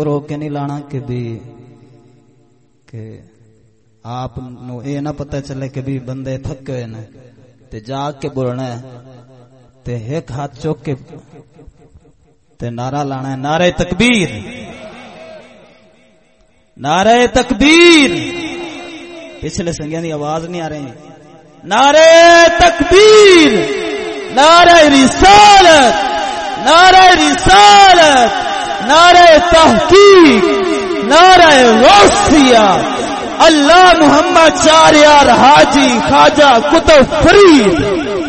مجبور ہو کے نہیں لانا کہ بھی کہ آپ نو یہ نہ پتہ چلے کہ بھی بندے تھکے ہوئے نے تے جا کے بولنا ہے تے ایک ہاتھ چوک کے تے نعرہ لانا ہے نعرہ تکبیر نعرہ تکبیر پچھلے سنگیاں دی آواز نہیں آ رہی نعرہ تکبیر نعرہ رسالت نعرہ رسالت نعرہ تحقیق نعرہ غوثیہ اللہ محمد چار یار حاجی خواجہ کتب فرید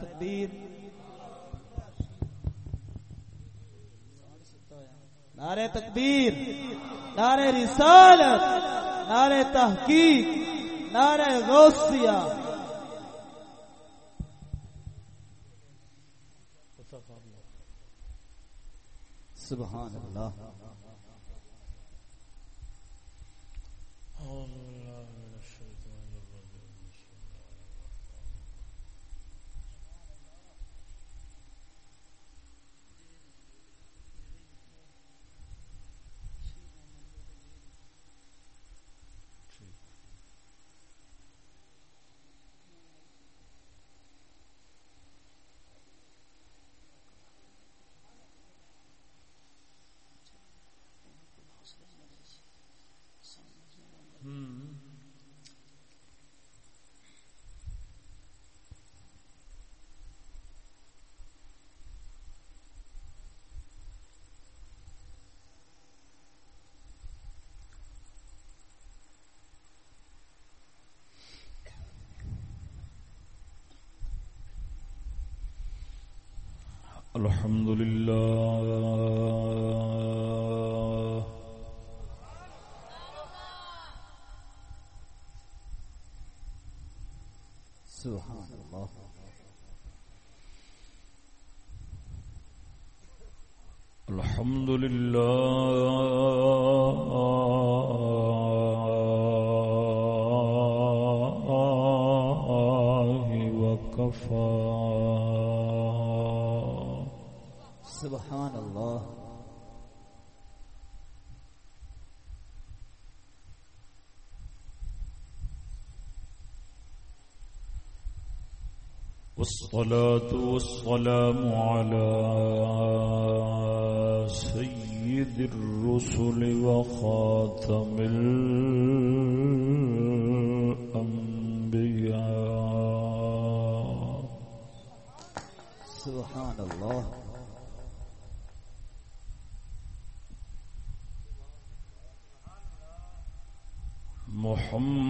تکبیر نعرہ تکبیر نعرہ رسالت نعرہ تحقیق نعرہ غوثیہ۔ سبحان اللہ۔ الحمد لله سبحان الله الحمد لله وكفى سبحان الله والصلاة والسلام على سيد الرسل وخاتم الأنبياء. سبحان الله محمد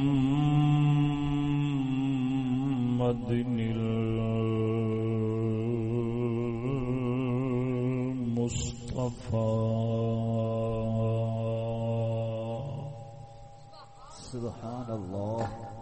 المصطفى. سبحان الله.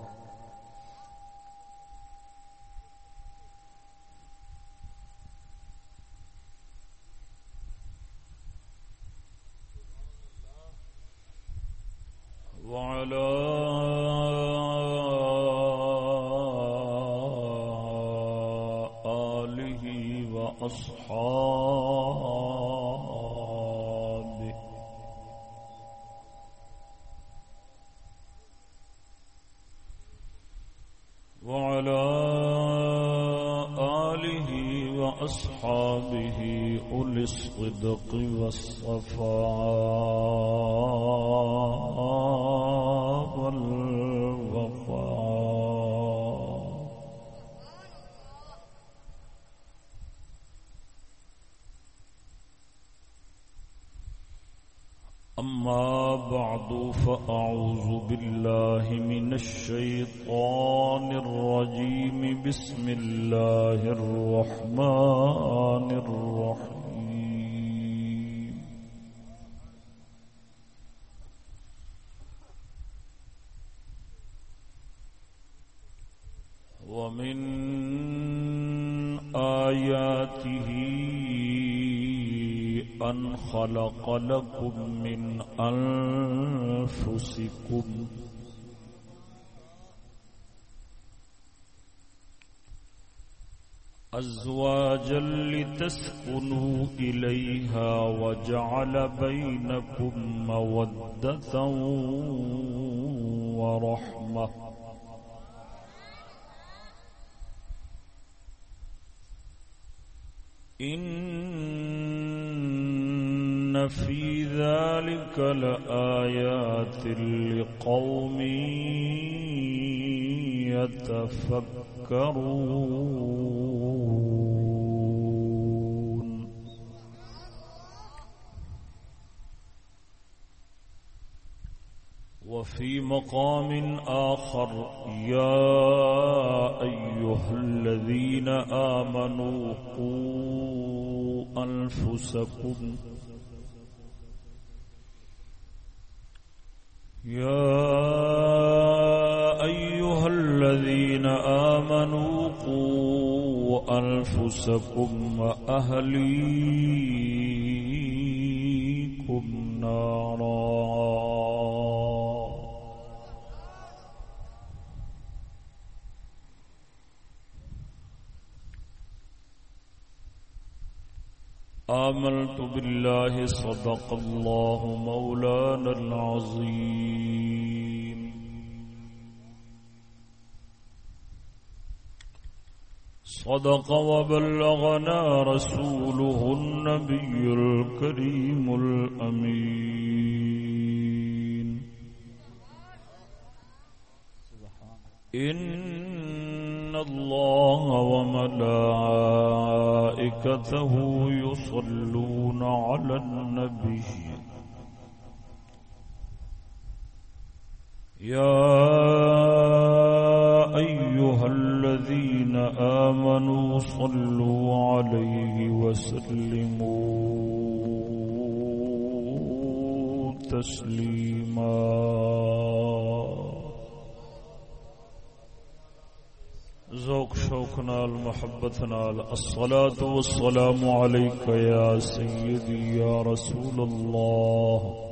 لكم من أنفسكم أزواجا لتسكنوا إليها وجعل بينكم مودة ورحمة إن في ذلك لآيات لقوم يتفكرون وفي مقام آخر يا أيها الذين آمنوا قوا أنفسكم أنفسكم وأهليكم نارا. آمنت بالله صدق الله مولانا العظيم. صدق وبلغنا رسوله النبي الكريم الأمين. إن الله وملائكته يصلون على النبي. يا أيها الذين آمنوا صلوا عليه وسلموا تسليما. ذوق، شوق، نال، محبت نال. الصلاة والسلام عليك يا سيدي يا رسول الله.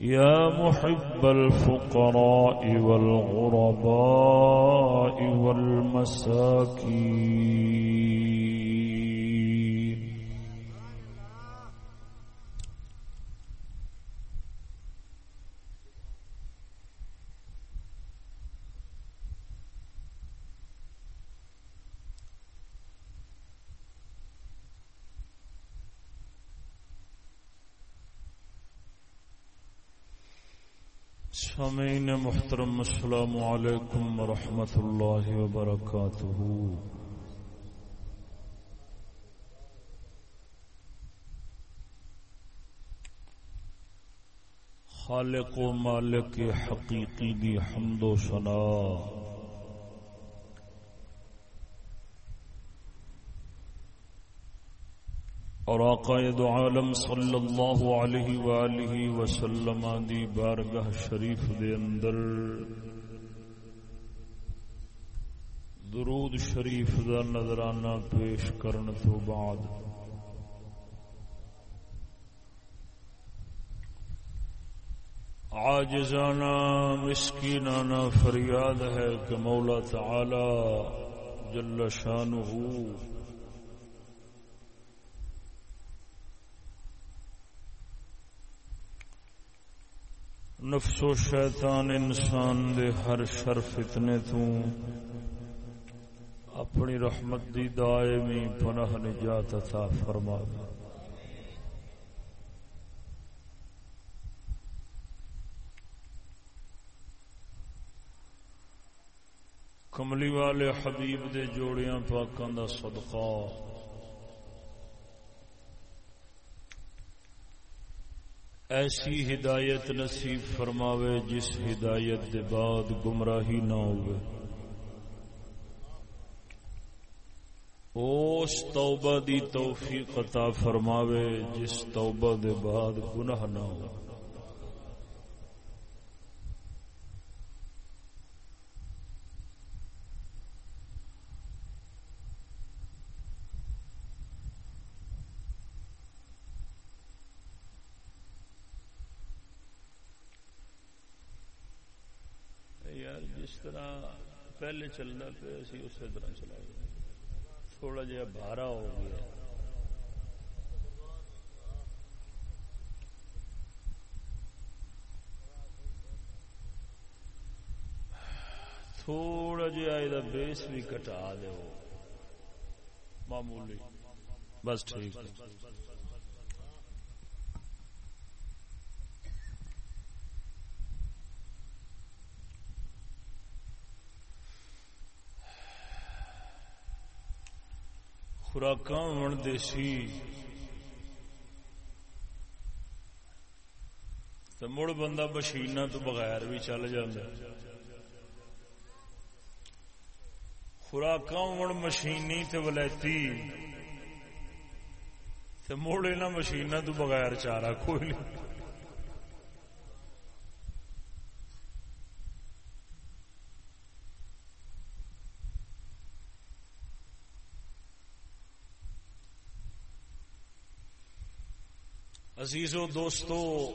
يا محب الفقراء والغرباء والمساكين. سامعین محترم، السلام علیکم ورحمۃ اللہ وبرکاتہ۔ خالق و مالک حقیقی دی حمد و سنا اور عقائد عالم صلی اللہ علیہ وآلہ وسلم دی بارگاہ شریف دے اندر درود شریف دا نظرانہ پیش کرن تو بعد عاجزانہ، مسکینانہ فریاد ہے کہ مولا تعالی جل شانہ نفس و شیطان انسان دے ہر شر فتنے تو اپنی رحمت دی دائمی پناہ نجات عطا فرما کملی والے حبیب دے جوڑیاں پاکاں دا صدقہ۔ ایسی ہدایت نصیب فرماوے جس ہدایت دے بعد گمراہی نہ ہوئے۔ اس توبہ دی توفیق عطا فرماوے جس توبہ دے بعد گناہ نہ ہوئے پہلے چلنا پہ اسی اسی طرح چلا تھوڑا جہا بارا ہو گیا۔ تھوڑا جہا یہ بیس بھی کٹا دو معمولی۔ بس ٹھیک۔ خوراک دیسی۔ تو مڑ بندہ مشین تو بغیر بھی چل خوراک مشینی تے ولائتی مڑ یہاں مشین تو بغیر چارا کوئی نہیں۔ عزیزو، دوستو،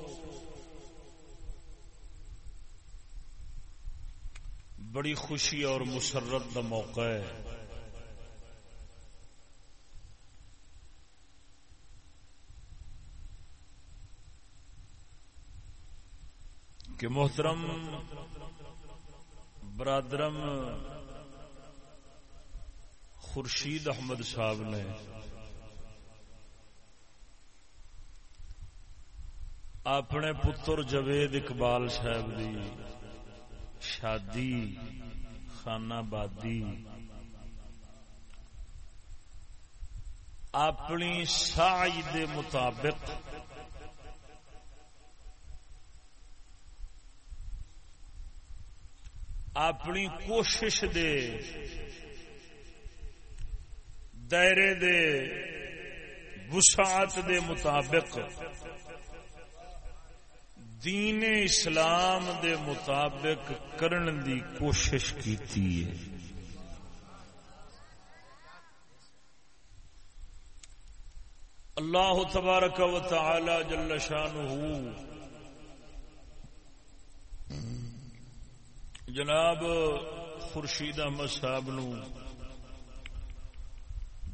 بڑی خوشی اور مسرت کا موقع ہے۔ کہ محترم، برادرم، خورشید احمد صاحب نے اپنے پتر جوید اقبال صاحب دی شادی، خانہ بادی۔ اپنی سائی دے مطابق اپنی کوشش دے دائرے دے وسعت دے مطابق دین اسلام دے مطابق کرن دی کوشش کیتی ہے۔ اللہ تبارک و تعالی جل شانہ جناب خورشید احمد صاحب نو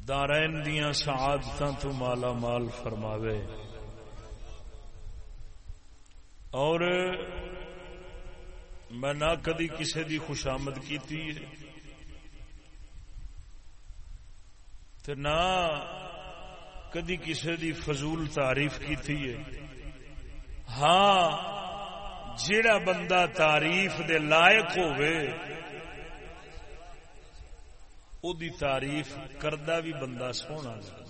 دارائن دیاں سعادتاں تو مالا مال فرماوے۔ اور میں نہ کدی کسی دی خوشامد کی نہ کدی کسی دی فضول تعریف کی ہاں جڑا بندہ تعریف دے لائق ہوئے او دی تعریف کردہ بھی بندہ سونا لگتا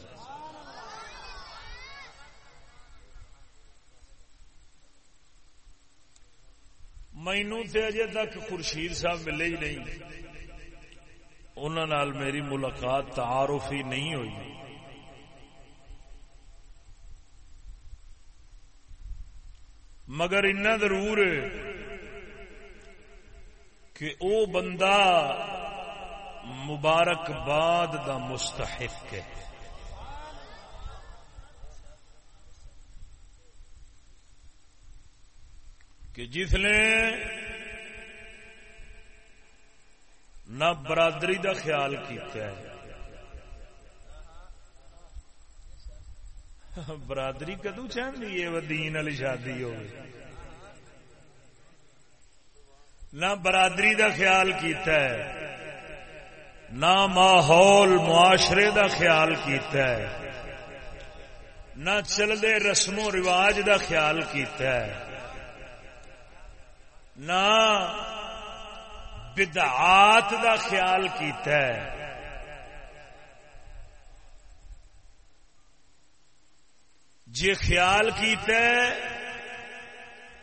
مینو تے اجے تک خورشید صاحب ملے ہی نہیں۔ انہوں میری ملاقات تعارف ہی نہیں ہوئی۔ مگر اتنا ضرور کہ او بندہ مبارکباد دا مستحق ہے۔ کہ جس نے نہ برادری دا خیال کیتا ہے، برادری کدو چاہیے وہ دین والی شادی ہو نہ برادری دا خیال کیتا ہے، نہ ماحول، معاشرے دا خیال کیتا ہے، نہ چلتے رسم و رواج دا خیال کیتا ہے۔ نہ بدعات دا خیال کیتا ہے۔ جی خیال کیتا ہے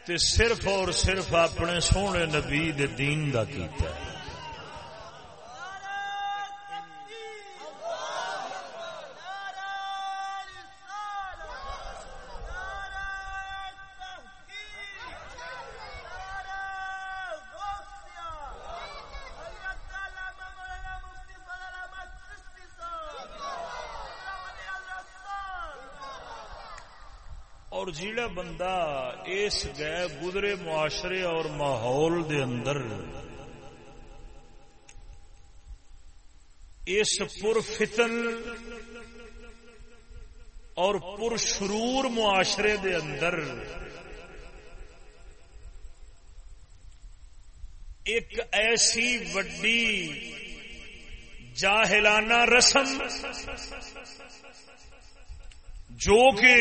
تے صرف اور صرف اپنے سونے نبی دے دین دا کیتا ہے۔ جیڑا بندہ اس گئے گزرے معاشرے اور ماحول دے اندر اس پر فتن اور پر شرور معاشرے دے اندر ایک ایسی وڈی جاہلانہ رسم جو کہ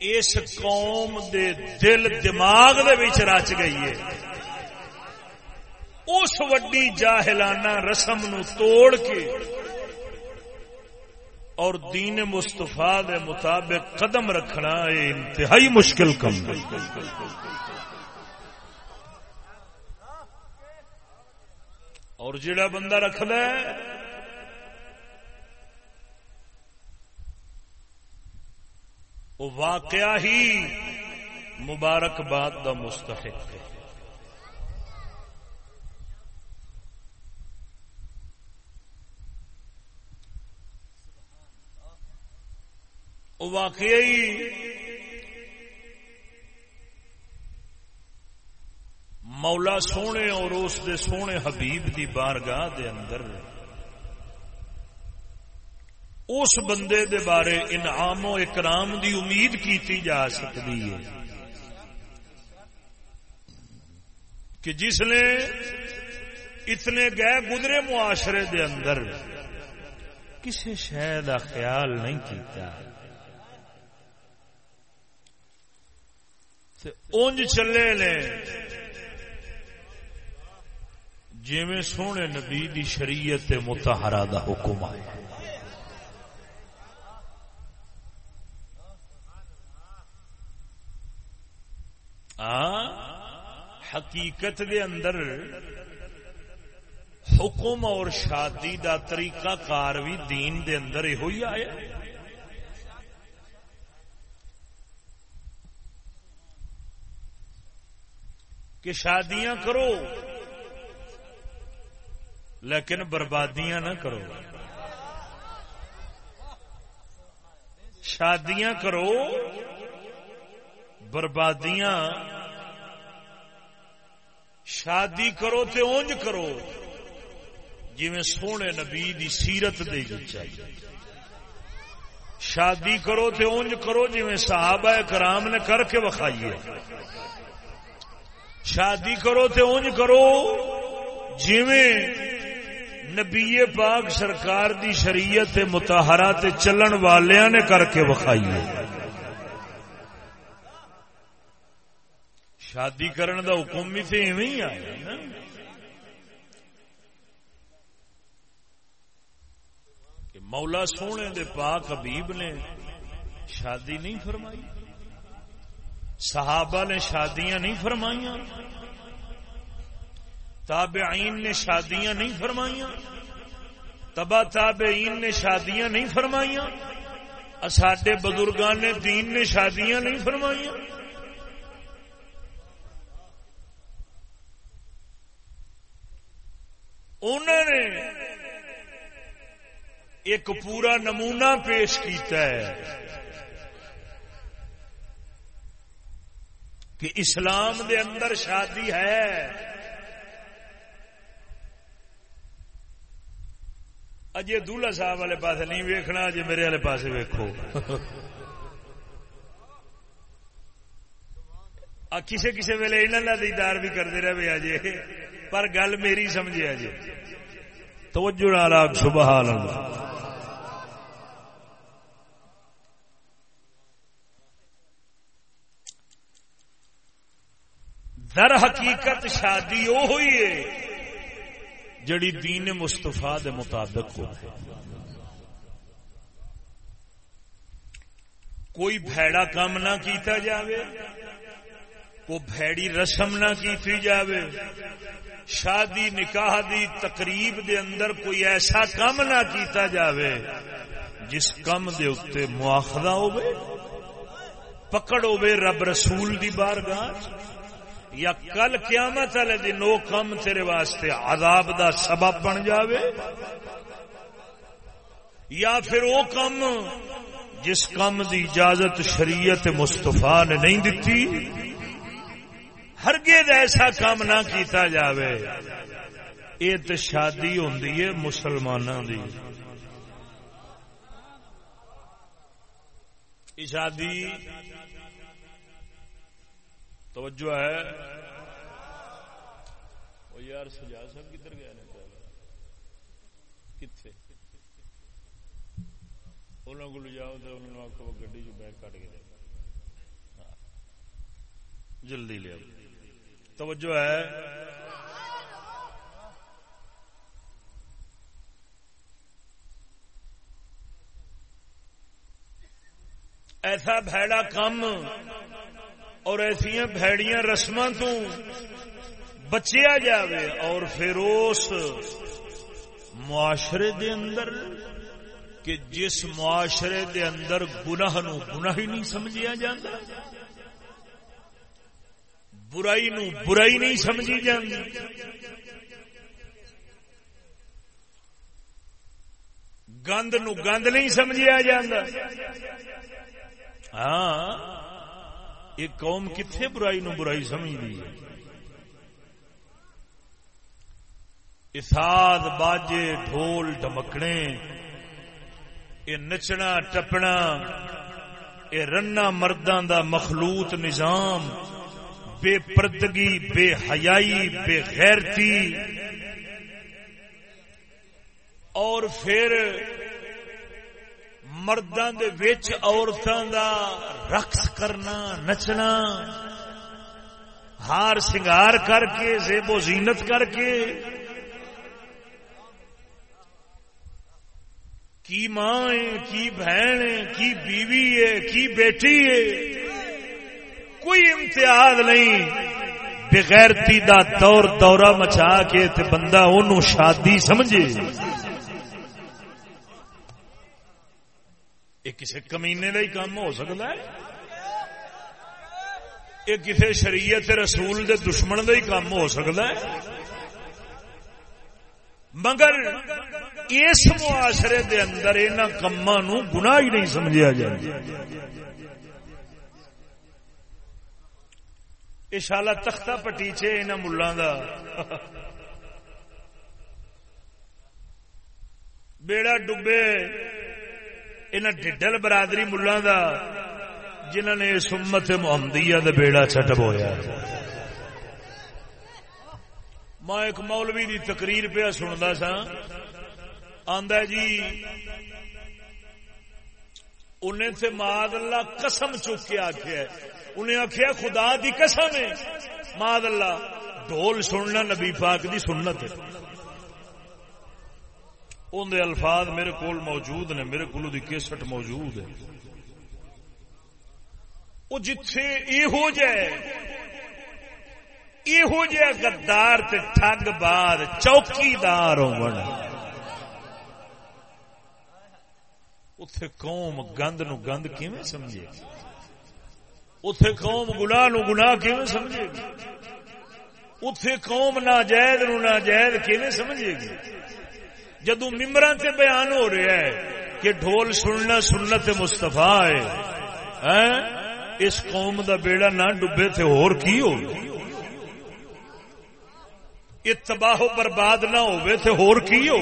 اس قوم دے دل دماغ دے وچ رچ گئی ہے۔ اس وڈی جاہلانہ رسم نو توڑ کے اور دین مستفا دے مطابق قدم رکھنا یہ انتہائی مشکل کم اور جڑا بندہ رکھد وہ واقعہ ہی مبارکباد کا مستحق ہے۔ واقعی مولا سونے اور اس دے سونے حبیب دی بارگاہ دے اندر اس بندے دے بارے انعام و اکرام دی امید کیتی جا سکتی ہے۔ کہ جس نے اتنے گئے گزرے معاشرے دے اندر کسی شہ کا خیال نہیں کیتا اونج چلے نے جی سونے نبی دی شریعت متحرہ دا حکم آیا۔ حقیقت دے اندر حکم اور شادی دا طریقہ کار بھی دین دے اندر یہ آیا۔ کہ شادیاں کرو، لیکن بربادیاں نہ کرو۔ شادیاں کرو بربادیاں۔ شادی کرو تے اونج کرو۔ جی سونے نبی دی سیرت دے چاہیے شادی کرو تے اونج کرو جی صحابہ کرام نے کر کے وکھائیے شادی کرو تے اونج کرو۔ جی نبی پاک سرکار دی شریعت متحرہ تے چلن والیاں نے کر کے وکھائیے شادی کرن دا حکم بھی تو ایویں ہی آیا نا۔ کہ مولا سونے دے پاک حبیب نے شادی نہیں فرمائی۔ صحابہ نے شادیاں نہیں فرمائیاں۔ تابعین نے شادیاں نہیں فرمائیاں۔ تبا تابعین نے شادیاں نہیں فرمائیاں۔ ساڈے بزرگان نے دین نے شادیاں نہیں فرمائیاں۔ انہوں نے ایک پورا نمونہ پیش کیتا ہے کہ اسلام دے اندر شادی ہے۔ اجے دلہا صاحب والے پاس نہیں ویکھنا، اجے میرے والے پاس ویکو کسی کسی ویلے یہاں کا دیدار بھی کرتے رہے اجے۔ پر گل میری سمجھے اجے توجہ نال سبحان اللہ در حقیقت شادی وہ ہوئی ہے جڑی دین مستفا دے مطابق ہو کوئی بھڑا کام نہ کیتا جاوے کو بھڑی رسم نہ کیتی جاوے شادی نکاح دی تقریب دے اندر کوئی ایسا کام نہ کیتا جاوے جس کام دے اتنے مواخذہ ہوئے پکڑ ہوئے رب رسول دی بارگاہ یا کل قیامت والے دن وہ کم تیرے واسطے عذاب دا سبب بن جاوے، یا پھر وہ کم جس کم دی اجازت شریعت مستفا نے نہیں دتی ہرگے ایسا کام نہ کیتا جاوے۔ یہ تو شادی ہوں مسلمانوں دی۔ شادی توجہ ہے۔ وہ یار سجا صاحب کدھر گیا کتنے انہوں کو لے جاؤ تو انہوں نے آخو گڈی چ بیگ کٹ کے دے۔ ہاں۔ جلدی لیا توجہ ہے۔ ایسا بھڑا کم اور ایسا بھڑیاں رسم تو بچیا جاوے اور پھر اس معاشرے دے اندر کہ جس معاشرے دے اندر گناہ نو گناہ ہی نہیں سمجھیا جاتا برائی نو برائی نہیں سمجھی جاتی گند نو گند نہیں سمجھیا جاتا ہاں یہ قوم کتنے برائی نو برائی سمجھ دی اساد، باجے، ڈھول ڈمکنے یہ نچنا، ٹپنا، یہ رنا مردوں دا مخلوط نظام۔ بے پردگی، بے حیائی، بے غیرتی۔ اور پھر مردوں کے عورتوں کا رقص کرنا، نچنا، ہار سنگار کر کے، زیب و زینت کر کے۔ کی ماں ہے، کی بہن ہے، کی بیوی ہے، کی بیٹی ہے۔ کوئی امتیاز نہیں۔ بغیرتی دا دور دورہ مچا کے تے بندہ انہوں شادی سمجھے۔ یہ کسی کمینے کا ہی کام ہو سکتا ہے؟ یہ کسی شریعت رسول دے دشمن کا ہی کام ہو سکتا ہے؟ مگر اس معاشرے دے اندر ان کما گنا ہی نہیں سمجھا جائے یہ شالا تختہ پٹیچے ان ملان کا بیڑا ڈبے ان ڈڈل برادری ملا دا جنہوں نے سمت محمدیہ دا بیڑا چٹ بویا میں ایک مولوی دی تقریر پہ سنتا سا آندا جی انہیں تے ماد اللہ قسم چک کے آخیا انہیں آخیا خدا دی قسم ہے۔ ماد اللہ، ڈھول سننا نبی پاک دی سنت۔ ہے اندر الفاظ میرے کول موجود نے، میرے کو کیسٹ موجود ہے۔ وہ جتھے یہ ہو جائے، یہ جہ گدار ٹگ بعد چوکیدار ہو اتے قوم گند نو گند کیویں سمجھے؟ گی اتے قوم گناہ نو گناہ کیویں سمجھے گی؟ اتے قوم ناجائز نو ناجائز کیویں سمجھے گی؟ جدو ممبر سے بیان ہو رہا ہے کہ ڈھول سننا سنت مستفا ہے ہاں؟ اس قوم دا بیڑا نہ ڈبے تھے اور کی ہو یہ تباہ برباد نہ ہوئے تھے اور کی ہو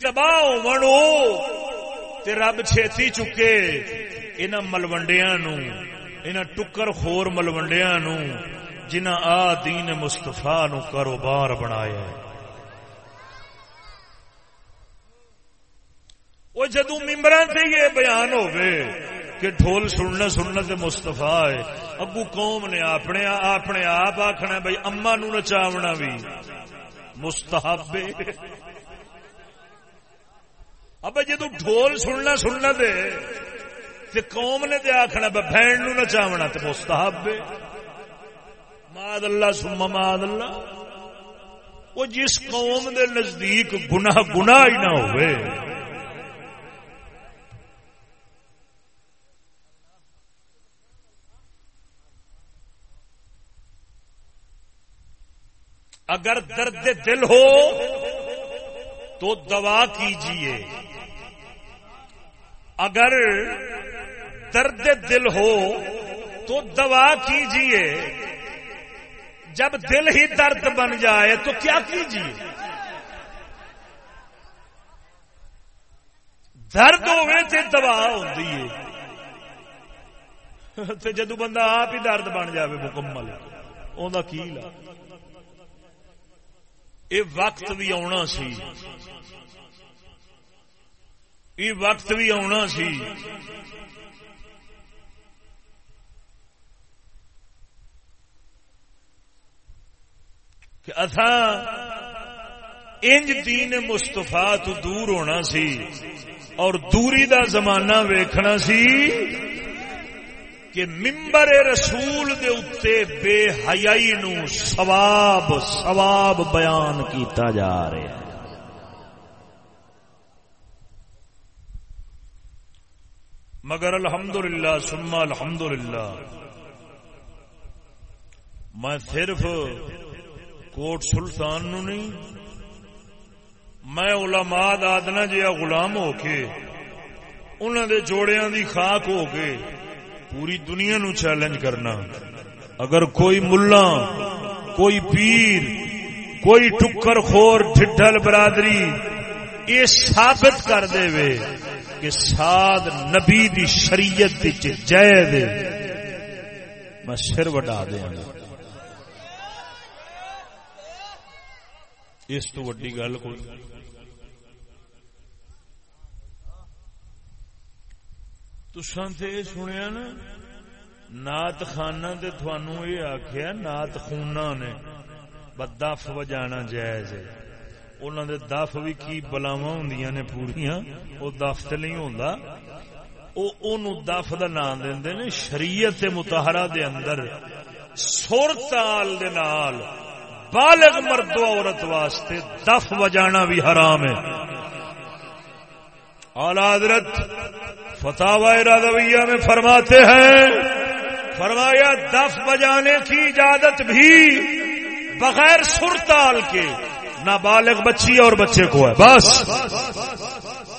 تباہ ہو تے رب چھتی چکے ان ملوڈیا نو ان ٹکر خور ملوڈیا نو جنہ آ دین مستفا نو کاروبار بنایا وہ جدو ممبر سے یہ بیان ہوئے کہ ڈھول سننا سننا تو مستفا ہے، ابو قوم نے اپنے اپنے آپ آخنا بھائی اما نو نچاونا بھی مستحب اب جدو ڈھول سننا سننا دے، تے قوم نے تے آخنا بہن نو نچاونا تو مستحب ماد اللہ سما ماد اللہ۔ وہ جس قوم دے نزدیک گناہ گناہ ہی نہ ہوئے۔ اگر درد دل ہو تو دوا کیجیے۔ اگر درد دل ہو تو دوا کیجیے۔ جب دل ہی درد بن جائے تو کیا کیجیے؟ درد ہوئے تھے دوا ہوتی ہے۔ جدو بندہ آپ ہی درد بن جائے مکمل اندر کی لا؟ یہ وقت بھی آنا سی۔ یہ وقت بھی آنا سی۔ کہ اتھا انج دین مستفا تو دور ہونا سی اور دوری دا زمانہ ویکھنا سی کہ ممبر رسول دے اتے بے حیائی نو سواب سواب بیان کیتا جا رہا ہے۔ مگر الحمدللہ سما الحمدللہ۔ میں صرف کوٹ سلطان نو نہیں، میں علماء دادنا جہا غلام ہو کے انہوں دے جوڑیاں دی خاک ہو کے پوری دنیا نو چیلنج کرنا۔ اگر کوئی ملا، کوئی پیر، کوئی ٹکر خور ٹھڈل برادری، یہ ثابت کر دے وے۔ کہ ساد نبی دی شریعت جے دے میں سر وڈا دیا۔ اس تو وڈی گل کوئی تسان تے سنیا نا نات خانہ تے تھانو یہ آخیا نات خونا نے دف وجانا جائز ہے۔ انہوں دے دف بھی کی بلاوا ہوں نے پوریا وہ دف تو نہیں ہوں وہ دف کا نام دے نے شریعت متحرہ دے اندر، سر تال دے نال بالغ مرد عورت واسطے دف وجانا بھی حرام ہے۔ اعلی حضرت فتح رضویہ میں فرماتے ہیں، فرمایا دف بجانے کی اجازت بھی بغیر سرتال کے نابالغ بچی اور بچے کو ہے۔ بس۔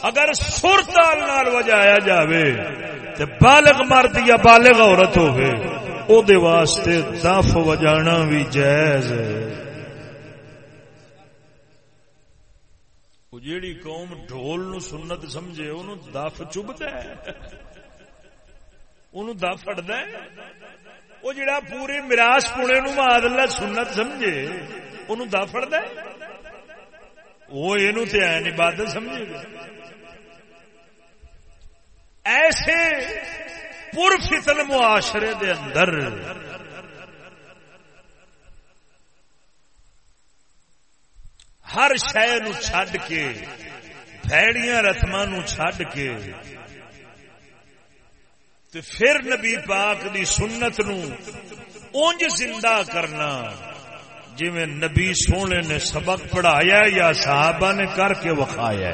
اگر سرتال نال بجایا جاوے تو بالغ مرد یا بالغ عورت ہوئے او دے واسطے دف بجانا بھی جائز ہے۔ جیڑی قوم ڈھول نو سنت سمجھے ان دف چبد دف اڈد وہ جڑا پورے مراس پونے نو ماد اللہ سنت سمجھے ان دف اڈد وہ یہ تے عبادت سمجھے گا۔ ایسے پر فتن معاشرے دے اندر ہر شہ چڈ کے بھڑیاں رسم چڈ کے، تے پھر نبی پاک دی سنت نو اونج زندہ کرنا جی نبی سونے نے سبق پڑھایا یا صحابہ نے کر کے وکھایا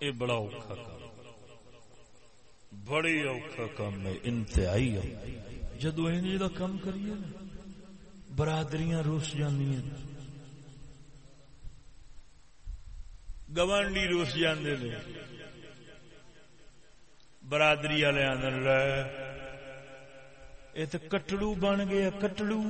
یہ بڑا اوکھا کام بڑی اوکھا کام ہے، انتہائی جدو کا کام کریے برادریاں روس جاندیاں گوانڈی روس جاندے نے۔ برادری والے آدھے یہ تو کٹڑو بن گیا کٹڑو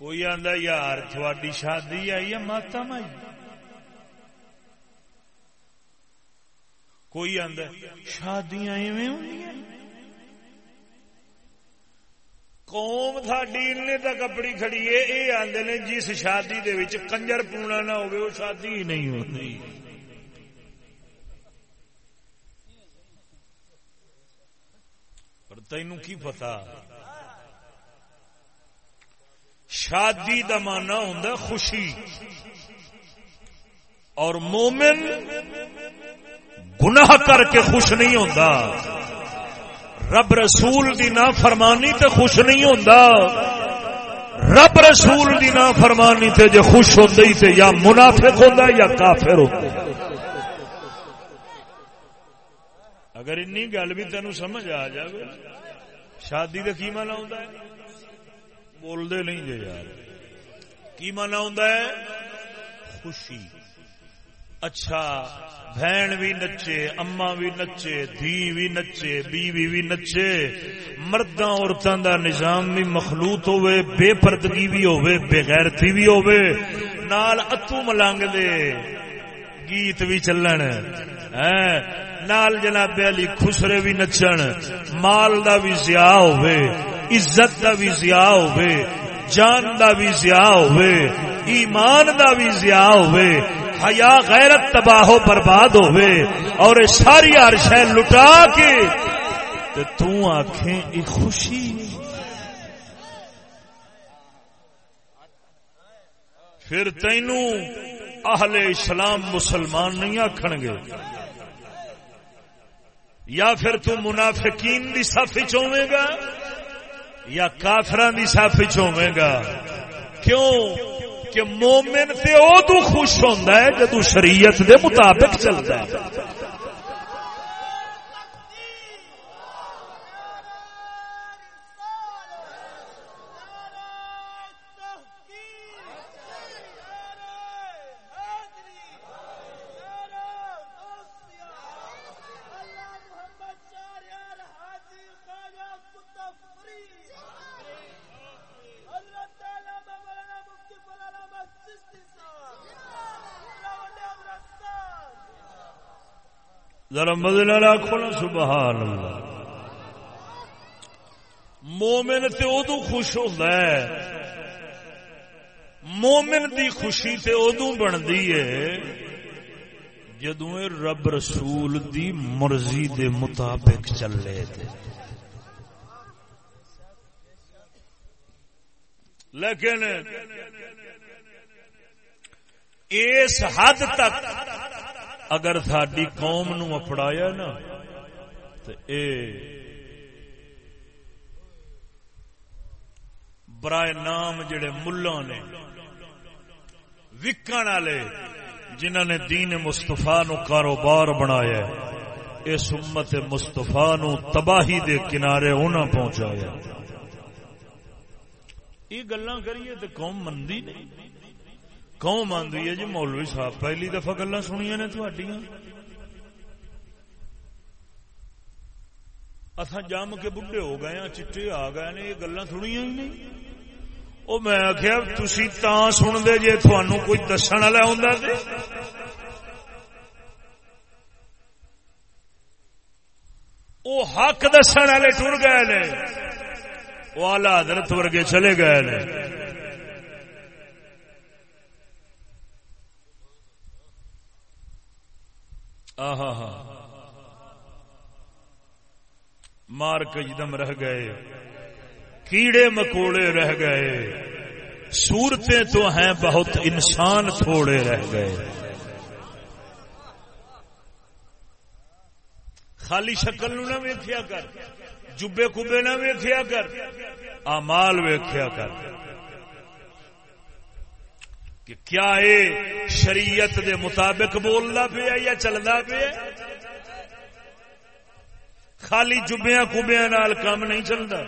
کوئی آدھا یار تھوڑی شادی آئی ہے ماتا مائی کوئی آدھا شادیاں ایویں قوم تھاڈی نے تک اپنی کھڑی ہے یہ آدھے نے جس شادی دے وچ کنجر پونا نہ ہوگی وہ شادی ہی نہیں ہوتی تینو کی پتا؟ شادی دا مانا ہوں خوشی۔ اور مومن گناہ کر کے خوش نہیں ہوتا رب رسول دی نا فرمانی تے خوش نہیں ہوتا رب رسول دی نا فرمانی تے جے خوش ہوتا ہی تے یا منافق ہوتا یا کافر ہوتا اگر انی گل بھی تینوں سمجھ آ جائے شادی کا کی مانا ہے بولتے نہیں جی یار کی مانا ہے خوشی اچھا بہن بھی نچے اما بھی نچے دھی بھی نچے بیوی بھی نچے مرداں عورتوں دا نظام بھی مخلوط ہوئے بے پردگی بھی ہوئے بے غیرتی بھی ہوئے نال اتو ملنگ دے گیت بھی چلن نال جناب علی خسرے بھی نچن، مال دا بھی زیا ہوئے، عزت دا بھی زیا ہوئے، جان دا بھی زیا ہوئے، ایمان دا بھی زیا ہوئے، حیا، غیرت، تباہ و برباد ہوئے، اور ساری ہر شہ لٹا کے تو آخیں یہ خوشی پھر تینو اہل اسلام مسلمان نہیں آخن گے۔ یا پھر تو منافقین دی صف چوے گا یا کافران دی صف چوے گا؟ کیوں؟ کہ مومن تے ادو خوش ہوتا ہے جدو شریعت دے مطابق چلتا ہے۔ ذرا مدل رکھو نا، سبحان اللہ۔ مومن تے ادو خوش ہوتا ہے۔ مومن دی خوشی تے ادو بنتی ہے۔ جدو رب رسول دی مرضی دے مطابق چلے تھے لیکن اس حد تک اگر ساری قوم نو اپڑایا نا تو اے برائے نام جڑے ملا نے وکن والے جنہ نے دین مستفا نو کاروبار بنایا اس امت مستفا نو تباہی دے کنارے انہاں پہنچایا یہ گلا کریے تو قوم مندی نہیں۔ قوم آدھی ہے جی مولوی صاحب، پہلی دفعہ گلا سنیا نے تھوڑیاں۔ اصا جم کے بڈھے ہو گئے ہیں چٹے آ گئے نے، یہ گلا سنیا ہی نہیں۔ وہ میں آخیا تھی تا سنتے جی تھانو کوئی دس والا ہوں وہ حق دس والے ٹر گئے نے۔ وہ آلہ حضرت ورگے چلے گئے نے۔ آہا مار کجدم رہ گئے۔ کیڑے مکوڑے رہ گئے۔ صورتیں تو ہیں بہت انسان تھوڑے رہ گئے۔ خالی شکل نو نہ ویکھیا کر، جبے کبے نہ ویکھیا کر امال ویکھیا کر۔ کہ کیا اے شریعت دے مطابق بولنا پیا یا چلنا پیا؟ خالی جبیا کبیا نال کام نہیں چلتا۔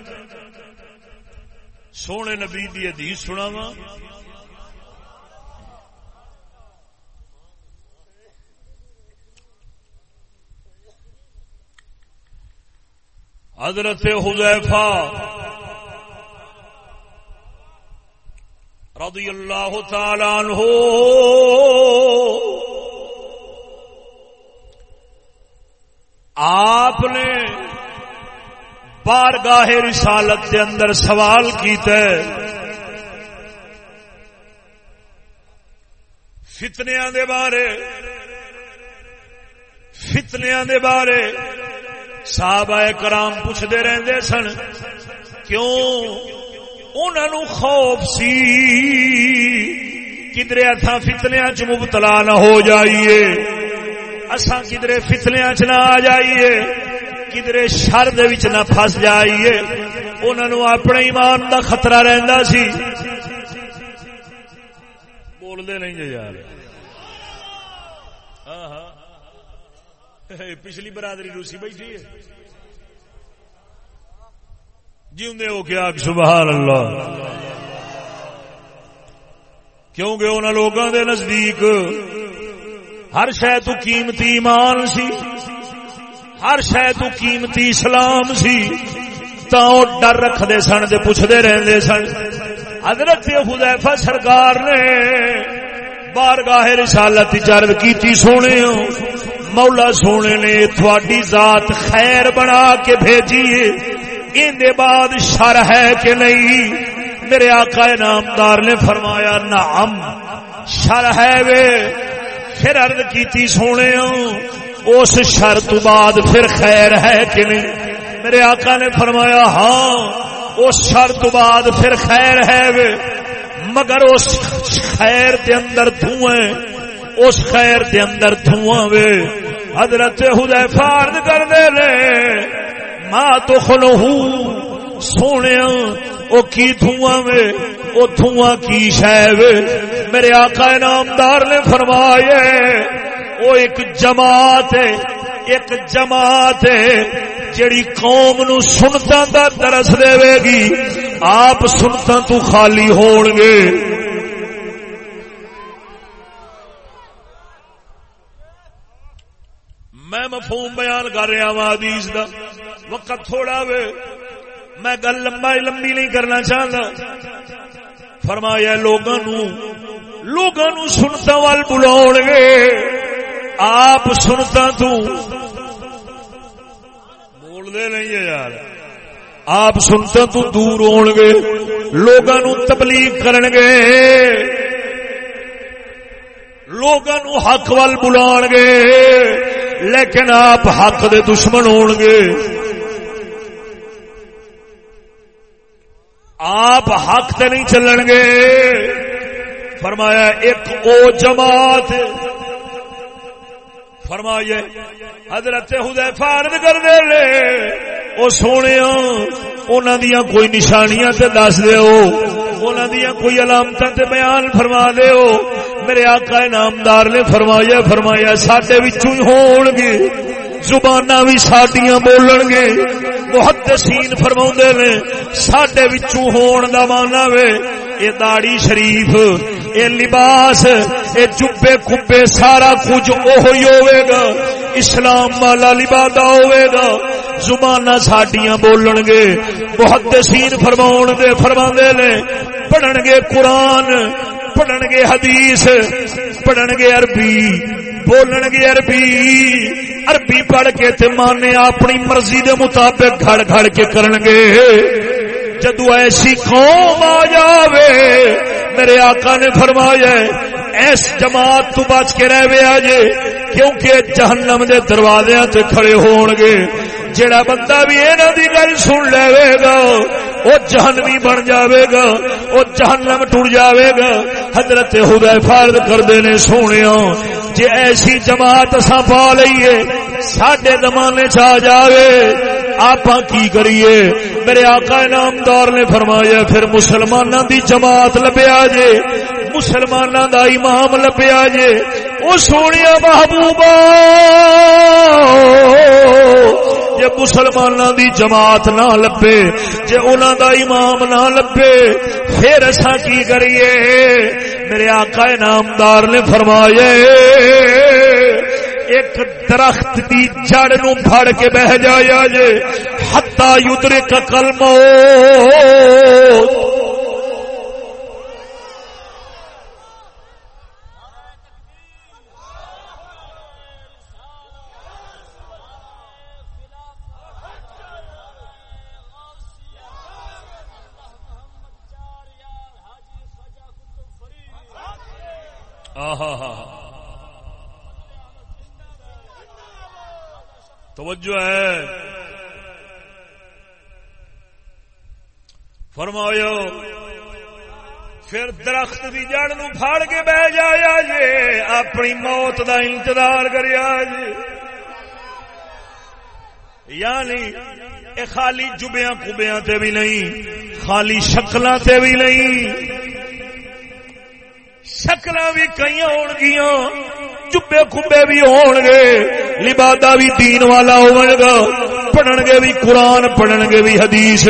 سونے نبی دی حدیث سنا وا حضرت حذیفہ رضی اللہ تعالی عنہ. آپ نے بارگاہ رسالت کے اندر سوال کیتا ہے. فتنیا دے بارے فتنیا دے بارے صحابہ کرام پوچھتے رہتے سن، کیوں انہوں خوف سی کدرے اتھا فتنیا چ مبتلا نہ ہو جائیے۔ اساں کدرے فتنیا چ نہ آ جائیے۔ کدرے شر نہ پھس جائیے۔ انہوں اپنے ایمان دا خطرہ رہندا سی۔ بولتے نہیں جی یار۔ ہاں ہاں پچھلی برادری روسی بیٹھی ہے۔ جیوندے ہو کیا سبحان اللہ۔ کیونکہ انہوں لوگوں دے نزدیک؟ ہر شہ تو قیمتی ایمان سی۔ ہر شہ تو قیمتی اسلام سی۔ تا ڈر رکھتے سن دے پوچھتے رہتے سن۔ حضرت حذیفہ سرکار نے بارگاہ رسالت چرب کیتی سونے مولا سونے نے تھوڑی ذات خیر بنا کے بھیجیے ان بعد شر ہے کہ نہیں؟ میرے آقا نامدار نے فرمایا، نعم، شر ہے وے، پھر ارد کی سونے اس شر تو بعد پھر خیر ہے کہ نہیں؟ میرے آقا نے فرمایا ہاں اس شر تو بعد پھر خیر ہے وے، مگر اس خیر دے اندر دھوئیں اس خیر دے اندر دھواں وے۔ حضرت حذیفہ عرض کر دے لے ماں تو خلو سونے او کی دھواں وے، او دھواں کی شے وے؟ میرے آقا نامدار نے فرمایا، او ایک جماعت ہے، ایک جماعت ہے جڑی قوم نو سنتا دا درس دے گی۔ آپ سنتا تو خالی ہون گے۔ میں مفہوم بیان کر رہا ہوں حدیث دا۔ وقت تھوڑا وے۔ میں گل لمبا لمبی نہیں کرنا چاہتا فرمایا لوگوں لوگوں سنتا وال بلاؤ گے۔ آپ سنتا تو بولتے نہیں ہے یار۔ آپ سنتا تو دور ہو گے۔ لوگوں تبلیغ کرن گے۔ لوگوں حق وال بلا گے۔ لیکن آپ حق دے دشمن ہو گے آپ حق تے نہیں چلن گے فرمایا ایک او جماعت۔ فرمایا حضرت حذیفہ عرض کر دے لے۔ او سونے انہاں دیاں کوئی نشانیاں تے دس دیو انہاں دیاں کوئی علامتاں تے بیان فرما دیو میرے آقا نامدار نے فرمایا فرمایا، ساڈے وچوں ہون گے، زباناں بھی ساڈیاں بولن گے۔ محدثین فرماوندے نے، ساڈے وچوں ہون دا مانا وے، اے داڑھی شریف، اے لباس، اے جبے کبے، سارا کچھ اوہی ہوئے گا۔ اسلام والا لبادہ ہوئے گا۔ زبانہ ساڈیاں بولن گے محدثین فرماون دے فرماندے نے پڑھن گے قرآن پڑھن گے حدیث پڑھن گے عربی بولن گے عربی عربی پڑھ کے تے مانے اپنی مرضی دے مطابق گھڑ گھڑ کے کرن گے جدو ایسی قوم آ جاوے، میرے آقا نے فرمایا، ایس جماعت تو بچ کے رہے آجے کیونکہ جہنم دے دروازے تے کھڑے ہون گے جڑا بندہ بھی انہاں دی گل سن لے گا وہ جہنمی بن جاوے گا وہ جہنم ٹر جاوے گا۔ حضرت حذیفہ کردے نے سونیا جے ایسی جماعت اساں پا لئیے، ساڈے زمانے چ آ جاوے آپ کی کریے؟ میرے آقا نامدار نے فرمایا، پھر مسلمانوں دی جماعت لبیا جے مسلمانوں دا امام لبیا جے۔ وہ سونے محبوبہ جے مسلمانوں دی جماعت نہ لبے، جے انہوں دا امام نہ لبے، پھر اصا کی کریے؟ میرے آقا نامدار نے فرمایا، ایک درخت کی جڑ نو پھڑ کے بہ جایا جے ہتا یدرک کا توجہ ہے۔ فرمایا پھر درخت کی جڑ نو پھاڑ کے بہ جایا جی اپنی موت دا انتظار کریا جی یعنی اے خالی جبیاں کبیاں تے بھی نہیں، خالی شکلاں تے بھی نہیں۔ شکل بھی کئی ہو گیا چبے کبے بھی ہون گے لبادہ بھی دین والا ہوگا گا پڑھن گے بھی قرآن پڑھن گے بھی حدیث۔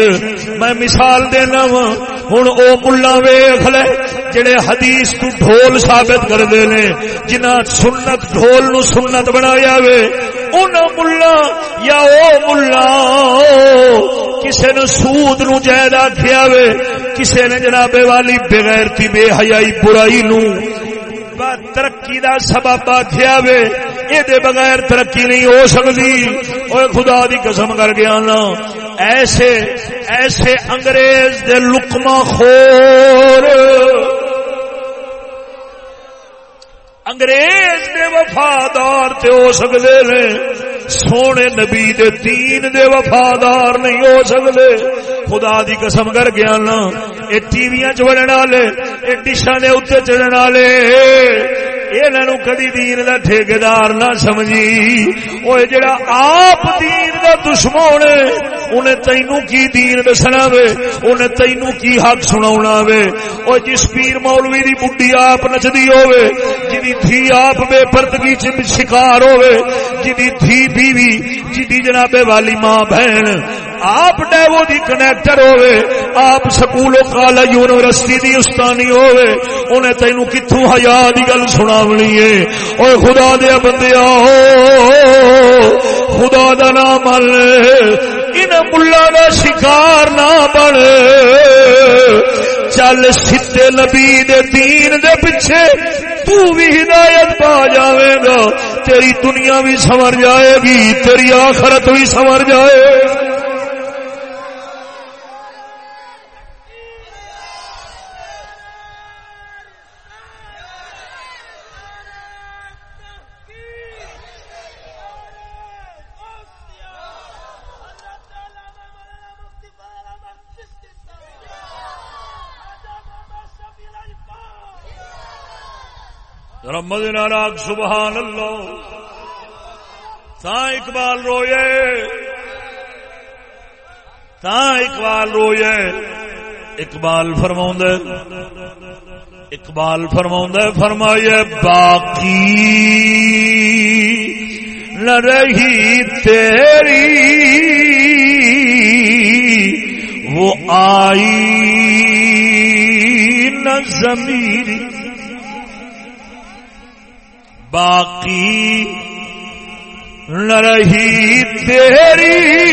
میں مثال دینا وا ہوں او ملا ویخ لے، جڑے حدیث تو ڈھول ثابت کر دے نے جنہ سنت ڈھول نو سنت بنایا وے ان ملا یا او ملا، کسے نے سود نو جائد آخیا وے، کسے نے جناب والی بغیر تھی بے حیائی برائی نو۔ ترقی دا سبب آخیا وے یہ بغیر ترقی نہیں ہو سکتی اور خدا دی قسم کر گیا نا۔ ایسے ایسے انگریز دے لکما خور۔ انگریز دے وفادار تے ہو سکتے نے۔ سونے نبی دے دین دے وفادار نہیں ہو سکتے خدا دی قسم کر گیا نا یہ ٹی وی چڑھنے والے یہ ڈشا دے اتنے چڑھنے والے۔ یہ کدی دین دا ٹھیکار نہ سمجھی۔ وہ جڑا آپ دین دا دشمن انہیں تینو کی دین دسنا وے، انہیں تینو کی حق سنا وے۔ وہ جس پیر مولوی دی بڈی آپ نچدی ہوے جی تھی آپ بے پردگی چ شکار ہوے جی تھی بیوی جی جناب والی ماں بہن آپ ڈیو دی کنیکٹر ہوے آپ سکول کالا یونیورسٹی دی استانی ہوے انہیں تینو کتوں حیا دی گل سناونی ہے۔ اوے خدا دیا بندیا خدا دا نام ان ملا دا شکار نہ بن۔ چل سیتے نبی دے دین دے پیچھے تو بھی ہدایت پا جاوے گا۔ تیری دنیا بھی سمر جائے گی، تیری آخرت بھی سمر جائے۔ گی رحمد ناراگ سبحان اللہ تا اقبال روئے۔ تا اقبال روئے۔ اقبال فرما اقبال فرما فرمائیے، باقی نہ رہی تیری۔ وہ آئی نہ زمین۔ باقی نہ رہی تیری۔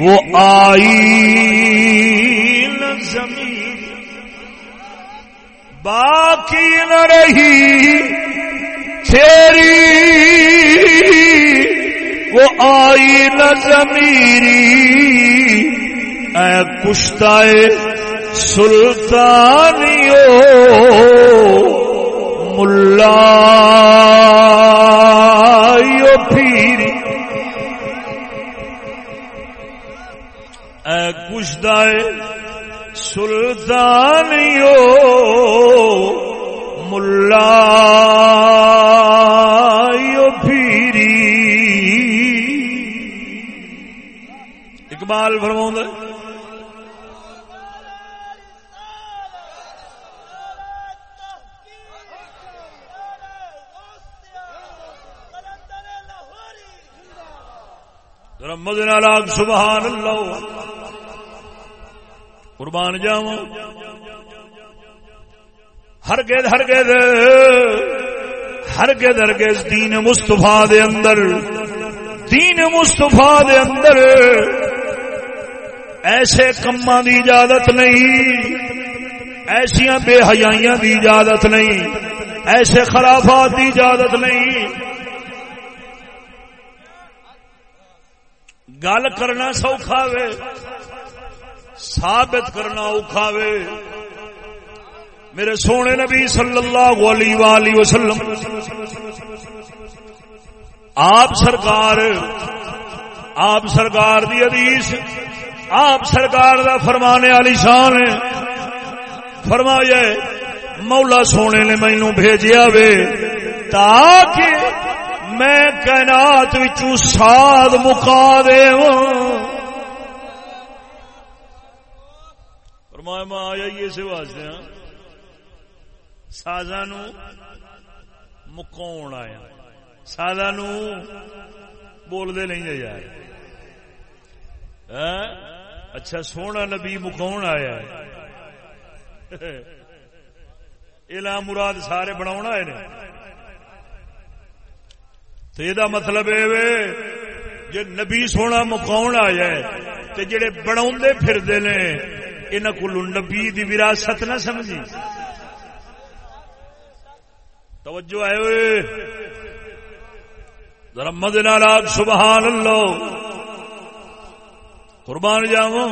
وہ آئی زمین۔ باقی نہ رہی تیری۔ وہ آئی نہ زمیری اے کشتائے سلطانیوں ملا پھر اے کشدائے سلطانیو ملا پھیری۔ اقبال فرما مدن لاگ سبحان اللہ۔ قربان جاؤ ہر گد ہر گد ہر گد ہر گز دین مستفا دے اندر۔ دین مستفا دے اندر ایسے کما دی اجازت نہیں ایسیا بے حیائیاں دی اجازت نہیں، ایسے خرافات دی اجازت نہیں۔ گل کرنا سوکھا وے، ثابت کرنا اوکھا وے۔ میرے سونے نبی صلی اللہ علیہ وآلہ وسلم، آپ سرکار آپ سرکار دی حدیث، آپ سرکار دا فرمانے والی شان فرمایا مولا سونے نے مینو بھیجیا وے تاکہ میں کائنات وچوں ساد مکا دے فرمایا، میں آیا ہی اسے واسطے ہاں۔ سازا نو مکاؤن آیا۔ سازا نو بول دے نہیں یار۔ ہاں؟ اچھا سونا نبی مکاؤن آیا۔ الا مراد سارے بنا آئے نے۔ تو یہ مطلب یہ جی نبی سونا مکاؤ آیا تو جڑے بنا پھر انہوں کو نبی دی وراثت نہ سمجھی۔ توجہ آئے ہوئے رمد نالاگ سبحان اللہ۔ قربان جاؤ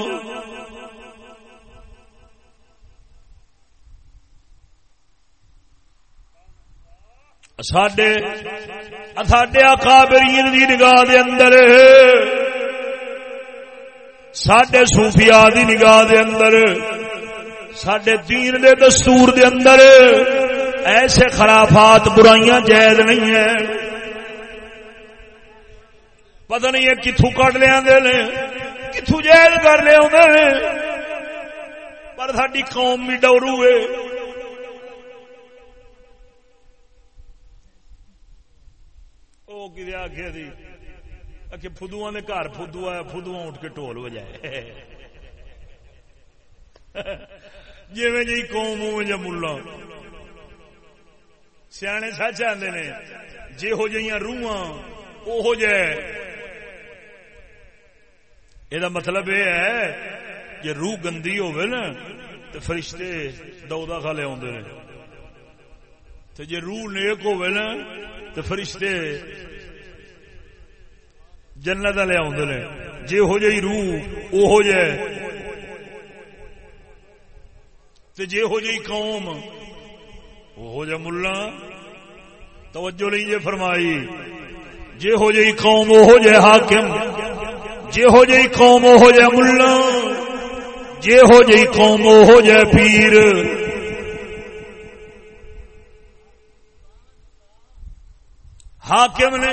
ساڈے ساڈے اکابرین دی نگاہ دے اندر، ساڈے صوفیاء دی نگاہ دے اندر، ساڈے دین دے دستور دے اندر ایسے خرافات برائیاں جائز نہیں ہیں۔ پتہ نہیں ہے کتوں کٹ لیا کتوں جائز کر لیا پر ساری قوم بھی ڈورو ہے۔ کسی آخیا سی آخ فدو نے گھر فدو آیا فدو اٹھ کے ٹول بجائے جی جی قوم جا ملا۔ سیانے سچ آتے نے جہو جی روح یہ مطلب یہ ہے کہ روح گندی ہوگی نا تو فرشتے دودا کھا لے آدھے جی روح نیک ہوگی نا تو فرشتے جنت والے آدھے جی ہو جی روح وہ جی ہو جی قوم وہ جا ملا۔ توجہ نہیں جی فرمائی۔ جی ہو جی قوم وہ جہ حاکم۔ جی ہو جی قوم وہ جہ ملا۔ جی ہو جی قوم وہ جہ پیر۔ حاکم نے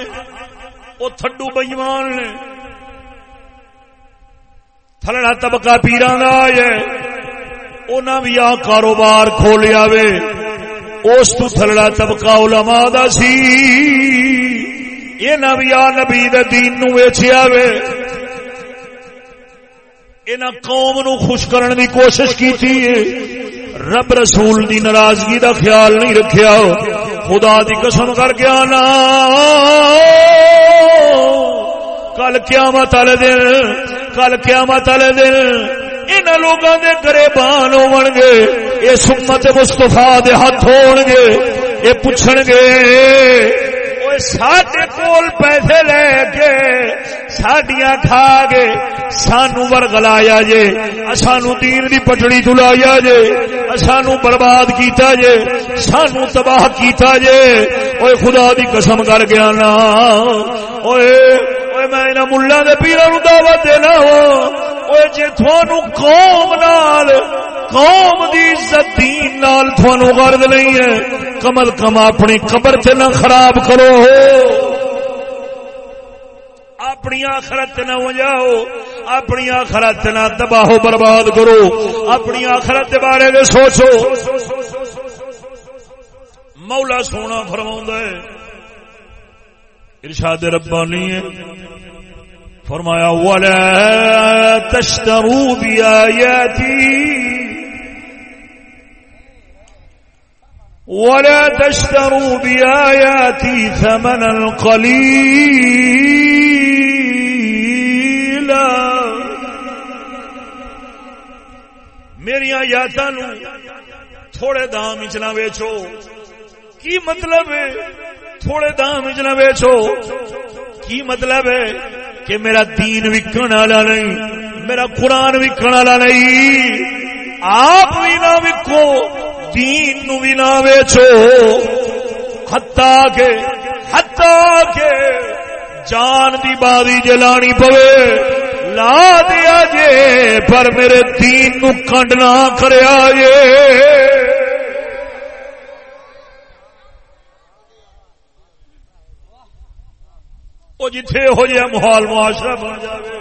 وہ تھڈو بئیمان نے۔ تھلڑا طبقہ پیران آئے انہاں بھی آ کاروبار کھولیا وے اس تو تھلڑا طبقہ علماء دا سی۔ یہ بھی آ نبی دے دین نو ویچیا وے انہاں قوم نو خوش کرن دی کوشش کی تھی رب رسول دی ناراضگی دا خیال نہیں رکھیا۔ خدا دی قسم کر کے آنا۔ کل قیامت والے دن، کل قیامت والے دن ان لوگوں کے گریبان ہو گے یہ سمت مستفا دے ہاتھ ہو گے یہ پوچھ گے سڈے کول پیسے لے کے ساڈیاں کھا گے سانو ورگلایا جے، سانو دین دی پٹڑی تلایا جے، سانو برباد کیتا جے، سانو تباہ کیتا جے۔ اوے خدا دی قسم کر گیا نا اوے اوے میں انہاں ملہ دے پیراں نو دعوت دینا اوے جے تھانو قوم نال قوم دی عزت دین نال تھانو غرض نہیں ہے کمل کم اپنی قبر تے نہ خراب کرو اپنی آخرت نہ ہو جاؤ اپنی آخرت نہ تباہ برباد کرو اپنی آخرت بارے میں سوچو مولا سونا فرما ہے ارشاد ربانی ہے۔ فرمایا، ولا تشترو بآياتي ولا تشتروا بآياتي ثمنا قليلا میری آیاتاں نو تھوڑے دام وچ نہ ویچو کی مطلب ہے؟ تھوڑے دام وچ نہ ویچو کی مطلب ہے کہ میرا دین وکن والا نہیں، میرا قرآن وکن والا نہیں۔ آپ بھی نہ وکو دین نو بھی نہ ویچو ہتا کے ہتا کے جان دی باری جلانی پوے، لا دیا جے، پر میرے دین نو کنڈ نہ کریا جے۔ وہ جتھے ہو جائے محال معاشرہ بن جائے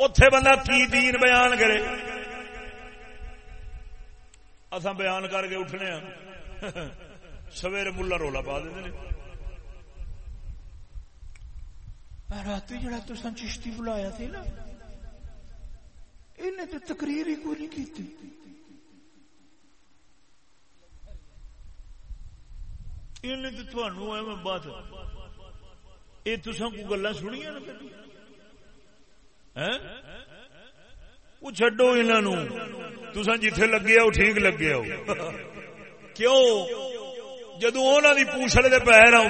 اتے بندہ کی دین بیان کرے۔ اصا بیان کر کے اٹھنے ہاں۔ سویرے ملا رولا پا دیں رات جڑا تو چشتی بلایا تھی نا انہیں تو تقریر ہی کوئی نہیں کی انہیں تو تھوانو بات یہ تسا کو گلا سنیا نا وہ چڈو انہوں تسا جتھے لگے آؤ ٹھیک لگے آؤ کیوں؟ جدو انہوں کی پوچھڑ کے پیر آ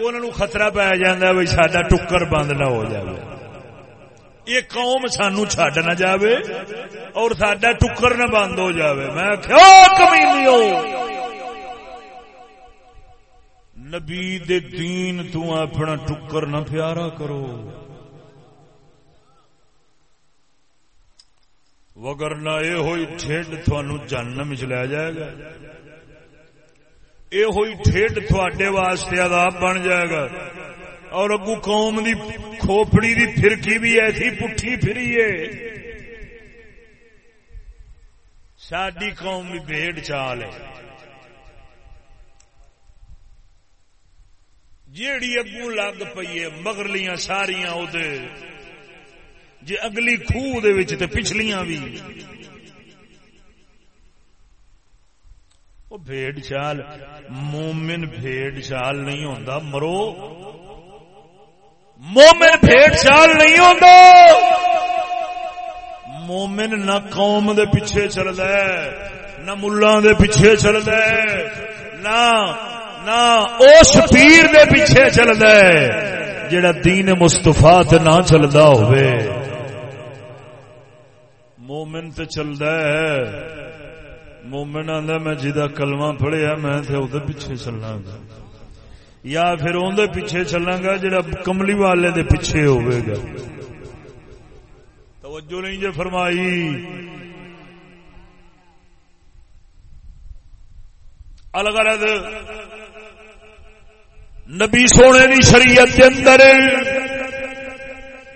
انہوں خطرہ پی جا بھائی سڈا ٹکر بند نہ ہو جائے یہ قوم سانو چڈ نہ جاوے اور سڈا ٹکر نہ بند ہو جاوے۔ میں کمی ہو نبی دے دین تو اپنا ٹکر نہ پیارا کرو۔ وگر نہ یہ ہوئی ٹھنڈ تھانو جنم چ لے جائے گا۔ یہ ہوئی ٹھنڈ تھوڑے واسطے عذاب بن جائے گا۔ اور اگو قوم دی کھوپڑی دی پھرکی بھی ایسی پٹھی پھری ہے۔ ساری قوم بھی بھیڑ چال ہے۔ جیڑی اگو لگ پی ہے مگرلیاں ساریاں ادے جی اگلی خوہ دے وچ تے پچھلیاں بھی وہ بھیڑ چال، مومن بھیڑ چال نہیں ہوتا مرو۔ مومن بھیڑ چال نہیں ہوتا مومن نہ قوم دے پیچھے چلتا ہے، نہ ملان دے پیچھے چلتا ہے، نہ نہ اس پیر دے پیچھے چلتا ہے، جڑا دین مستفا نہ چلتا ہوئے۔ مومن تے چلتا ہے۔ مومن آدھا میں جا کلمہ پڑھیا، میں ادھر پیچھے چلنا گا۔ یا پھر اندر پیچھے چلنا گا، جڑا کملی والے دے پیچھے ہوئے گا۔ توجہ نہیں جو فرمائی۔ الگ نبی سونے دی شریعت کے اندر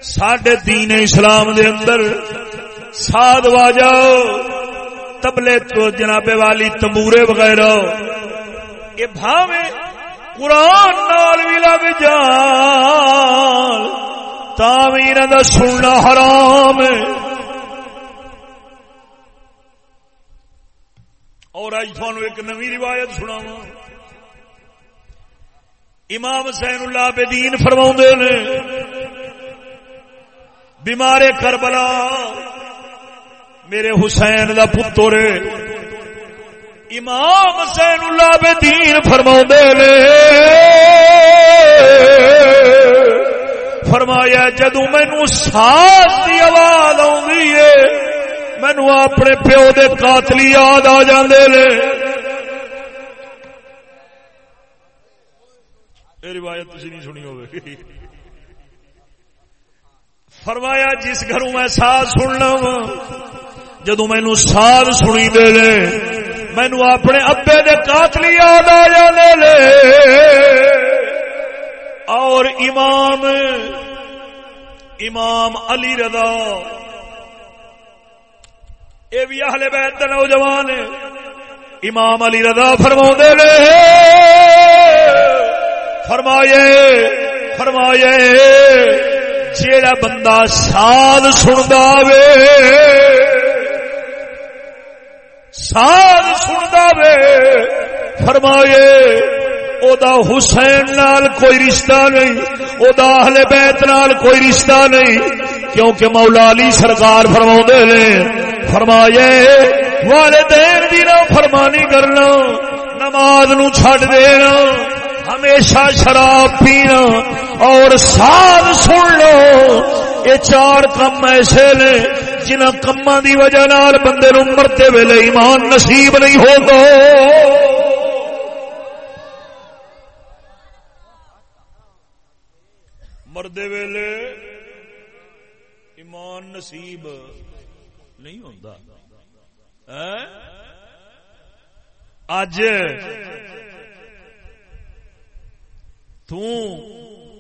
سڈے دین اسلام دے اندر، ساد واجاؤ تبلے تو جناب والی تمورے وغیرہ، یہ بھاوے قرآن نال بھی لگ جان تعمیر دا سننا حرام اور اج تھانو ایک نوی روایت سناوا امام حسین اللہ بدین فرما نے بیمار کربلا، میرے حسین دا پتر، امام حسین اللہ بدین فرما نے، فرمایا جدو مینو ساس کی آواز ہے مینو اپنے پیو دے قاتلی یاد آ جاندے نے۔ روایت تھی نہیں سنی ہوگی فرمایا، جس گھروں میں ساز سننا وا جدو مینو ساز سنی دے لے مینو اپنے ابے دے قاتلی یاد آ جانے لے۔ اور امام امام علی رضا یہ بھی اہل بیت نوجوان امام علی رضا فرما لے۔ فرمائے فرمائے، جیڑا بندہ ساد سندا وے ساد سندا وے، فرمائے او دا حسین نال کوئی رشتہ نہیں او دا اہل بیت نال کوئی رشتہ نہیں، کیونکہ مولا علی سرکار فرما نے، فرمائے، والدین دی نہ فرمانی کرنا، نماز نو چھڈ دینا ہمیشہ شراب پینا اور ساتھ سن لو۔ یہ چار کم ایسے نے جنہ کما دی وجہ نال بندے نو مرتے ویلے ایمان نصیب نہیں ہوگا۔ مردے ویلے ایمان نصیب نہیں ہوتا ہاں؟ اج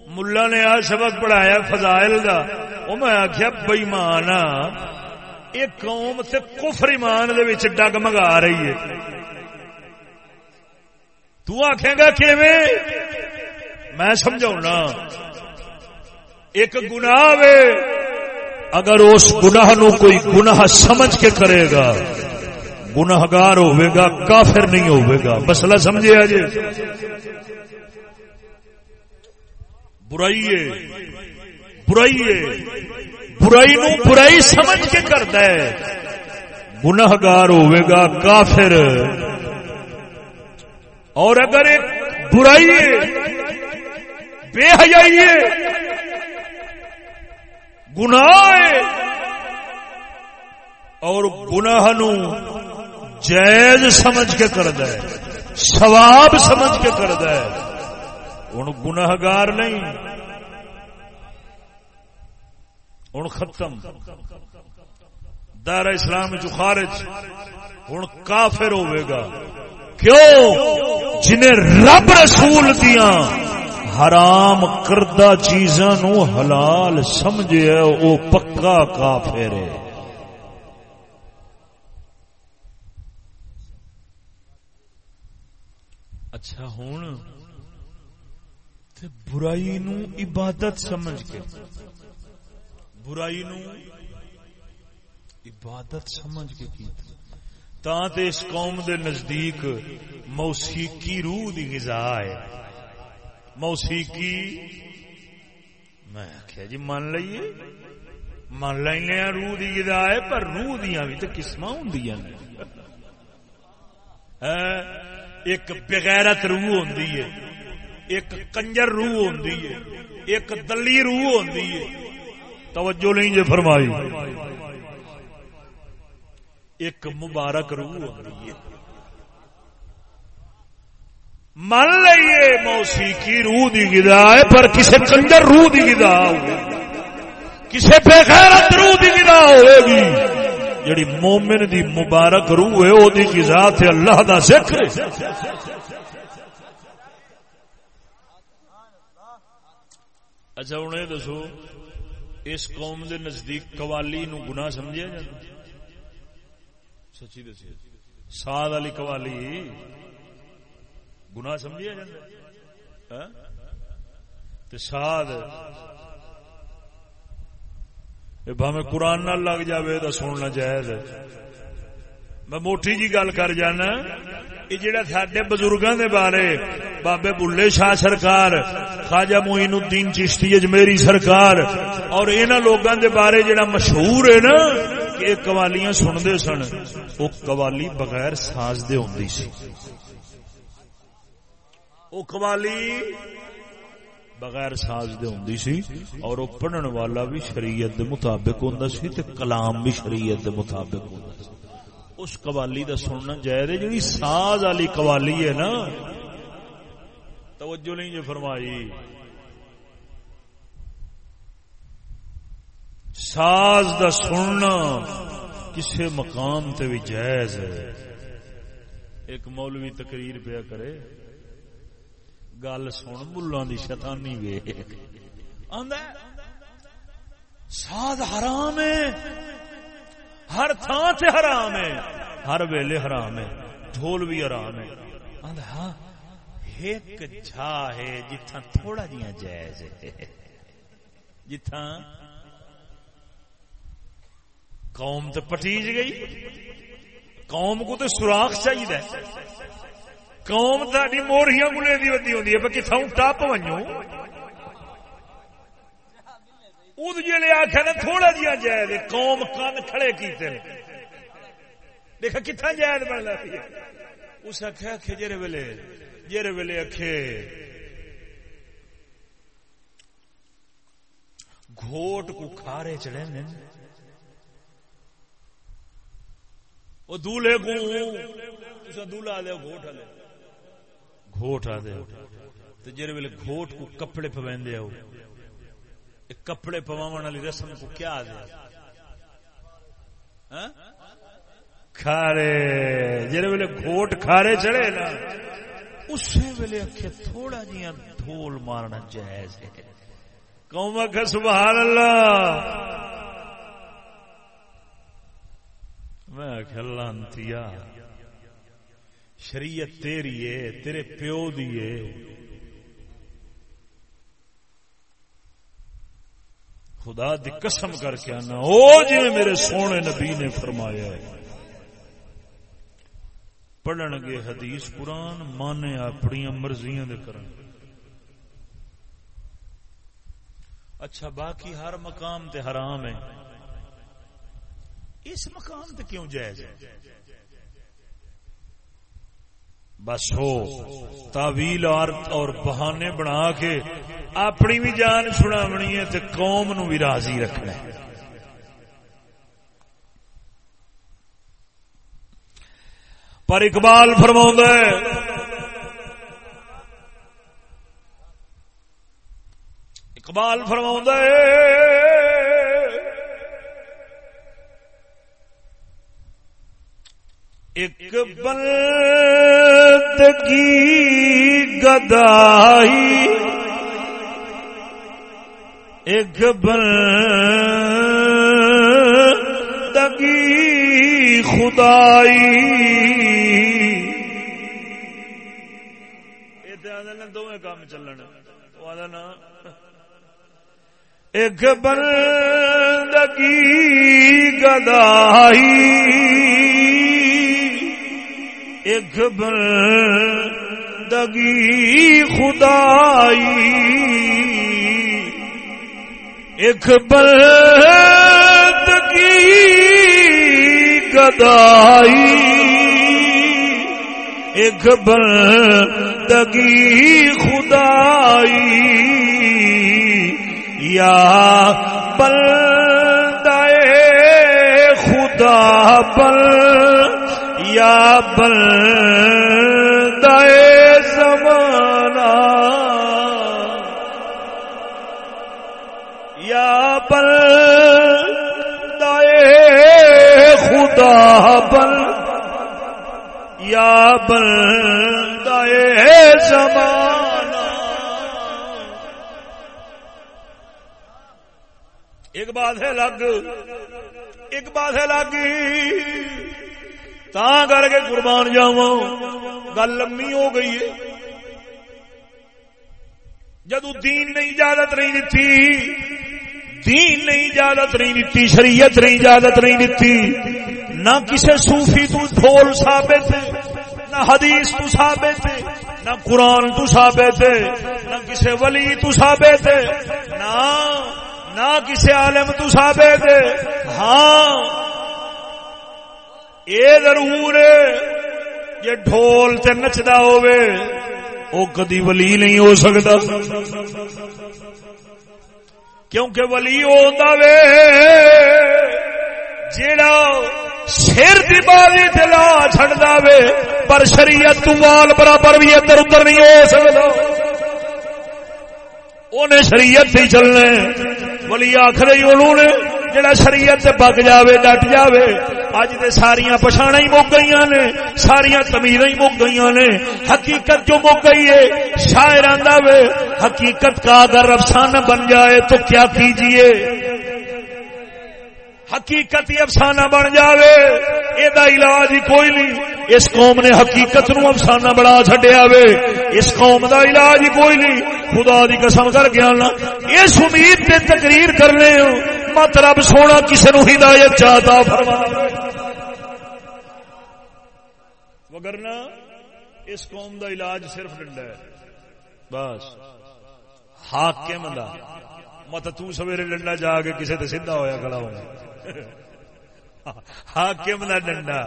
ملا نے آ سبق پڑھایا فضائل دا وہ میں آخیا بئیمان یہ قوم سے کفر ایمان دے ڈگ مگا رہی ہے۔ تو آخے گا کہ میں سمجھا ایک گناہ وے، اگر اس گناہ نو کوئی گناہ سمجھ کے کرے گا، گناہگار ہوئے گا، کافر نہیں ہوئے گا۔ مسئلہ سمجھے آجے؟ برائی برائی برائی نو برائی سمجھ کے کرتا ہے۔ گناہگار ہوئے گا، کافر۔ اور اگر ایک برائی بے حیائی گناہ اور گناہ نو جائز سمجھ کے کرتا ہے سواب سمجھ کے کرتا ہے۔ ہوں گناہگار نہیں۔ ہوں ختم۔ دائرہ اسلام جو خارج۔ ہوں کافر ہوئے گا۔ کیوں؟ جنہیں رب رسول دیا حرام کردہ چیزاں نو حلال سمجھے وہ پکا کافر ہے۔ اچھا ہوں برائی نو عبادت سمجھ کے۔ برائی نو عبادت سمجھ کے کی تا تے اس قوم دے نزدیک موسیقی روح دی غذا ہے۔ موسیقی میں آخیا جی من لئیے۔ من لینے روح دی غذا ہے، پر روح دیا بھی تو قسم ہوں ایک بغیرت روح ہوندی ہے۔ ایک کنجر روح ہوندی ہے، ایک دلی روح ہوندی ہے۔ توجہ نہیں جے فرمائی۔ ایک مبارک روح ہوندی ہے۔ من لئیے موسیقی روح دی گدا ہے، پر کسے کنجر روح دی گدا ہوگی کسے بے غیرت روح دی گدا ہوئے گی۔ جڑی مومن دی مبارک روح ہے، او دی غذا تے اللہ دا ذکر ہے۔ اچھا ہوں یہ دسو، اس قوم دے نزدیک قوالی نو گناہ سمجھا جاتا سچی دسی ساد والی قوالی گناہ سمجھا جاتا ہاں؟ ساد بھاوے قرآن نہ لگ جاوے تو سننا جائز میں موٹی جی گل کر جانا، یہ جڑا سڈے بزرگوں دے بارے، بابے بلے شاہ سرکار، خواجہ معین الدین چشتی اجمیری سرکار، اور انہوں لوگوں دے بارے جڑا مشہور ہے نا، کہ قوالیاں سنتے سن، وہ قوالی بغیر ساز دے ہوندی سی۔ وہ قوالی بغیر ساز دے ہوندی سی، اور وہ پڑھن والا بھی شریعت دے مطابق ہوندا سی، تے کلام بھی شریعت دے مطابق ہوندا سی۔ اس قوالی دا سننا جائز ہے جڑی ساز والی قوالی ہے نا۔ توجہ نہیں جو فرمائی۔ ساز دا سننا کسے مقام تے بھی جائز ہے۔ ایک مولوی تقریر پیا کرے۔ گل سن ملا دی شیطانی وے ساز حرام ہے۔ ہر تھان سے حرام ہے، ہر ویلے حرام ہے، ڈھول بھی حرام ہے۔ ہاں ایک جھا ہے جتھا تھوڑا جیا جائز ہے۔ جتھا قوم تو پٹیج گئی، قوم کو تو سوراخ چاہیے قوم تاری موریا گلے کی ودی ہوتی ہے کتنا ٹپ ونو اد جی آخیا نا تھوڑا جہا جائز قوم کن کھڑے کیتے دیکھا کتنا جائز بن رہی ہے۔ اس آخیا آخ جی ویلے جی ویلے اکھے گھوٹ کو کھارے چڑھے نے۔ وہ دولے کو۔ دولا لیا گھوٹ والے گھوٹ آ دے تو جی ویلے گھوٹ کو کپڑے پوندے آؤ۔ کپڑے پوا والی رسم کو کیا دے؟ ہاں؟ کھارے جی ویلے گھوٹ کھارے چڑھے نا، اسی ویلے اکھے تھوڑا جہا ڈھول مارنا جائز ہے۔ قوم کا سبحان اللہ۔ میں لانتیا شریعت تیری ہے، تیرے پیو دی ہے۔ خدا دی قسم کر کے آنا۔ او جی میرے سونے نبی نے فرمایا ہے۔ پڑھن گے حدیث قرآن، مانے اپنی مرضیاں دے کرن۔ اچھا باقی ہر مقام تے حرام ہے۔ اس مقام تے کیوں جائز بس ہو، تعویل اور بہانے بنا کے اپنی بھی جان چھڑاونی ہے تے قوم نو بھی راضی رکھنا ہے۔ پر اقبال فرما اقبال فرما ایک بلد کی گدائی ایک بلد کی خدائی دونوں کام چلن۔ ایک بندگی گدائی۔ ایک بندگی خدائی ایک بندگی گدائی ایک بندگی خدائی۔ یا بندے خدا بل یا بندہ زمانہ۔ یا بندہ خدا بل یا بندہ زمانہ۔ ایک بات ہے لگ، ایک بات ہے لگی تا کر کے قربان جاوا گل لمبی ہو گئی ہے۔ جدو دین نے اجازت نہیں دیتی، دین نے اجازت نہیں دیتی، شریعت نے اجازت نہیں دیتی۔ نہ کسی صوفی تو ڈھول ثابت، نہ حدیث تو ثابت، نہ قرآن تو ثابت، نہ کسی ولی تو ثابت، نہ نہ کسی عالم تو ثابت۔ ہاں یہ ضرور یہ ڈھول سے نچتا ہوے وہ کدی ولی نہیں ہو سکتا کیونکہ ولی ہوتا وے، جیڑا سر کی بازی چلا چڑھتا وے، پر شریعت وال برابر بھی ادھر ادھر نہیں ہو سکتا انہیں شریعت ہی چلنا ولی آخر ہی انہوں نے جڑا شریعت سے پک جاوے، ڈٹ جاوے اج تے ساریاں پچھانا ہی مک گئی نے، ساریاں تمیز ہی مک گئی نے۔ حقیقت جو مک گئی ہے، شاعر آندا وے، حقیقت کا اگر افسانہ بن جائے تو کیا کیجیے؟ حقیقت ہی افسانہ بن جاوے اے علاج ہی کوئی نہیں۔ اس قوم نے حقیقت نو افسانہ بڑا چھڈیا وے، اس قوم دا علاج ہی کوئی نہیں۔ خدا دی قسم کر گیا نا اس امید تے تقریر کرنے ہو مت رب سونا کسی نو ہدایت چاہتا فرما وگرنا اس قوم دا علاج صرف ڈنڈا ہے۔ بس۔ حاکم دا۔ مت تو سویرے ڈنڈا جا کے کسی تے سیدھا ہویا کھڑا ہویا حاکم دا ڈنڈا۔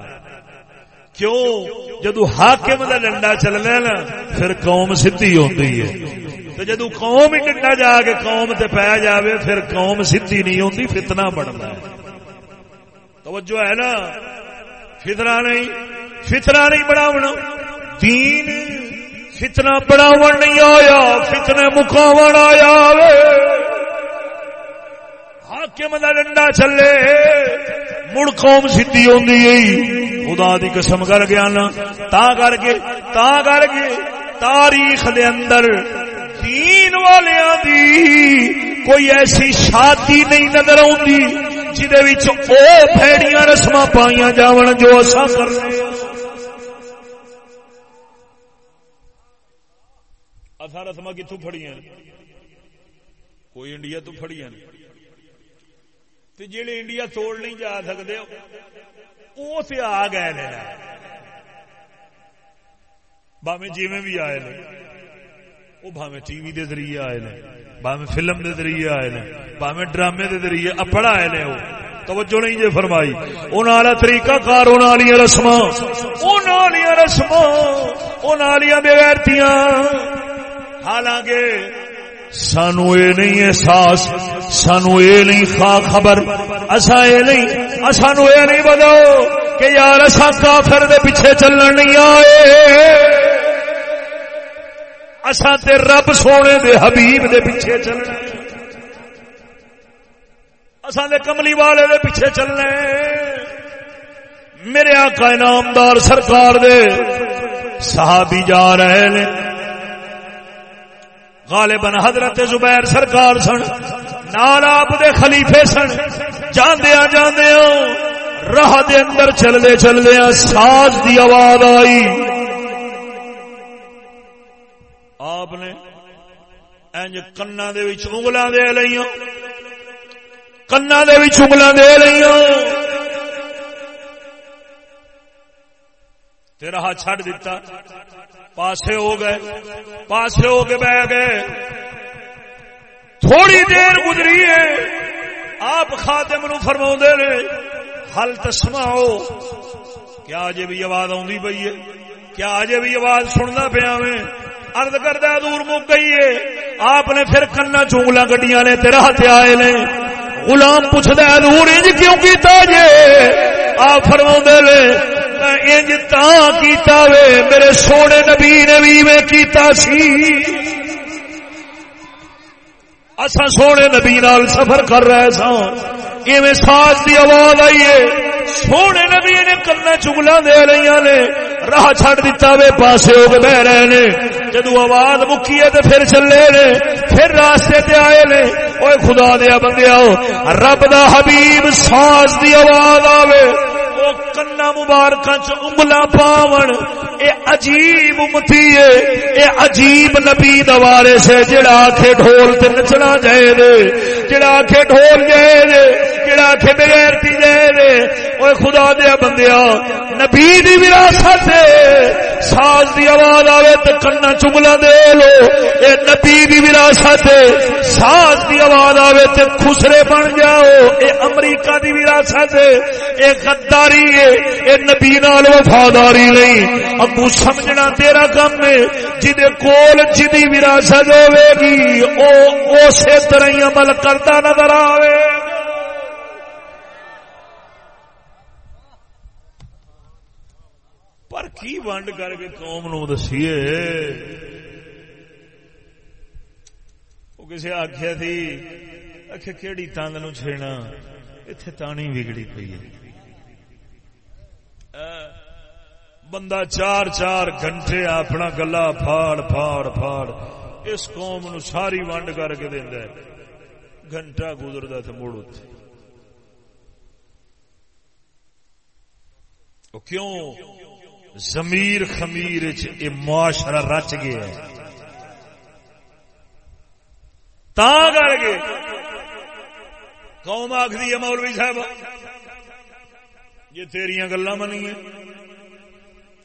کیوں؟ جدو حاکم دا ڈنڈا چلنا نا، پھر قوم سدھی ہوتی ہے۔ تو جدو قوم ہی ڈنڈا جا کے قوم تے پی جاوے، پھر قوم سدھی نہیں ہوتی فتنہ بنتا ہے۔ توجہ ہے نا؟ فتنہ نہیں فتنہ نہیں بناونا دین فتنہ بناو نہیں آیا فتنے مقاون آیا حاکم دا ڈنڈا چلے مڑ قوم سدھی ہوندی خدا دی قسم کر گیا نا تا کر کے، تا کر کے تاریخ دے اندر دین والیاں دی کوئی ایسی شادی نہیں نظر آتی جہد پھیڑیاں رسم پائیاں جاون جو اصا کر اصا ہاں۔ رسم کتوں فڑیاں کوئی انڈیا تو فڑیاں جڑے انڈیا توڑ نہیں جا سکتے وہ تو آ گئے باوے جی بھی آئے نے۔ وہ باوے ٹی وی دے ذریعے آئے نے باوے فلم دے ذریعے آئے نے باوے ڈرامے دے ذریعے اپڑا آئے نے وہ۔ توجہ نہیں جی فرمائی۔ ان والا طریقہ کار ان والی رسم ان والی رسم ان والی بےغیرتیاں حالانکہ سانو اے نہیں احساس، سانو اے نہیں خا خبر۔ اسا اے نہیں، سانو اے نہیں بتاؤ کہ یار اصا کافر دے پیچھے چلن نہیں آئے۔ اسا تے رب سونے دے حبیب دے پیچھے چلنا اسا دے کملی والے دے پیچھے چلنے میرے آقا انعامدار سرکار دے صحابی جا رہے ہیں۔ غالباً حضرت زبیر سرکار سن، نال آپ دے خلیفے سن۔ جاندیا جاندیا راہ دے اندر چلدے چلدیا ساز دی آواز آئی۔ آپ نے انج کنا دے وچ انگلاں دے لئیاں، کنا دے وچ انگلاں دے لئیاں۔ تیرا ہاتھ چھڑ دیتا پاسے ہو گئے، پاسے ہو کے بہ گئے۔ تھوڑی دیر گزری ہے، آپ خاتم نو فرما نے ہل تسماؤ کیا اجے بھی آواز آدھی پی ہے؟ کیا اجے بھی آواز سننا پیا میں؟ ارد کردہ دور مک گئی ہے۔ آپ نے پھر کنا چونگلا گڈیاں نے تیرا ہاتھ آئے نے۔ غلام پوچھتا ہے دور انج کیوں کیتا جے؟ آپ فرما نے انج تا کیتا وے، میرے سونے نبی نے بھی میں کیتا سی۔ اسا سونے نبی نال سفر کر رہے سا ایویں ساز دی آواز آئی ہے۔ سونے نبی نے کنا چگلا دے رہی نے، راہ چھڑ دیتا وے، پاسے ہو کے بہ رہے نے۔ جدو آواز مکی ہے تو پھر چلے نے، پھر راستے تے آئے نے۔ اوے خدا دیا بندیا رب دا حبیب ساز دی آواز آوے۔ کنا مبارک انگلا پاون۔ اے عجیب امتی ہے، اے عجیب نبی دوارے سے جڑا آکھے ڈھول تے نچنا جائے دے جڑا آکھے ڈھول جائے دے جڑا آکھے بغیرتی جائے اوے خدا دیا بندیا نبی دی وراثت ہے ساز دی آواز آوے تو کنا چگلا دے لو اے نبی دی وراثت ساز دی آواز آوے تو خسرے بن جاؤ اے امریکہ دی وراثت اے غداری ہے اے نبی نال وفاداری نہیں ابو سمجھنا تیرا کم ہے جدے کول جدی وراثت ہوے گی او اسی طرح ہی عمل کرتا نظر آوے گا پر کی ونڈ کر کے قوم نو دسیے؟ وہ کسی آخیا تھی آخ کہڑی تنگ نو چھینا اتے تانی بگڑی پی بندہ چار چار گھنٹے اپنا گلا پھاڑ پھاڑ پھاڑ اس قوم نو ساری ونڈ کر کے دینا گھنٹہ گزرتا تو مڑ اتنے کیوں؟ زمیر خمیر یہ معاشرہ رچ گیا تا کر کے قوم آخری ہے مولوی صاحب۔ یہ تیریا گلا منیے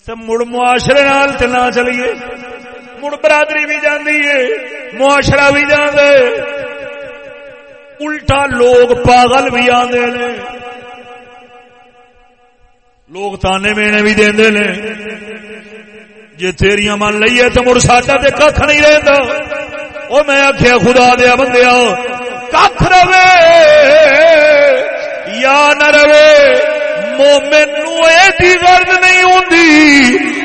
تو مڑ معاشرے نال تے نہ چلیے۔ مڑ برادری بھی جاندی ہے، معاشرہ بھی جاندے۔ الٹا لوگ پاگل بھی آندے نے۔ لوگ تانے مینے بھی دے نے جی تیریاں من لئیے تو مڑ ساڈا تے کھ نہیں رہتا وہ میں آخیا خدا دیا بندیا کھ رہے یا نہ رہے مومن ایسی غرض نہیں ہوتی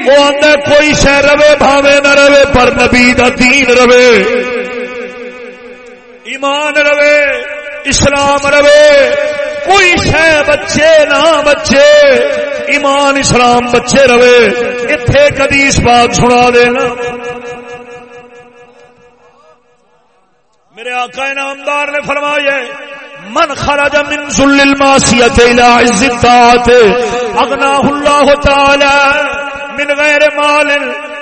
وہ آدھا کوئی شہ رہے بھاوے نہ رہے پر نبی دا دین رہے ایمان رہے اسلام رہے کوئی شہ بچے نہ بچے۔ ایمان اسلام بچے رہے۔ اتے کدی اس بات سنا دینا۔ میرے آقا نامدار نے فرمایا من خرج من ذل الماسیت الى عز الطاعت اغناه الله تعالی من غیر مال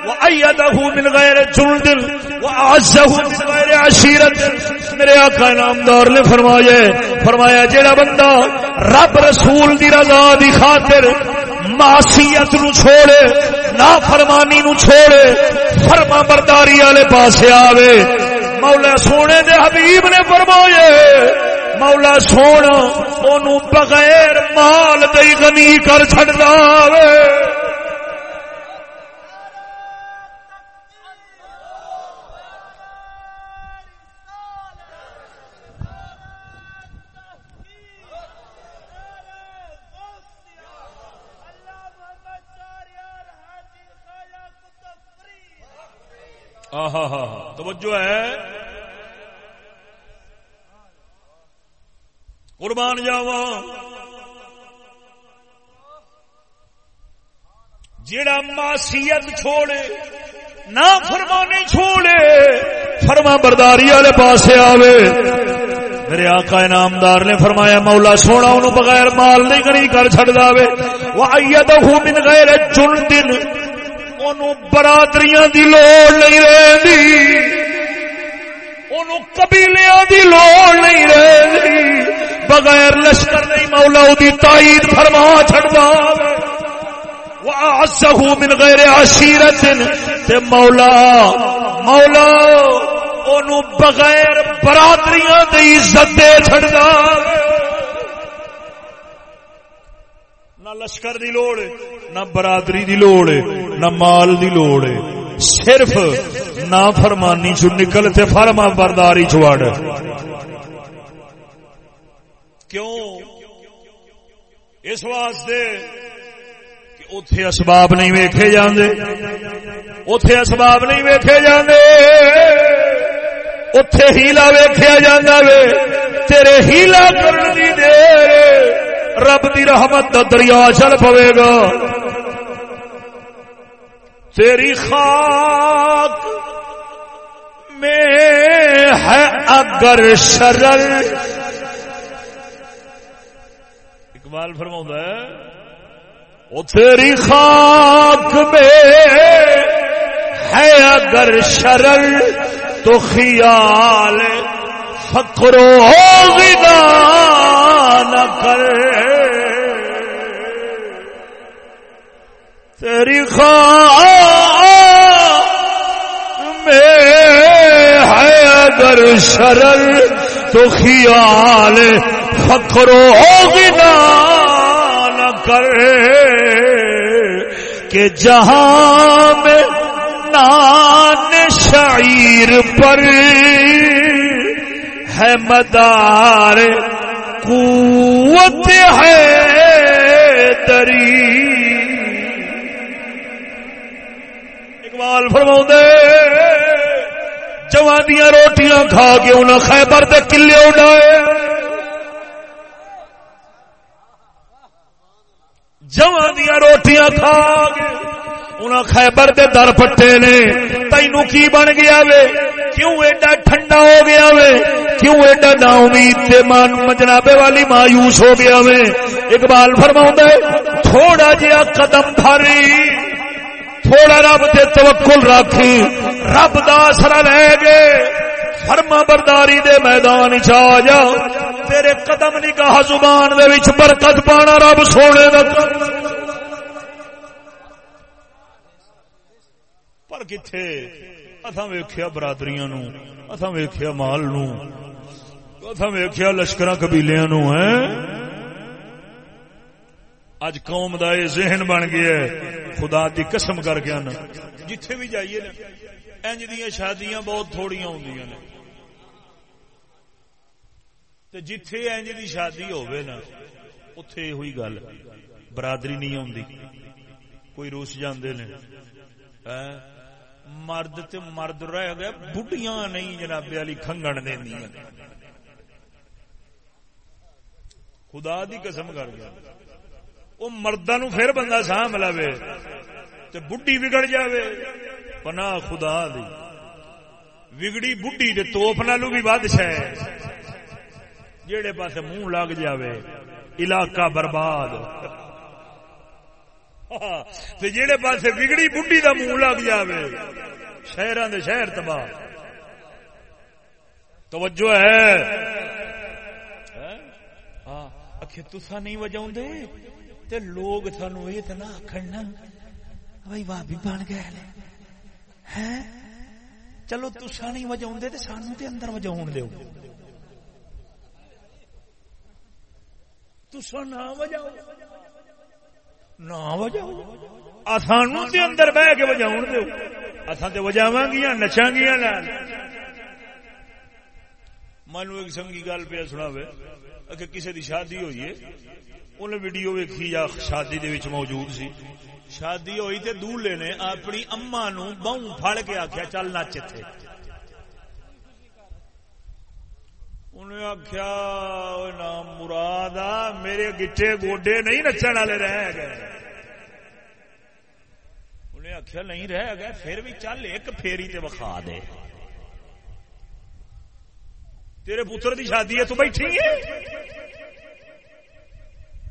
وأيده من غیر جلد وأعزه من غیر عشیرت میرے آقا نامدار نے فرمایا فرمایا، جیڑا بندہ رب رسول دی رضا دی خاطر معصیت نو چھوڑے، نافرمانی نو چھوڑے فرما برداری والے پاسے آوے۔ مولا سونے دے حبیب نے فرمایا، مولا سونا ان بغیر مال دئی غنی کر چڑتا توجہ ہے۔ قربان جاوا جڑا معصیت چھوڑے نہ فرمانی چھوڑے، فرما برداری والے پاس آوے۔ میرے آقا انعامدار نے فرمایا، مولا سونا انہوں بغیر مال نہیں کری کر چڑ دے وہ آئیے تو من غیر چن دن برادریاں دی لوڑ نہیں رہی قبیلے دی لوڑ نہیں رہی بغیر لشکر نہیں مولا دی تائید فرما چڑھا وہ من غیر عشیرت تے مولا مولا، اونوں بغیر برادریاں دی عزت دے۔ چھڑدا نہ لشکر دی لوڑ نہ برادری دی لوڑ نہ مال دی لوڑ صرف نہ فرمانی چ نکل تے فرما برداری چواڑ کیوں؟ اس واسطے اتے اسباب نہیں ویکھے جاندے۔ اتے اسباب نہیں ویکھے جاندے۔ اتے ہیلا ویکھیا جاندا وے۔ تیرے ہیلا کرن دی دیر۔ رب دی رحمت دا دریا چل پوے گا تیری خاک میں ہے اگر شرل اقبال فرما ہے وہ تیری خاک میں ہے اگر شرل تو خیال فکرو غنا نہ میں ہے اگر شرل تو خیال فخرو گنا نہ کرے کہ جہاں میں نان شعیر پر ہے مدار قوت ہے دری اقبال فرما جوانیاں روٹیاں کھا کے انہیں خیبر دے کلے اڈائے۔ جوانیاں روٹیاں کھا کے انہیں خیبر دے در پٹے نے، تینو کی بن گیا وے؟ کیوں ایڈا ٹھنڈا ہو گیا وے؟ کیوں ایڈا نا امید تے مان جنابے والی مایوس ہو گیا وے؟ اقبال فرما تھوڑا جہا قدم پھری تھوڑا رب تے توکل رکھ رب دا سر لے گے فرما برداری دے میدان چ آ جا۔ تیرے قدم نگاہ زبان دے وچ برکت پانا رب سونے دا۔ پر کتنے اتھا ویخیا برادری نو اتھا ویخیا مال نو اتھا ویخیا لشکر قبیلیا نو ہے اج قوم دا یہ ذہن بن گیا ہے، خدا دی قسم کر کے نا جتھے بھی جائیے نا انج دیا شادیاں بہت تھوڑیاں ہوں نے۔ تے جتھے انج دی شادی ہوئے نا اتے ہوئی گل۔ برادری نہیں آتی کوئی روس جاندے نے۔ ہاں؟ مرد تے مرد رہ گئے بڑھیاں نہیں جناب والی کھنگن دینی خدا دی قسم کر گیا وہ مردہ نو پھر بندہ سام لے تے بڈی بگڑ جاوے پنا خدا دی وگڑی بڈی دے توپ نالو بھی بادشاہ ہے جیڑے پاسے منہ لگ جاوے علاقہ برباد جہے پاس بگڑی بڈی کا منہ لگ جائے شہر دے شہر تباہ توجہ ہے تسا نہیں وجا تے لوگ تھانو یہ تو نہ آخر بھائی بھابی بن گئے ہے؟ چلو تسا نہیں وجا تے سانو تے اندر وجا دو تسا نہ وجاؤ نہ وجہ سانو تے اندر بہ کے وجاؤ دو اصا تو وجاوا گیا نچا گیا لال من ایک سنگی گل پہ سنا کہ کسی دی شادی ہوئی ہے؟ انہیں ویڈیو ویکھی یا شادی دے وچ موجود سی۔ شادی ہوئی تے دولے نے اپنی اما نو بہوں پھڑ کے آخیا چل نچ تھے انہیں آخیا نام مراد آ، میرے گٹے گوڈے نہیں نچن والے رہ گئے۔ انہیں آخیا نہیں رہ گئے، پھر بھی چل، ایک پھیری تے وکھا دے۔ تیرے پتر دی شادی ہے، تو بیٹھی ہے؟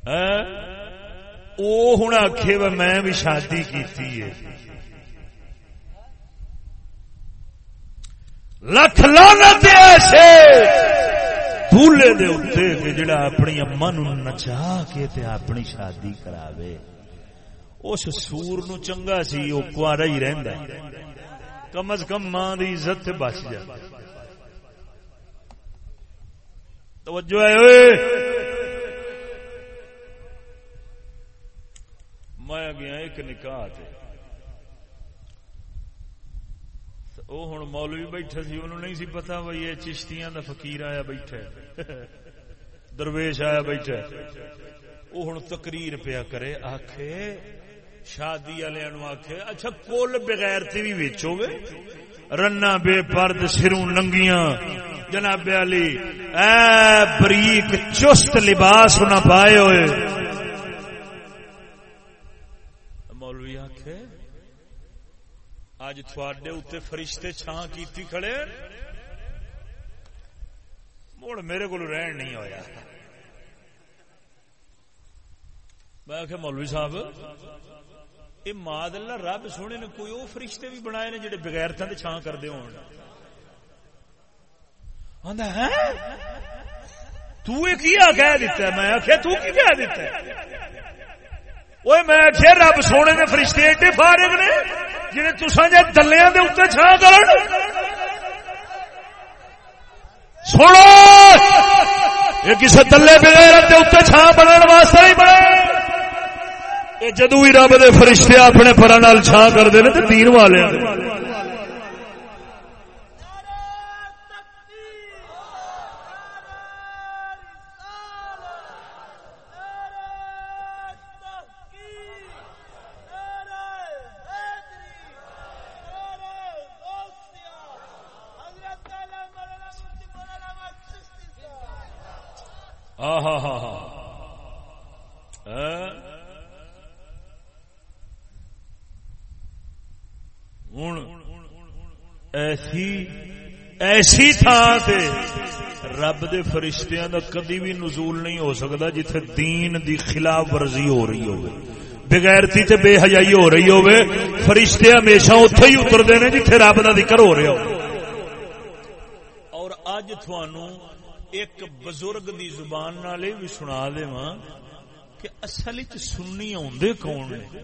وہ ہوں آخے و میں بھی شادی کی لکھ لانت ایسے دولے دے اتنے جڑا اپنی اما نو نچا کے تے اپنی شادی کراوے۔ اس سور نو چنگا سی وہ کارا ہی رہندا کم از کم ماں دی عزت بچ جائے۔ توجہ ہے، اوئے! میں گیا ایک نکاح تے۔ وہ ہوں مولوی بیٹھا سی، انہوں نہیں سی پتا بھائی یہ چشتیاں دا فقیر آیا بیٹھا درویش آیا بیٹھا وہ ہوں تقریر پیا کرے آخے شادی والے آخ اچھا کل بغیر تی بھی ویچو گے رنا بے پرد سروں ننگیاں۔ جناب علی، اے بریک چست لباس نہ پائے ہوئے۔ اج تھوڑے اتنے فرشتے چھان کیتی کھڑے مڑ میرے کو رہن نہیں ہویا۔ میں آخ مولوی صاحب یہ ماد اللہ رب سونے نے کوئی وہ فرشتے بھی بنائے نے جڑے بغیر تھا چھان کرتے ہو کہہ دیتا ہے؟ میں آخیا تو کی کہہ دیتا ہے؟ وہ میں آخیا رب سونے نے فرشتے ایڈے فارغ نے۔ جی تسا جی دلیا کے اتنے چھان کر سنو۔ یہ کسی دلے بغیر اتنے چھان بننے واسطے نہیں بنے۔ جدو بھی رب دے فرشتے اپنے پر چھان کرتے ہیں تو تین والے ایسی ایسی تھان سے رب دے فرشتیاں دا کدی بھی نزول نہیں ہو سکتا جتھے دین دی خلاف ورزی ہو رہی ہو بغیرتی تے بے حیائی ہو رہی ہوے فرشتے ہمیشہ اتے ہی اترتے ہیں جتھے رب دا ذکر ہو رہا ہو۔ اور اج تھانوں ایک بزرگ دی زبان نالے بھی سنا دے کہ اصل سننی آدھے کون نے؟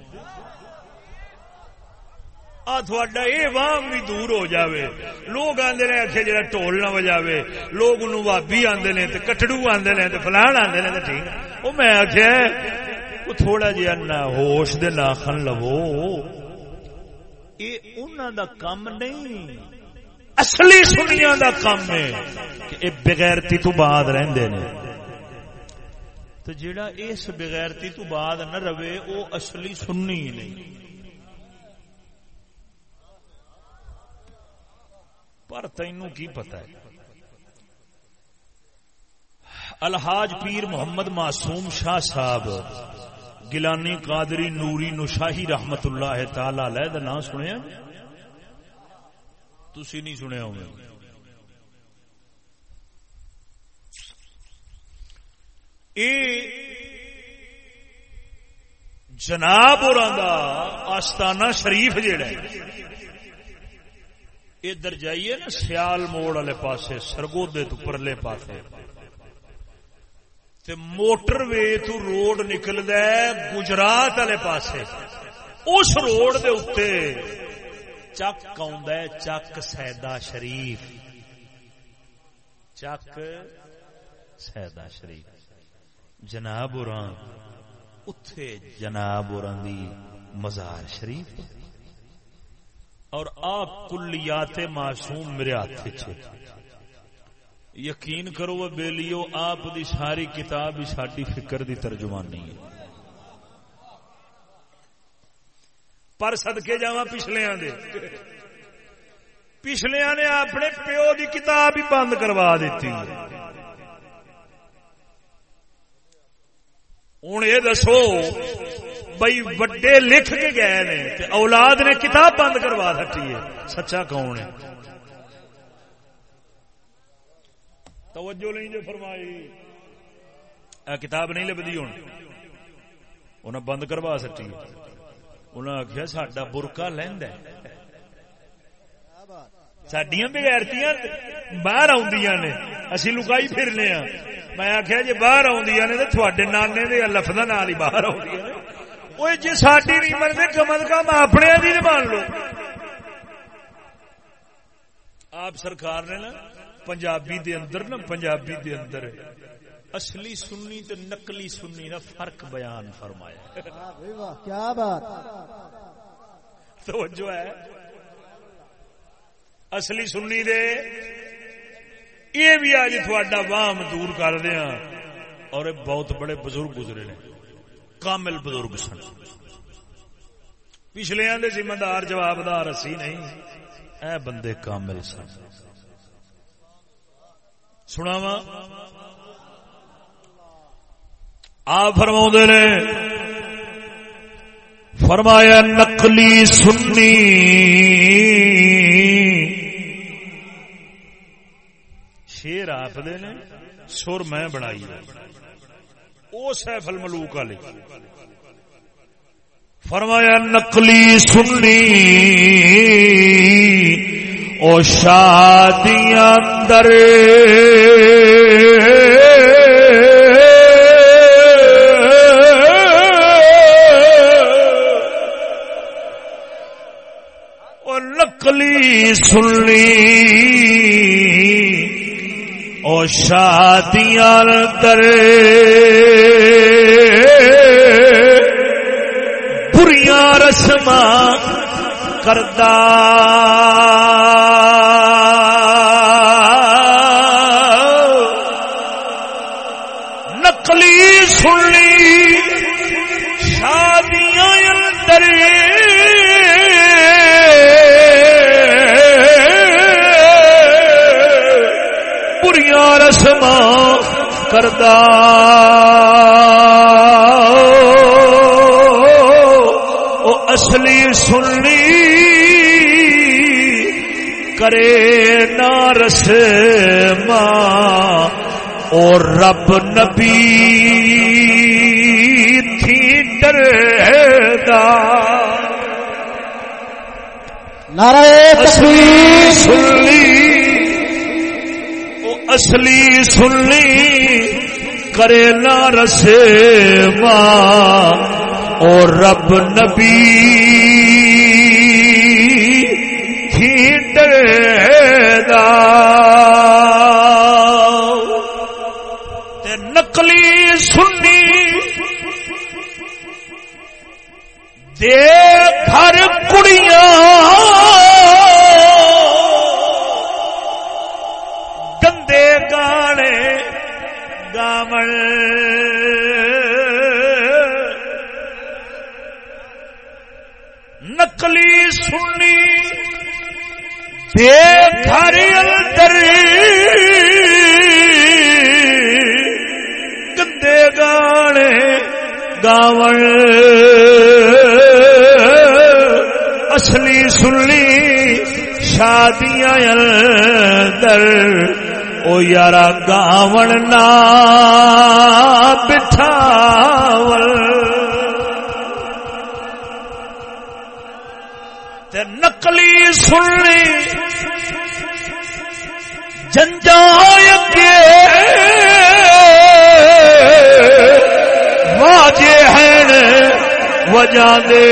تھوڑا یہ وام بھی دور ہو جاوے۔ لوگ آدھے نے آخے جا ٹول نہ بجاوے۔ لوگ ان بابی آدھے نے کٹڑو آدھے نے فلان آدھے نے ٹھیک۔ وہ میں آخیا وہ تھوڑا جہا نہ ہوش دے ناخن لو یہ انہوں دا کام نہیں، اصلی سنیا دا کام ہے کہ یہ بغیرتی تو بعد رہندے نے۔ تو جڑا اس بغیرتی تو بعد نہ رہے وہ اصلی سننی نہیں۔ پر تینوں کی پتا ہے؟ الحاج پیر محمد معصوم شاہ صاحب گلانی قادری نوری نشاہی رحمت اللہ تعالی علیہ دا نام سنیا؟ تسی نہیں سنیا ہوں اے جناب اور آستانہ شریف جیڑا ہے ادھر جائیے نا، سیال موڑ والے پاسے، سرگودے تو پرلے پاسے۔ تے موٹر وے تو روڈ نکلد گجرات والے پاسے۔ اس روڈ دے اتنے چک آ چک سیدا شریف۔ چک سیدا شریف۔ جناب اتے جناب دی مزار شریف۔ اور آ کلیات معصوم میرے ہاتھ یقین کرو وہ آپ دی ساری کتاب ساری فکر دی ترجمانی ہے۔ پر سدکے جا پچھلیا پچھلیا نے اپنے پیو دی کتاب ہی بند کروا دیتی۔ ہوں یہ دسو بھائی وڈے لکھ کے گئے نے اولاد نے کتاب بند کروا سکی ہے۔ سچا کون ہے؟ توجہ نہیں جو فرمائی۔ کتاب نہیں لبھی ہوں۔ انہیں بند کروا سکی انہیں آخیا سڈا برکا لیند سڈیا بغیرتی باہر آدی نے اسی لکائی پھرنے ہاں میں آخیا جی باہر آدی نے تو تھوڑے نانے دے لفظ نال ہی باہر آدی وہ جی ساری نہیں منگے کم از کم اپنے بھی مان لو آپ سرکار نے نا پنجابی دے اندر نا پنجابی دے اندر اصلی سنی تے نقلی سنی نا فرق بیان فرمایا کیا بات توجہ ہے اصلی سنی دے۔ یہ بھی آج تھوڑا وام دور کر دیا۔ اور بہت بڑے بزرگ گزرے نے۔ کامل بزرگ سن۔ پچھلے دے ذمہ دار جوابدار اسی نہیں۔ اے بندے کامل سن۔ سنا وا آ فرما نے۔ فرمایا، نقلی سنی۔ شیر آپ نے، سر میں بنائی او سیف الملوک علی۔ فرمایا، نقلی سنی۔ او شادی اندر۔ او نقلی سنی۔ شادیاں در بریاں رسماں کردہ کردہ او اصلی سننی کرے نہ رسم اور رب نبی تھی ڈر نعرہ تکبیر۔ اصلی سننی کرے نہ رسے ماں اور رب نبی دا گھر اندر گندے گانے گاون، اصلی سنلی شادیاں اندر، او یارا گاون نا بٹھاول تے نقلی سننی جنجا واجے ہیں وجہ دے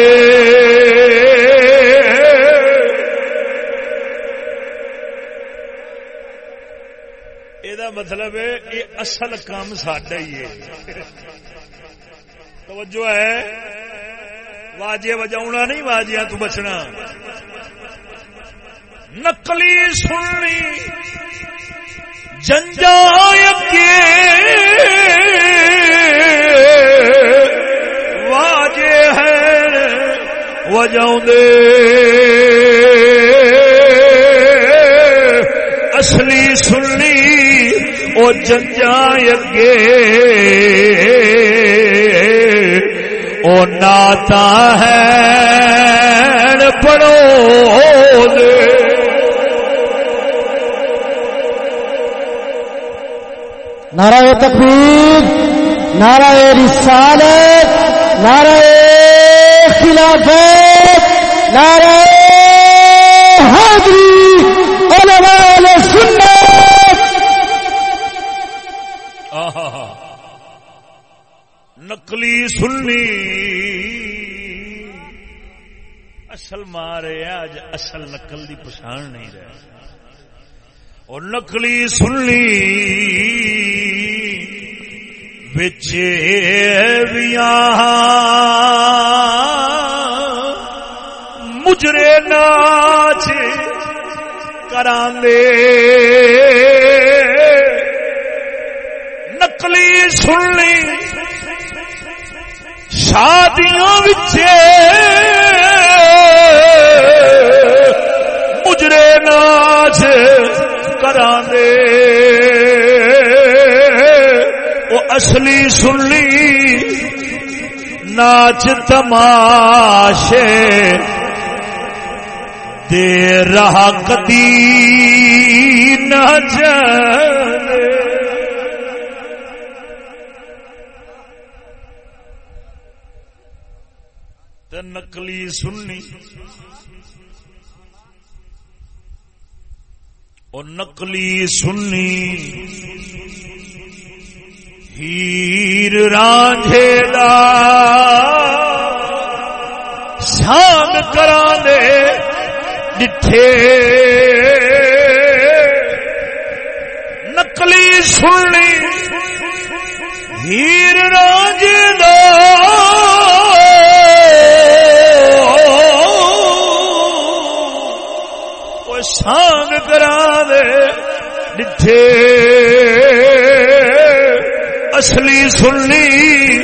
مطلب ہے یہ اصل کام ساڈا ہی ہے توجہ ہے واجے وجاؤنا نہیں واجیا تو بچنا نقلی سننی۔ جنجا کے واجے ہے وجاؤ اصلی سننی او جنجا اگے او ناتا ہے۔ پڑو دے۔ نعرہ تکبیر نعرہ رسالت، نعرہ خلافت، نعرہ حاضری، علماء سنت۔ آہا نقلی سننی اصل مارے اج اصل نقل دی پچھان نہیں رہے۔ اور نقلی سننی بچ مجرے ناچ کراندے۔ نقلی سننی شادیوں مجرے اصلی سنلی ناچ تماشے دے رہا کدی نہ جانے نقلی سننی اور نقلی سننی ہیر رانجھے دا سانگ کرا دے ڈٹھے نقلی سننی ہیر راج سانگ کرا دے ڈٹھے اصلی سننی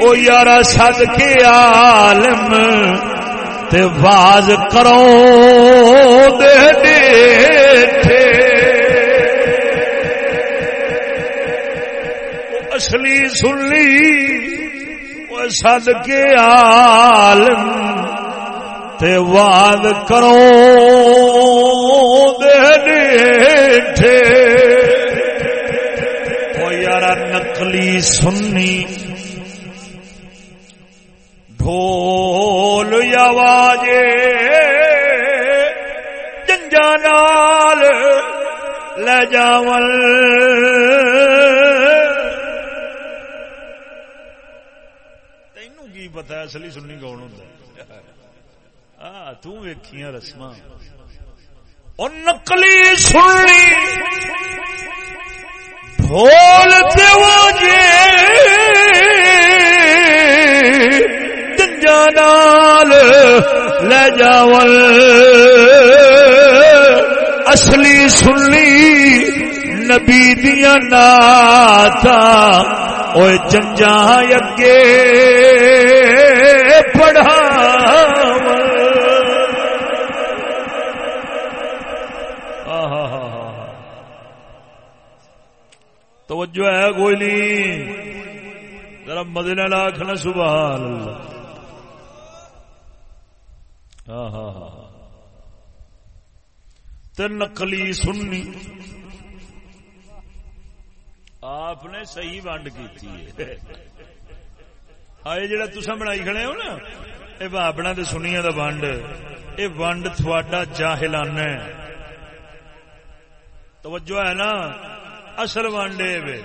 او یارا سد کے عالم تے باز کرو دے ڈیٹھے اصلی سننی او سد کے عالم تے واد کرو دے ڈیٹھے نقلی سننی ڈھول یا واجے جنجا نال لے جاول تینوں کی پتا اصلی سننی کون ہوتا ہاں تیکھیاں رسم اور نقلی سننی ڈھول جی۔ نال لے جاول۔ اصلی سنلی نبی دیا ناتا۔ اوے جنجا اگے۔ توجہ ہے کوئی نہیں۔ ذرا مدینہ لاکھ نا سبحان اللہ۔ ہاں ہاں ہاں, ہاں۔ نقلی سننی۔ آپ نے صحیح ونڈ کی آئے جڑا تسا بنائی کھڑے ہو نا یہ بابنا تو سنیا دا ونڈ۔ یہ ونڈ تھوڑا جاہلانہ توجہ ہے نا؟ اصل وانڈے وے۔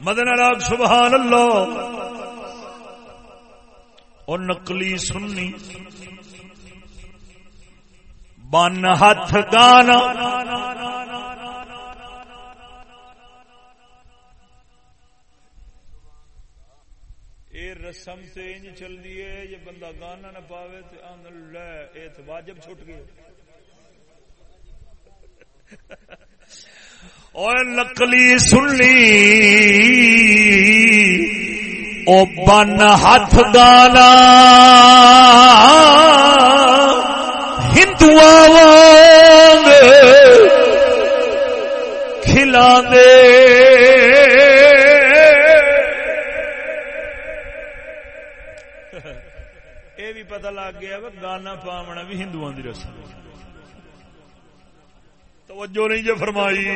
مدن راگ سبحان اللہ اور نقلی سننی بن ہاتھ گانا۔ رسم سے انج چل دی ہے یہ بندہ گانا نہ پاوے تو آن لے، اے واجب چھٹ گئے۔ اور نقلی سنلی او بن ہاتھ گانا ہندو کھلا دے یہ بھی پتہ لگ گیا گانا پاونا بھی ہندو کی رسم توجہ نہیں جو فرمائی۔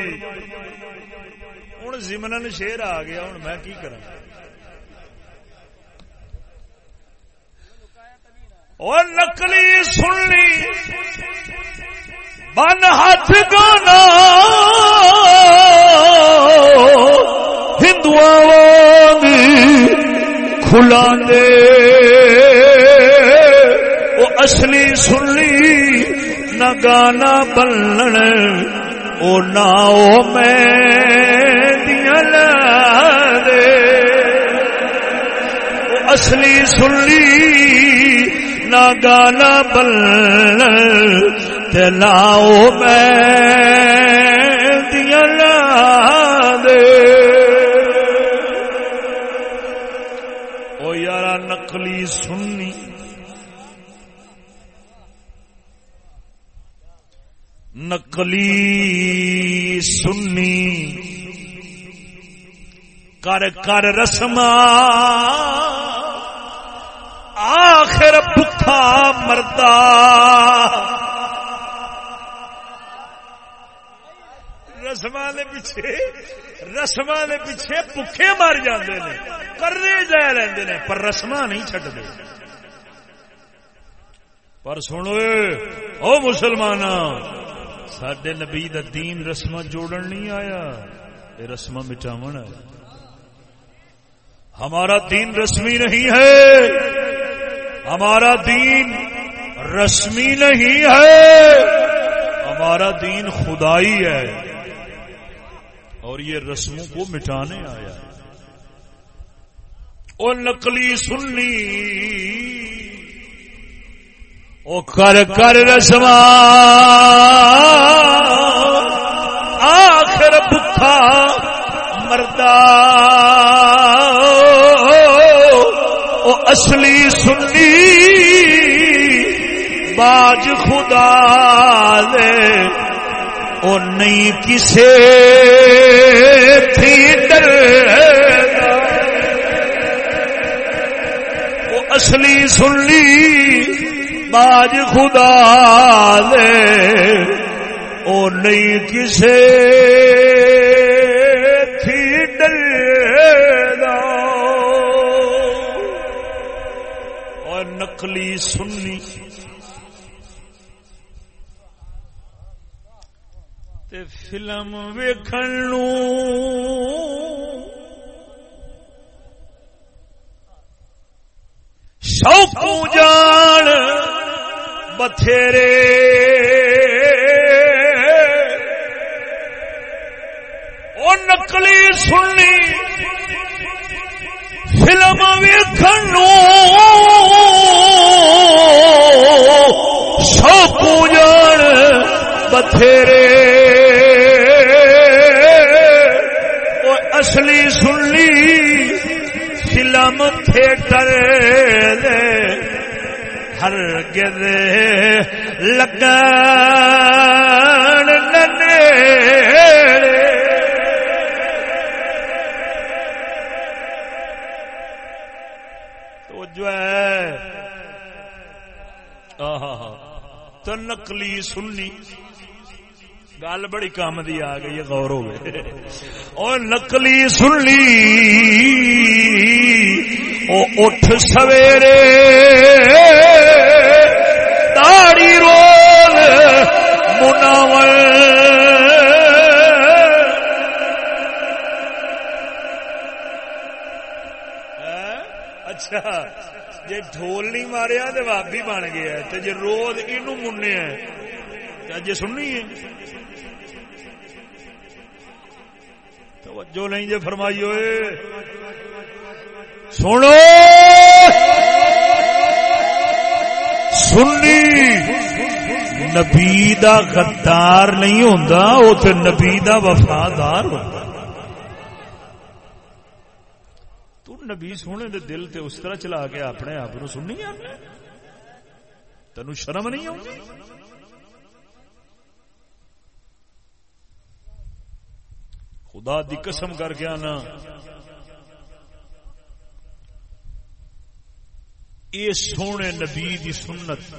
ہوں زمن شیر آ گیا ہوں میں کی کرا اور نکلی سننی بن ہاتھ گانا۔ ہندو کھلا دے وہ اصلی سنلی نہ گانا بلن او نہ او میں دیا دے اصلی سلی نہ گانا بلن تے میں دیا دے نقلی سنی۔ کر کر رسم آخر بکھا مرتا رسم پیچھے رسم پیچھے بکھے مر جاندے نے۔ کرنے جا رہے نے، پر رسم نہیں چڈتے پر سنو او مسلمان سڈے نبی دا دین رسم جوڑن نہیں آیا یہ رسم مٹاو ہمارا دین رسمی نہیں ہے ہمارا دین رسمی نہیں ہے ہمارا دین خدائی ہے اور یہ رسموں کو مٹانے آیا ہے وہ نقلی سننی وہ کر کر رسما آخر بھا مردا اصلی سننی باج خدا دے او نہیں کسے تھی ڈر۔ وہ اصلی سن لی باج خدا دے او نہیں کسے تھی ڈر اور نقلی سننی تے فلم ویکھن شوق جان بتھیرے۔ او نقلی سننی۔ فلم ویکھن شوق جان بتھیرے۔ اصلی سنلی فلم تھیٹر ہر گد لگن تو تو نقلی سننی گل بڑی کام دی آ گئی غور ہوئے۔ اور نقلی سن لی او اٹھ سویرے۔ تاڑی رول مناول۔ اچھا۔ جی ڈھول نہیں ماریا تو بابی بن گیا جی روز یہ منیا جی سننی ہے توجہ نہیں جے فرمائی ہوئے سنو سنی نبی دا غدار نہیں ہوتا وہ تو نبی دا وفادار ہوتا تو نبی سونے دے دل تے اس طرح چلا کے اپنے آپ کو سننی تین شرم نہیں آتی خدا دی قسم کر کے آنا۔ یہ سونے نبی دی سنت،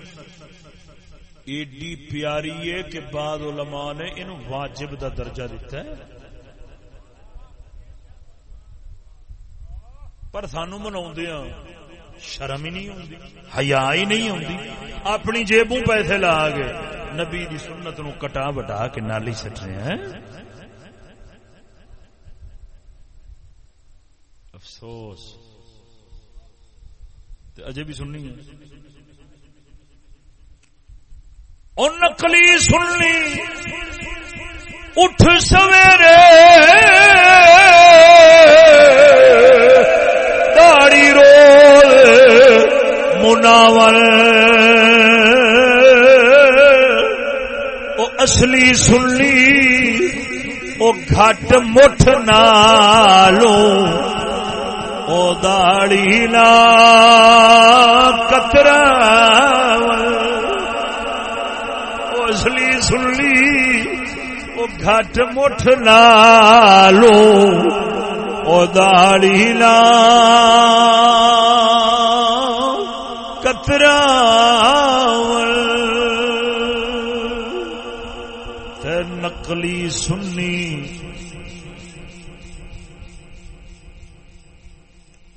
ایڈی پیاری ہے کہ بعد علماء نے ان واجب دا درجہ دیتا ہے۔ پر سانو منا ہاں۔ شرم ہی نہیں آتی ہیا ہی نہیں آتی اپنی جیبوں پیسے لا گئے نبی دی سنت نو کٹا بٹا کے نالی سٹ رہے ہیں۔ افسوس۔ اجے بھی سننی ہے۔ اور نقلی سننی، اٹھ سویرے مناول وہ اصلی سننی وہ گھٹ مٹھ نالوں او داڑی نا کترا اسلی سنلی وہ گھٹ مٹھ نالو۔ او داڑی نا کترا نقلی سنی۔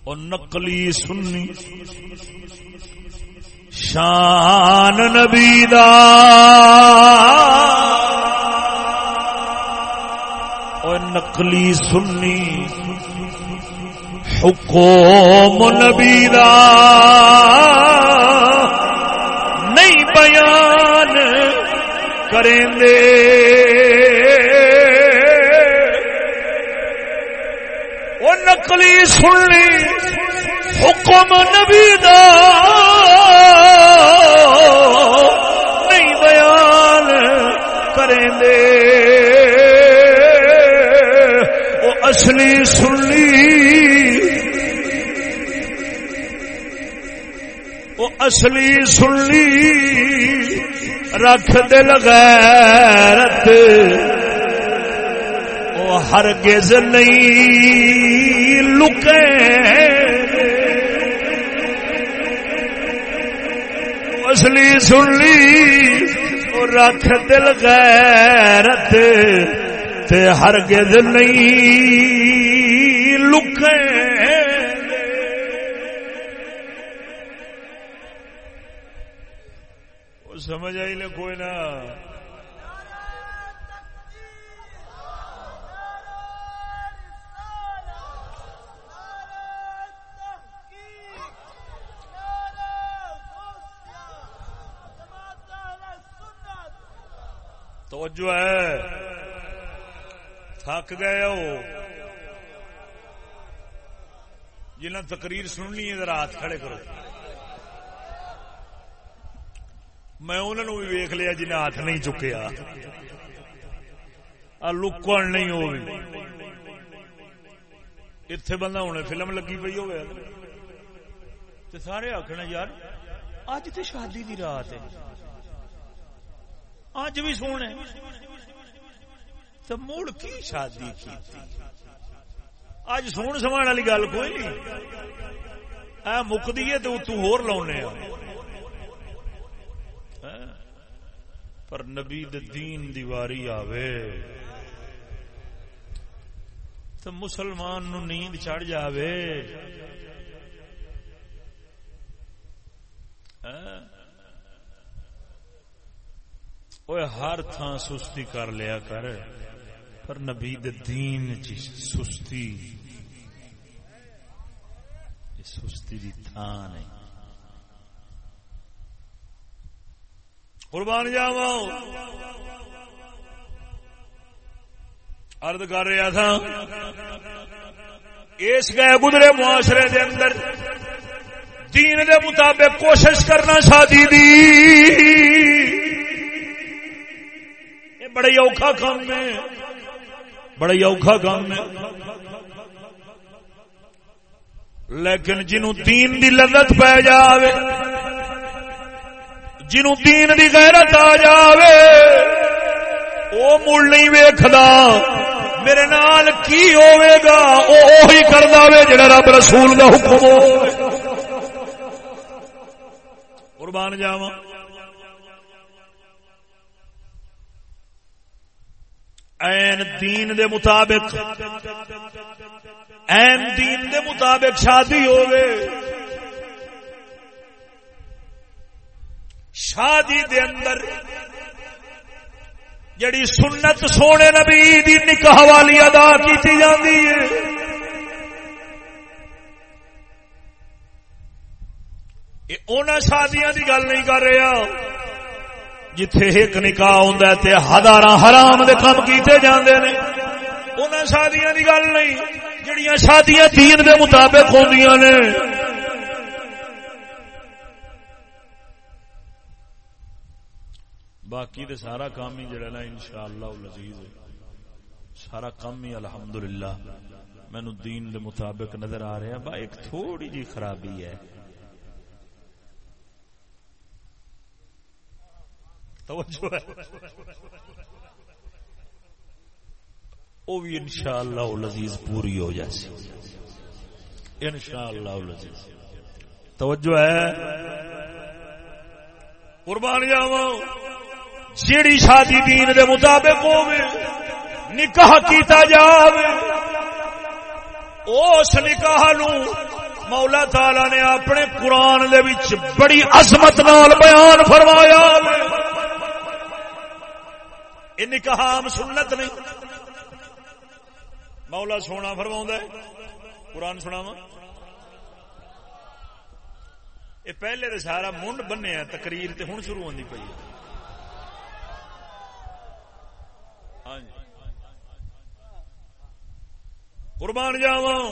اور نقلی سننی شان نبی دا۔ اور نقلی سننی حکم نبی دا۔ نہیں کریں دے وہ نقلی سننی حکم نبی دا نہیں بیان کریں دے وہ اصلی سننی اصلی سنلی رکھ دل غیرت۔ وہ ہرگز نہیں لکے۔ اصلی سنلی رکھ دل غیرت تے ہرگز نہیں لکے۔ سمجھ آئی لے کوئی نہ۔ توجہ ہے۔ تھک گئے ہو۔ جنہیں تقریر سننی ہے ذرا ہاتھ کھڑے کرو۔ میں انہوں بھی ویخ لیا جنہیں ہاتھ نہیں چکیا۔ لکن نہیں ہو اتے بندہ ہونے فلم لگی پی ہو سارے آخنا یار اج تو شادی کی رات ہے۔ اج بھی سونے۔ تو مڑ کی شادی کی؟ اج سون سمان والی گل کوئی نہیں۔ اے مکتی ہے تو ہور لاؤنے پر نبی دین دیواری آوے۔ تو مسلمان نو نیند چڑھ جاوے۔ اوے ہر تھان سستی کر لیا کر، پر نبی دین چ سستی۔ سستی دی تھان نہیں۔ قربان جاوا ارد کر رہا تھا، اس گئے گزرے معاشرے دے اندر دین دے مطابق کوشش کرنا شادی دی۔ یہ بڑا اوکھا کام ہے۔ بڑا اوکھا کام ہے۔ لیکن جنوں دین دی لذت پی جاوے جنوں دین دی غیرت آ جاوے، او مڑ نہیں ویکھدا۔ میرے نال کی ہوے گا او اوہی کردا وے جڑا رب رسول دا حکم ہو۔ قربان جاواں۔ این دین دے مطابق، این دین دے مطابق شادی ہوے شادی دے اندر جڑی سنت سونے نبی دی نکاح والی ادا کی جاتی ہے۔ ان شادیاں دی گل نہیں کر رہا ہاں۔ جتھے ایک نکاح ہوں تے ہزار حرام دے کام کیتے جاندے نے۔ ان شادیاں دی گل نہیں، جڑیاں شادیاں دین دے مطابق ہوندیاں نے۔ باقی دے سارا کام ہی جڑا نا انشاءاللہ العزیز سارا کام ہی الحمدللہ۔ مینو دین دے مطابق نظر آ رہا با ایک تھوڑی جی خرابی ہے۔ توجہ ہے۔ وہ بھی انشاءاللہ العزیز پوری ہو جائے۔ انشاءاللہ العزیز۔ توجہ ہے۔ قربان جاواں۔ جیڑی شادی دین دے مطابق ہوے نکاح کیتا جاوے۔ اس نکاح نو مولا تعالی نے اپنے قرآن دے وچ بڑی عظمت نال بیان فرمایا یہ نکاح عام سنت نہیں۔ مولا سونا فرما قرآن سناوا یہ پہلے تو سارا منڈ بنیا تقریر تے ہوں شروع ہوتی پی قربان جاوا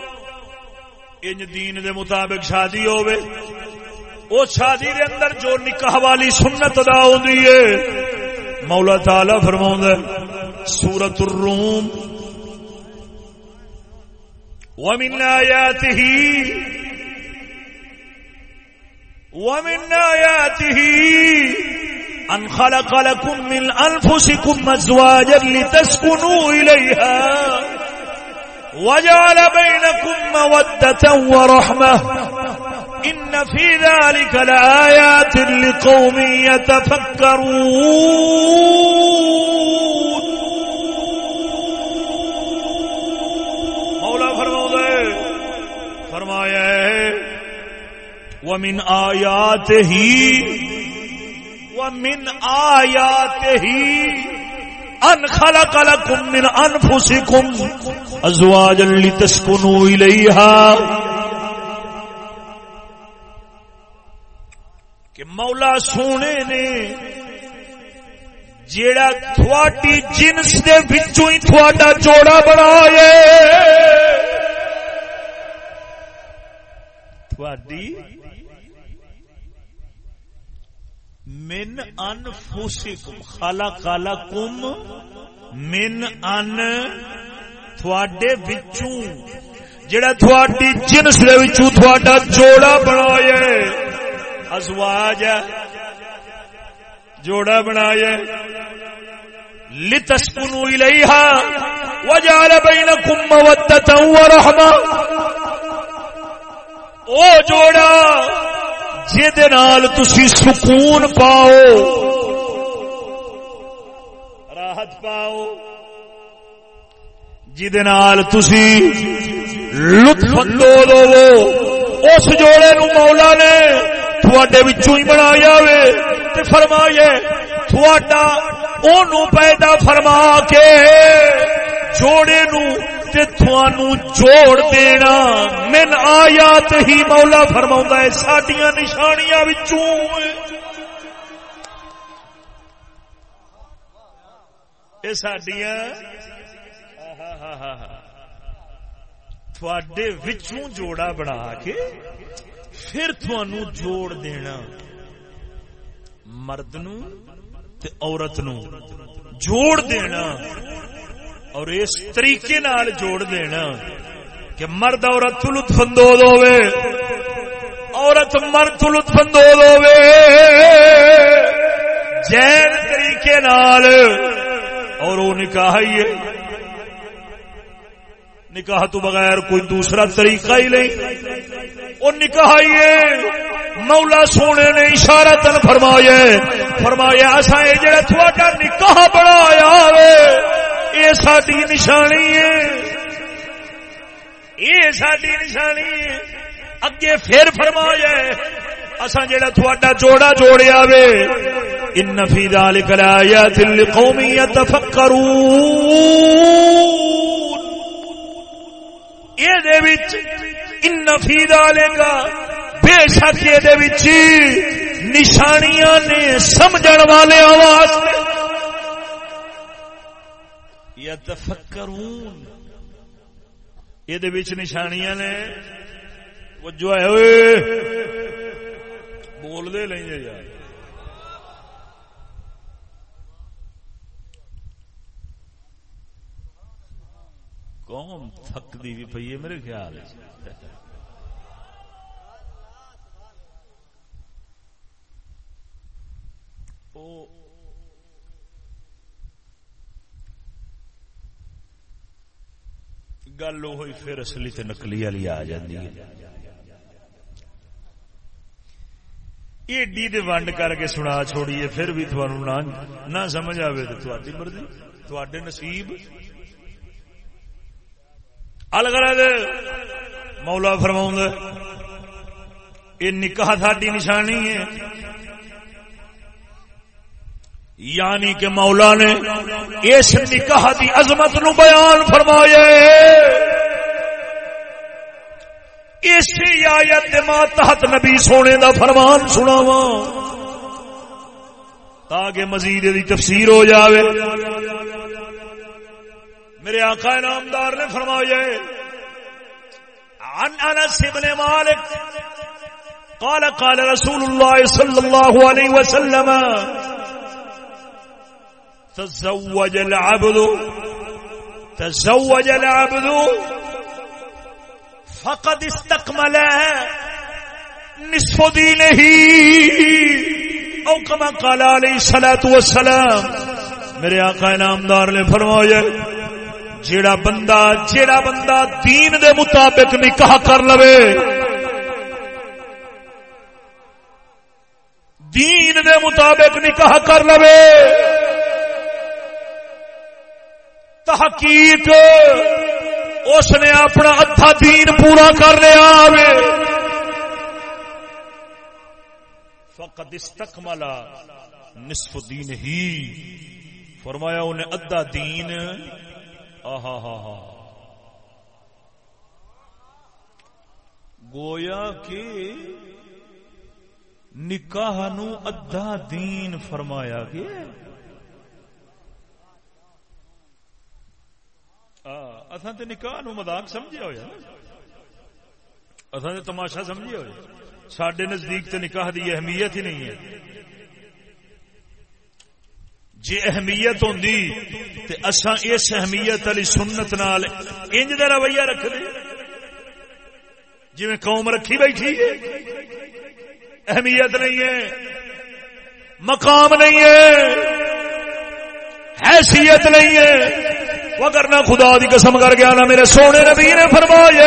ان دین دے مطابق شادی ہوے او شادی دے اندر جو نکاح والی سنت ادا ہوندی ہے، مولا تعالی فرماوندا ہے سورۃ الروم۔ ومن آیاته، ومن آياته أن خلق لكم من أنفسكم أزواجا لتسكنوا إليها۔ وجعل بينكم مودة ورحمة. إن في ذلك لآيات لقوم يتفكرون. مولا فرمو دے فرمایا ہے ومن آیات ہی ومن آیات ہی ان خلق لکم من انفسکم ازواجا لتسکنو الیہا کہ مولا سونے نے جیڑا تھوڑی جنس دے وچوں ہی تھوڑا جوڑا بنایا تھوڑی من انفسکم خلق لکم من ان تھوڑے وچوں، جڑا تھوڑی جنس دے وچوں تھوڑا جوڑا بنایا ازواج ہے جوڑا بنایا لتسکنو الیہا، وجعل بینکم مودتا ورحمہ او جوڑا جہد نال تسی سکون پاؤ۔ راحت پاؤ۔ جہد نال تسی لطف اندوز ہوو۔ اس جوڑے نو مولا نے تھوڑے وچوں ہی بنایا وے۔ تے فرمایا، تھوڑا اونوں پیدا فرما کے جوڑے نو تے تھوانو جوڑ دینا۔ من آیات ہی مولا فرماؤں ہے، ساڈیاں نشانیاں وچوں۔ اے ساڈیاں۔ تھوڑے وچوں جوڑا بنا کے پھر تھوانو جوڑ دینا۔ مرد نو تے عورت نو جوڑ دینا۔ اور اس طریقے نال جوڑ دینا کہ مرد عورت تو لطف اندوز ہوے عورت مرد تو لطف اندوز ہوے جین طریقے نال، اور وہ نکاح ہی ہے۔ نکاح تو بغیر کوئی دوسرا طریقہ ہی نہیں۔ وہ نکاح ہی ہے۔ مولا سونے نے اشارہ تن فرمایا فرمایا اصا یہ جڑا تھوڑا نکاح بڑا بنایا یہ ساری نشانی ہے۔ یہ ساری نشانی ہے۔ اگے پھر فرمایا اصا جڑا تھوڑا جوڑا جوڑیا وے، ان فی ذلک لآیات لقوم یتفکرون۔ یہ ان فی ذلک بے شک یہ نشانیاں نے سمجھن والے آواز یتفکرون. یہ نشانیاں نے. وہ جو ہے بول دے لیں یار. قوم تھکتی بھی پی ہے، میرے خیال ہے. او گل ہوئی، پھر اصلی تے نکلی والی آ جاتی ہے۔ ایڈی دے ونڈ کر کے سنا چھوڑیے، پھر بھی تھوڑا نہ سمجھ آئے تو تھوڑی مرضی تھوڑے نصیب۔ الگ مولا فرماؤں یہ نکاح ساری نشانی ہے۔ یعنی کہ مولا نے اس نکاح کی عظمت نو بیان فرمایا اسی آیت ماتحت نبی سونے دا فرمان سناوا تاکہ مزید دی تفسیر ہو جاوے۔ میرے آقا نامدار نے فرمایا عن انس بن مالك قال قال رسول الله صلى الله عليه وسلم تزوج العبد. تزوج العبد. فقد استكمل نصف دينه. او كما قال عليه الصلاه والسلام. میرے آقا انعامدار نے فرمایا، جیڑا بندہ جیڑا بندہ دین دے مطابق نکاح کر لوے، دین دے مطابق نکاح کر لوے تحقیق، اس نے اپنا ادھا دین پورا کر لیا فقد استکملا نصف دین ہی۔ فرمایا انہیں ادھا دین۔ گویا کہ نکاح نو ادھا دین فرمایا گیا۔ اصا تو نکاح نو مداق سمجھا ہوا اصا تو تماشا سمجھا ہوا سڈے نزدیک تو نکاح دی اہمیت ہی نہیں ہے۔ جی اہمیت ہوں تو اصا اس اہمیت والی سنت نال انج کا رویہ رکھ دے جی قوم رکھی بیٹھی ہے۔ اہمیت نہیں ہے، مقام نہیں ہے، حیثیت نہیں ہے۔ وہ کرنا خدا دی قسم کر گیا نا، میرے سونے نبی نے فرمایا،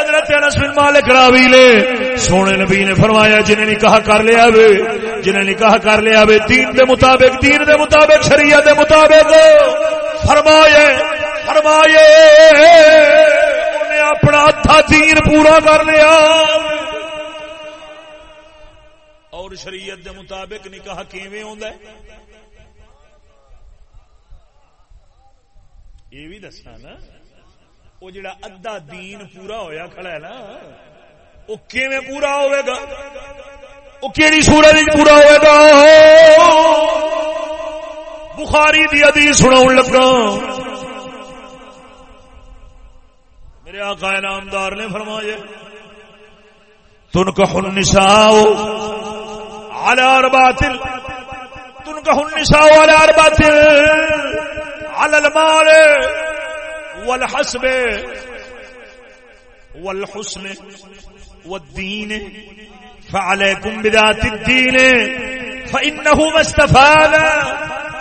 حضرت انس بن مالک راوی لے سونے نبی نے فرمایا، جنہیں نکاح کر لیا وے، جنہیں نکاح کر لیا وے، دین دے مطابق، دین دے مطابق، شریعت دے مطابق۔ فرمایا فرمایا، انہیں اپنا ادھا دین پورا کر لیا۔ اور شریعت دے مطابق نکاح کیویں ہوندا ہے؟ یہ بھی دسا نا، وہ جڑا ادھا دین پورا ہویا کھڑا ہے نا، وہ کیویں پورا ہوئے گا؟ وہ کیڑی سورج پورا ہوئے گا؟ بخاری دی حدیث سناؤ لگا۔ میرے آقا نامدار نے فرمایا تنکح النساء على اربات تنکح النساء على اربات على المال والحسب والحسن والدين، فعليكم بذات الدين، فإنه ما استفاد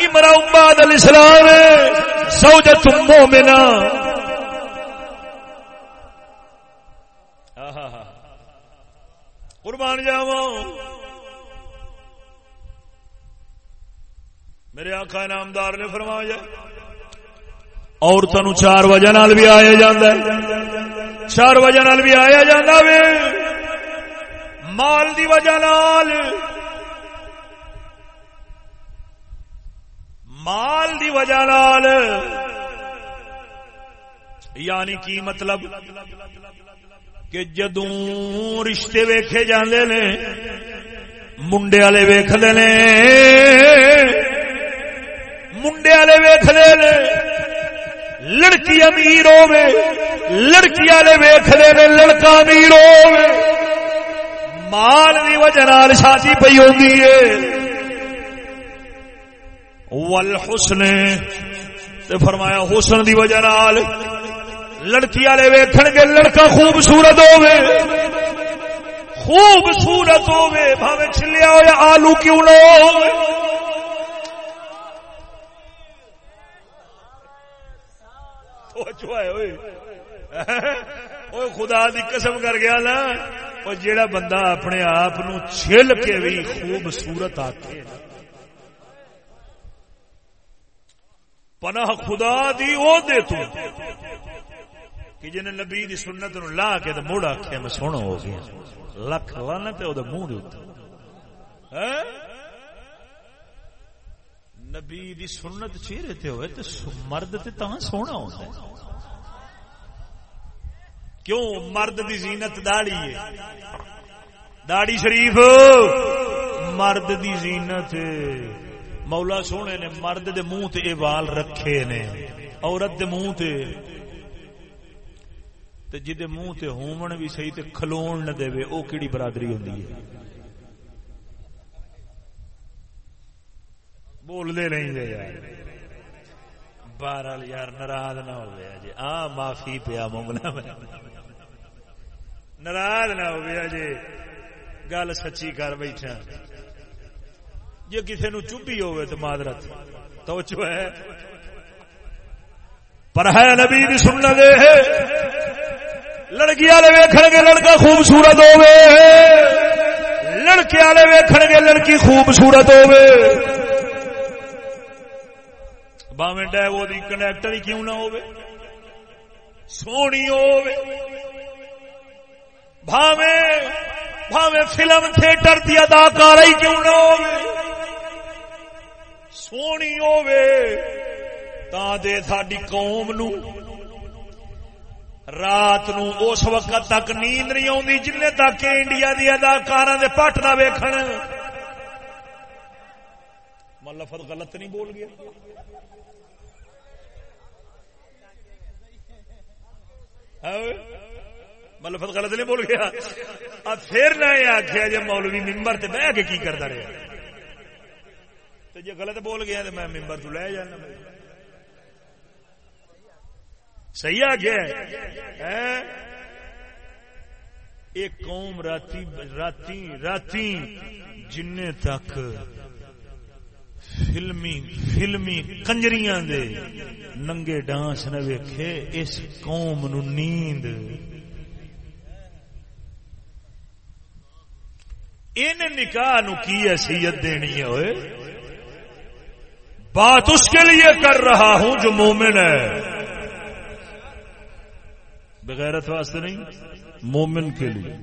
امرأ بعد الإسلام، زوجة مؤمنة. قربان جاوا میرے آقا نامدار نے فرمایا عورتوں چار وجہ نال بھی آیا جاندہ ہے چار وجہ نال بھی آیا جاندہ وے مال دی وجہ نال مال دی وجہ نال یعنی کی مطلب کہ جدوں رشتے ویکھے جاندے نے منڈے والے ویکھدے نے منڈے والے ویکھدے نے لڑکی امیر ہوے لڑکی والے ویکھدے نے لڑکا امیر ہوے مال دی وجہ نال شادی پئی ہوندی ہے۔ والحسن، تے فرمایا حسن دی وجہ نال لڑکی والے ویکھن گے، لڑکا خوبصورت ہوے خوبصورت ہوے بھاوے چھلیا ہوا آلو کیوں نہ ہوے خدا دی قسم کر گیا نا وہ جیڑا بندہ اپنے آپ چھل کے بھی خوبصورت آتے پناہ خدا دی او دے تو۔ کہ جن نبی دی سنت نو لا کے تے مڑ آخیا میں سونا ہو گیا۔ لکھ لانا تے وہ منہ دے ہاں؟ نبی دی سنت چہرے تے ہوئے تے مرد تے تاں سونا ہوتا ہے۔ کیوں؟ مرد دی زینت داڑی ہے۔ داڑی شریف۔ مرد دی زینت۔ مولا سونے نے مرد دے منہ تے وال رکھے نے۔ عورت دے منہ تے۔ تے جدے منہ تے ہومن بھی صحیح تے کھلون نہ دے او کیڑی برادری ہوندی ہے؟ بول دے نہیں دے یار بہرحال یار ناراض نہ ہو گیا جی آ معافی پیا منگنا ناراض نہ ہو گیا جی گل سچی کر بیٹھا جی کسی نو چپی ہوئے تو معذرت تو چو ہے پر ہے نبی بھی سننا دے لڑکی والے ویکھن گے لڑکا خوبصورت ہوے لڑکے والے ویکھن گے لڑکی خوبصورت ہوے باویں ڈیو دی کنیکٹر ہی کیوں نہ ہوے سونی ہوے بھاویں بھاویں فلم تھیٹر دی اداکار ہی کیوں نہ ہوے سونی ہوے تا دے ساڈی قوم نو رات نو اس وقت تک نیند نہیں آتی جن تک انڈیا دی اداکار دے پٹ نہ ویکھن لفظ غلط نہیں بول گیا مطلب لفظ غلط نہیں بول گیا۔ اب پھر نہ یہ آخیا جی مولوی ممبر تے بہ کے کی کرتا رہا تو جی غلط بول گیا تو میں ممبر تو لے جانا۔ صحیح آ گیا ہاں؟ ایک قوم راتی راتی راتی جن تک فلمی فلمی کنجریاں دے ننگے ڈانس نہ ویکھے اس قوم نو نیند ان نکاح نو کی حیثیت دینی ہے ہوئے بات اس کے لیے کر رہا ہوں جو مومن ہے بغیرت واسطے نہیں مومن کے لیے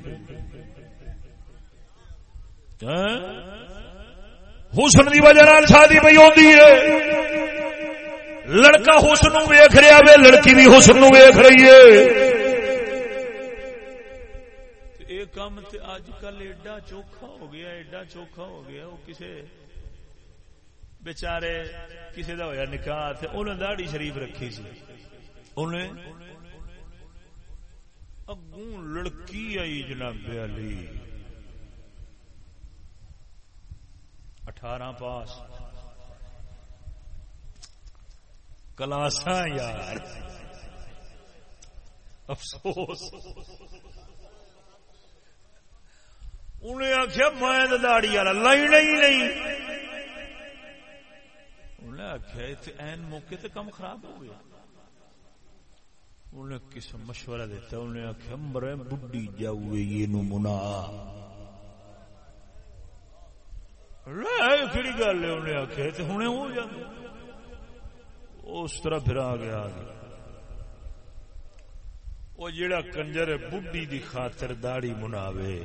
حسن کی وجہ شادی پہ ہوتی ہے۔ لڑکا حسن ویخ رہا وے، لڑکی بھی حسن ویخ رہی ہے۔ یہ کام اج کل ایڈا چوکھا ہو گیا، ایڈا چوکھا ہو گیا وہ کسے بچارے کسی کا ہوا نکاح انہیں دہڑی شریف رکھی سی۔ انہیں اگوں لڑکی آئی جناب علی اٹھارہ پاس۔ کلاسا یار۔ افسوس۔ انہیں آخیا میں داڑی والا لائن ہی نہیں۔ انہیں آخیا این موقع تے کم خراب ہو گیا۔ انہیں کس مشورہ دیتا؟ انہیں آخیا مرے بڈی جاؤ، یہ منا کہڑی گل ہے انہیں آخیا تو ہوں ہو جائے اس طرح پھر آ گیا وہ جڑا کنجر بڈی دی خاطر داڑی مناوے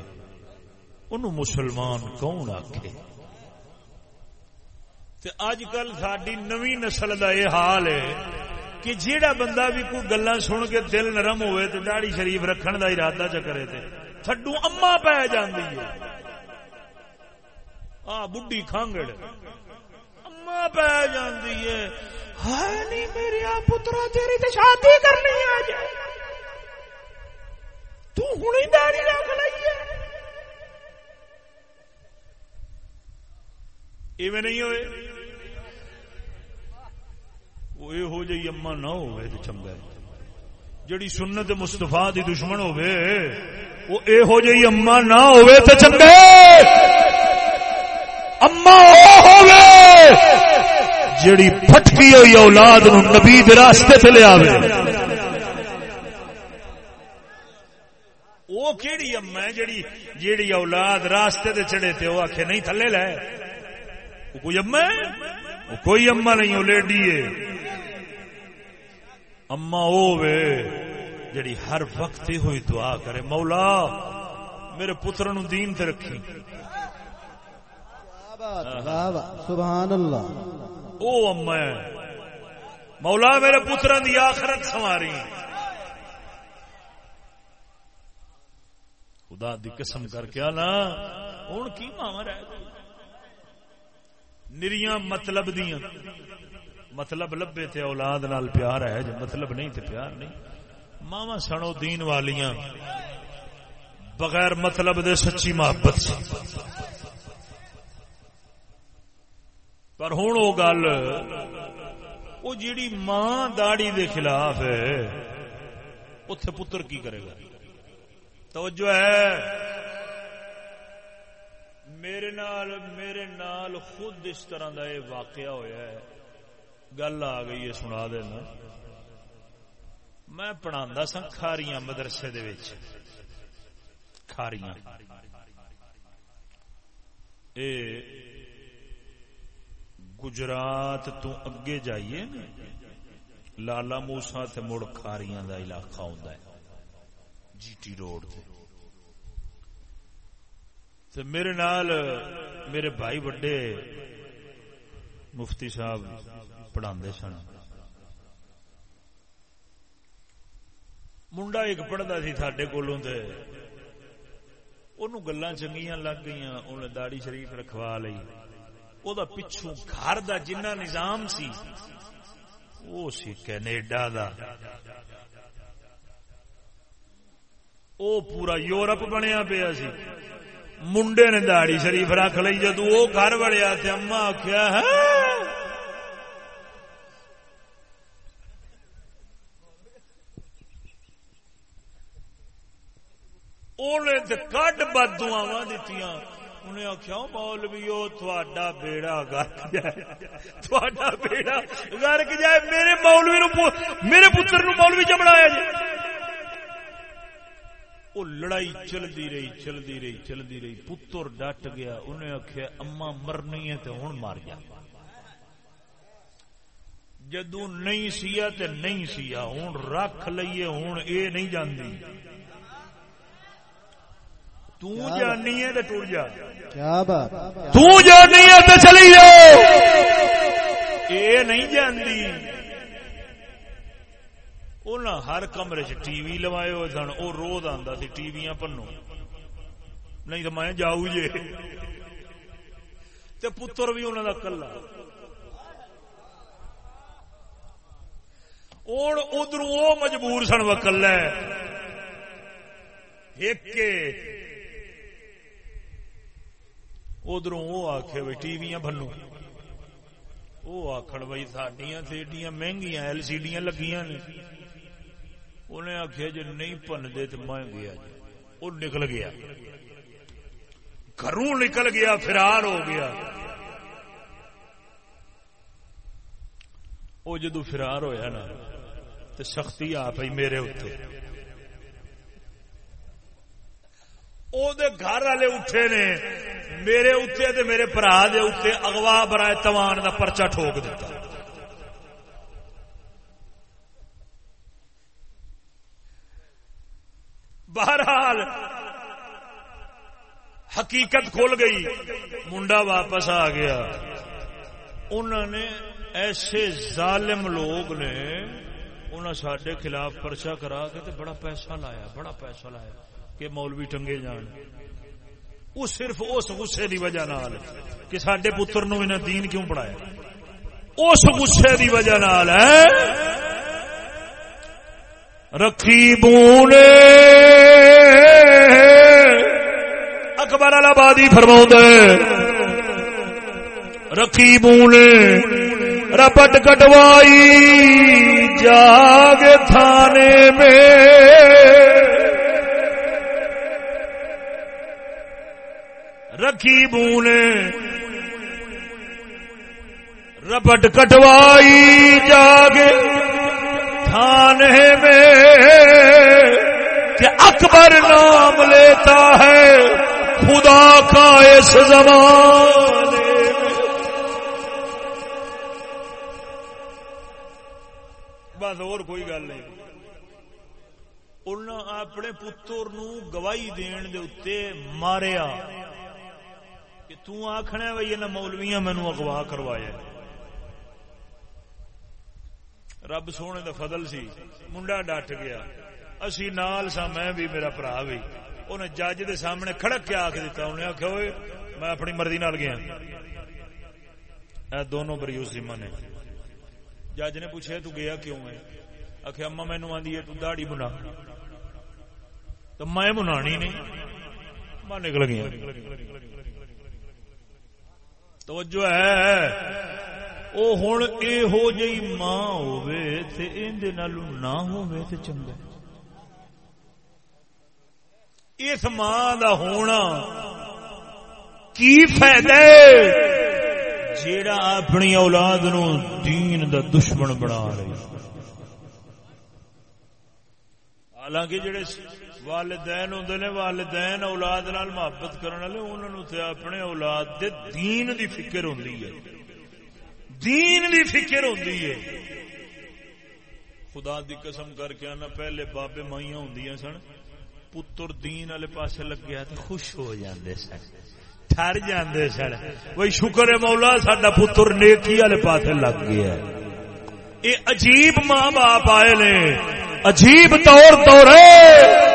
ان مسلمان کون آخے اج کل ساری نوی نسل کا یہ حال ہے کہ جیڑا بندہ بھی کوئی گلا سن کے دل نرم ہوئے تو داڑی شریف رکھن دا ارادہ چ کرے تے تھڈو اما پی جاندی ہے آ بڈی کھانگڑ۔ اما پی جاندی ہے۔ ہائے نہیں میری پترا، تیری تے شادی کرنی ہے اج تو ہن داڑھی رکھ لئی ہے۔ ایویں نہیں ہوئے۔ وہ یہو جی اما نہ ہوئے تو چنگا جڑی سنت مستفا دی دشمن ہوئے، وہ یہو جی اما نہ ہوئے تو چنگا اما جڑی پھٹکی ہوئی اولاد نو نبی دے راستے تے لے آوے۔ وہ کیڑی اما ہے جڑی جیڑی اولاد راستے تے چڑھے تے وہ آکھے نہیں تھلے لے۔ وہ کوئی اما ہے؟ وہ کوئی اما نہیں، وہ لیڈی ہے۔ اما وے جڑی ہر وقت ہوئی دعا کرے، مولا میرے پتر نو دین تے رکھی۔ سبحان اللہ۔ او اما، مولا میرے پتر دی آخرت سواری خدا دی قسم کر کے نا ہوں کی ماوا رہ نریاں مطلب دیاں۔ مطلب لبے تے اولاد نال پیار ہے جو مطلب نہیں تے پیار نہیں۔ ماوا سنو دین والیاں، بغیر مطلب دے سچی محبت سی پر ہوں وہ گل، وہ جیڑی ماں داڑی دے خلاف ہے اتے پتر کی کرے گا؟ توجہ ہے۔ میرے نال میرے نال خود اس طرح کا یہ واقعہ ہویا ہے۔ گل آ گئی ہے، سنا دینا۔ میں پڑھا سا کھاریاں مدرسے دے کھاریاں۔ اے گجرات تو اگے جائیے لالا موسا تے مڑ کھاریاں دا علاقہ ہوندا ہے جی ٹی روڈ تے۔ تے میرے نال میرے بھائی بڑے مفتی صاحب پڑھا سن۔ منڈا ایک پڑھتا سی سڈے کولوں تے گلا چنگیاں لگ گئی انہیں داڑی شریف رکھوا لی وہ پچھو گھر دا جنہ نظام سی وہ سی کینیڈا دا او پورا یورپ بنیا پیا سی منڈے نے داڑی شریف رکھ لی جدو وہ گھر بڑیا تے اما آخیا ہے کڈ بد دعوا دیتی انہیں آخیا مولوی تھوڑا بیڑا گرک جائے بیڑا گرک جائے میرے مولوی نو میرے پتر نو مولوی چ بنایا جی وہ لڑائی چلتی رہی چلتی رہی چلتی رہی پتر ڈٹ گیا انہیں آخیا اما مرنی ہے تو ہوں مار گیا جدو نہیں سیا تو نہیں سیا ہوں رکھ لئیے ہوں اے نہیں جاندی جانی ہے تو ٹوٹ جا۔ کیا بات؟ تانی ہے تو چلی جاؤ نہیں ہر کمرے چ ٹی وی لوائے ہوئے سن وہ روز آتا سی ٹی وی پنو نہیں تو میں جاؤ جی پتر بھی انہوں کا کلا۔ ہوں ادھر وہ مجبور سن وکل ایک ادھر وہ آخ بھائی ٹی وی بنو وہ آخر بھائی سڈیا ایڈیاں مہنگیا ایل سی ڈی لگیا نے۔ انہیں آخیا جی نہیں پنتے تو میں گیا جی وہ نکل گیا۔ گھروں نکل گیا، فرار ہو گیا۔ وہ جدو فرار ہویا نا تو سختی آ پی میرے اتنے گھر والے اٹھے نے میرے اتنے میرے برا دے اتنے اگوا برائے توان کا پرچا ٹھوک دیتا بہرحال حقیقت کھول گئی منڈا واپس آ گیا انہوں نے ایسے ظالم لوگ نے انہوں سڈے خلاف پرچا کرا کے بڑا پیسہ لایا بڑا پیسہ لایا کہ مولوی ٹنگے جان۔ وہ صرف اس غصے دی وجہ نال کہ سڈے پتر نو انہیں دین کیوں پڑھایا؟ اس غصے دی وجہ نال، ہے؟ رکھی بونے۔ اکبر آبادی فرما رکھی بونے رپٹ کٹوائی، جاگ تھانے میں۔ رکھی بونے۔ ربٹ کٹوائی جاگے۔ تھانے میں کہ اکبر نام لیتا ہے۔ خدا کا اس زمان بس اور کوئی گل نہیں۔ انہوں اپنے پتر نو گواہی دین دے ماریا۔ کہ تخنا بھائی نہ مولویا مینو اگوا کروایا رب سونے دا فضل سی، منڈا ڈٹ گیا۔ اسی نال سا میں بھی میرا برا بھی۔ انہیں جج دے سامنے کھڑک کے آخ دیتا انہیں آخیا ہوئے میں اپنی مرضی نال گیا۔ اے دونوں بریوس سیما نے۔ جج نے پوچھا تو گیا کیوں ہے؟ آخ اما مینو آدھی ہے، تو داڑی بنا۔ تو میں بنانی نہیں۔ ماں نکل گیا۔ توجہ ہے۔ او ہوں یہ جی ماں ہو نہ ہو چنگا اس ماں دا ہونا کی فائدہ جیڑا اپنی اولاد نو دین دا دشمن بنا رہی حالانکہ جڑے والدین ہوں نے، والدین اولاد نال محبت کرنے والے انہوں نے اپنے اولاد دے دین دی فکر ہوں دین دی فکر ہوں خدا دی قسم کر کے آنا، پہلے بابے مائیاں ہوں سن، پتر دین والے پاسے لگیا تو خوش ہو جاندے سن ٹر جاندے سن۔ وہی شکر ہے مولا سڈا پتر نیکی والے پاسے لگ گیا یہ عجیب ماں باپ آئے نے، عجیب طور طور ہے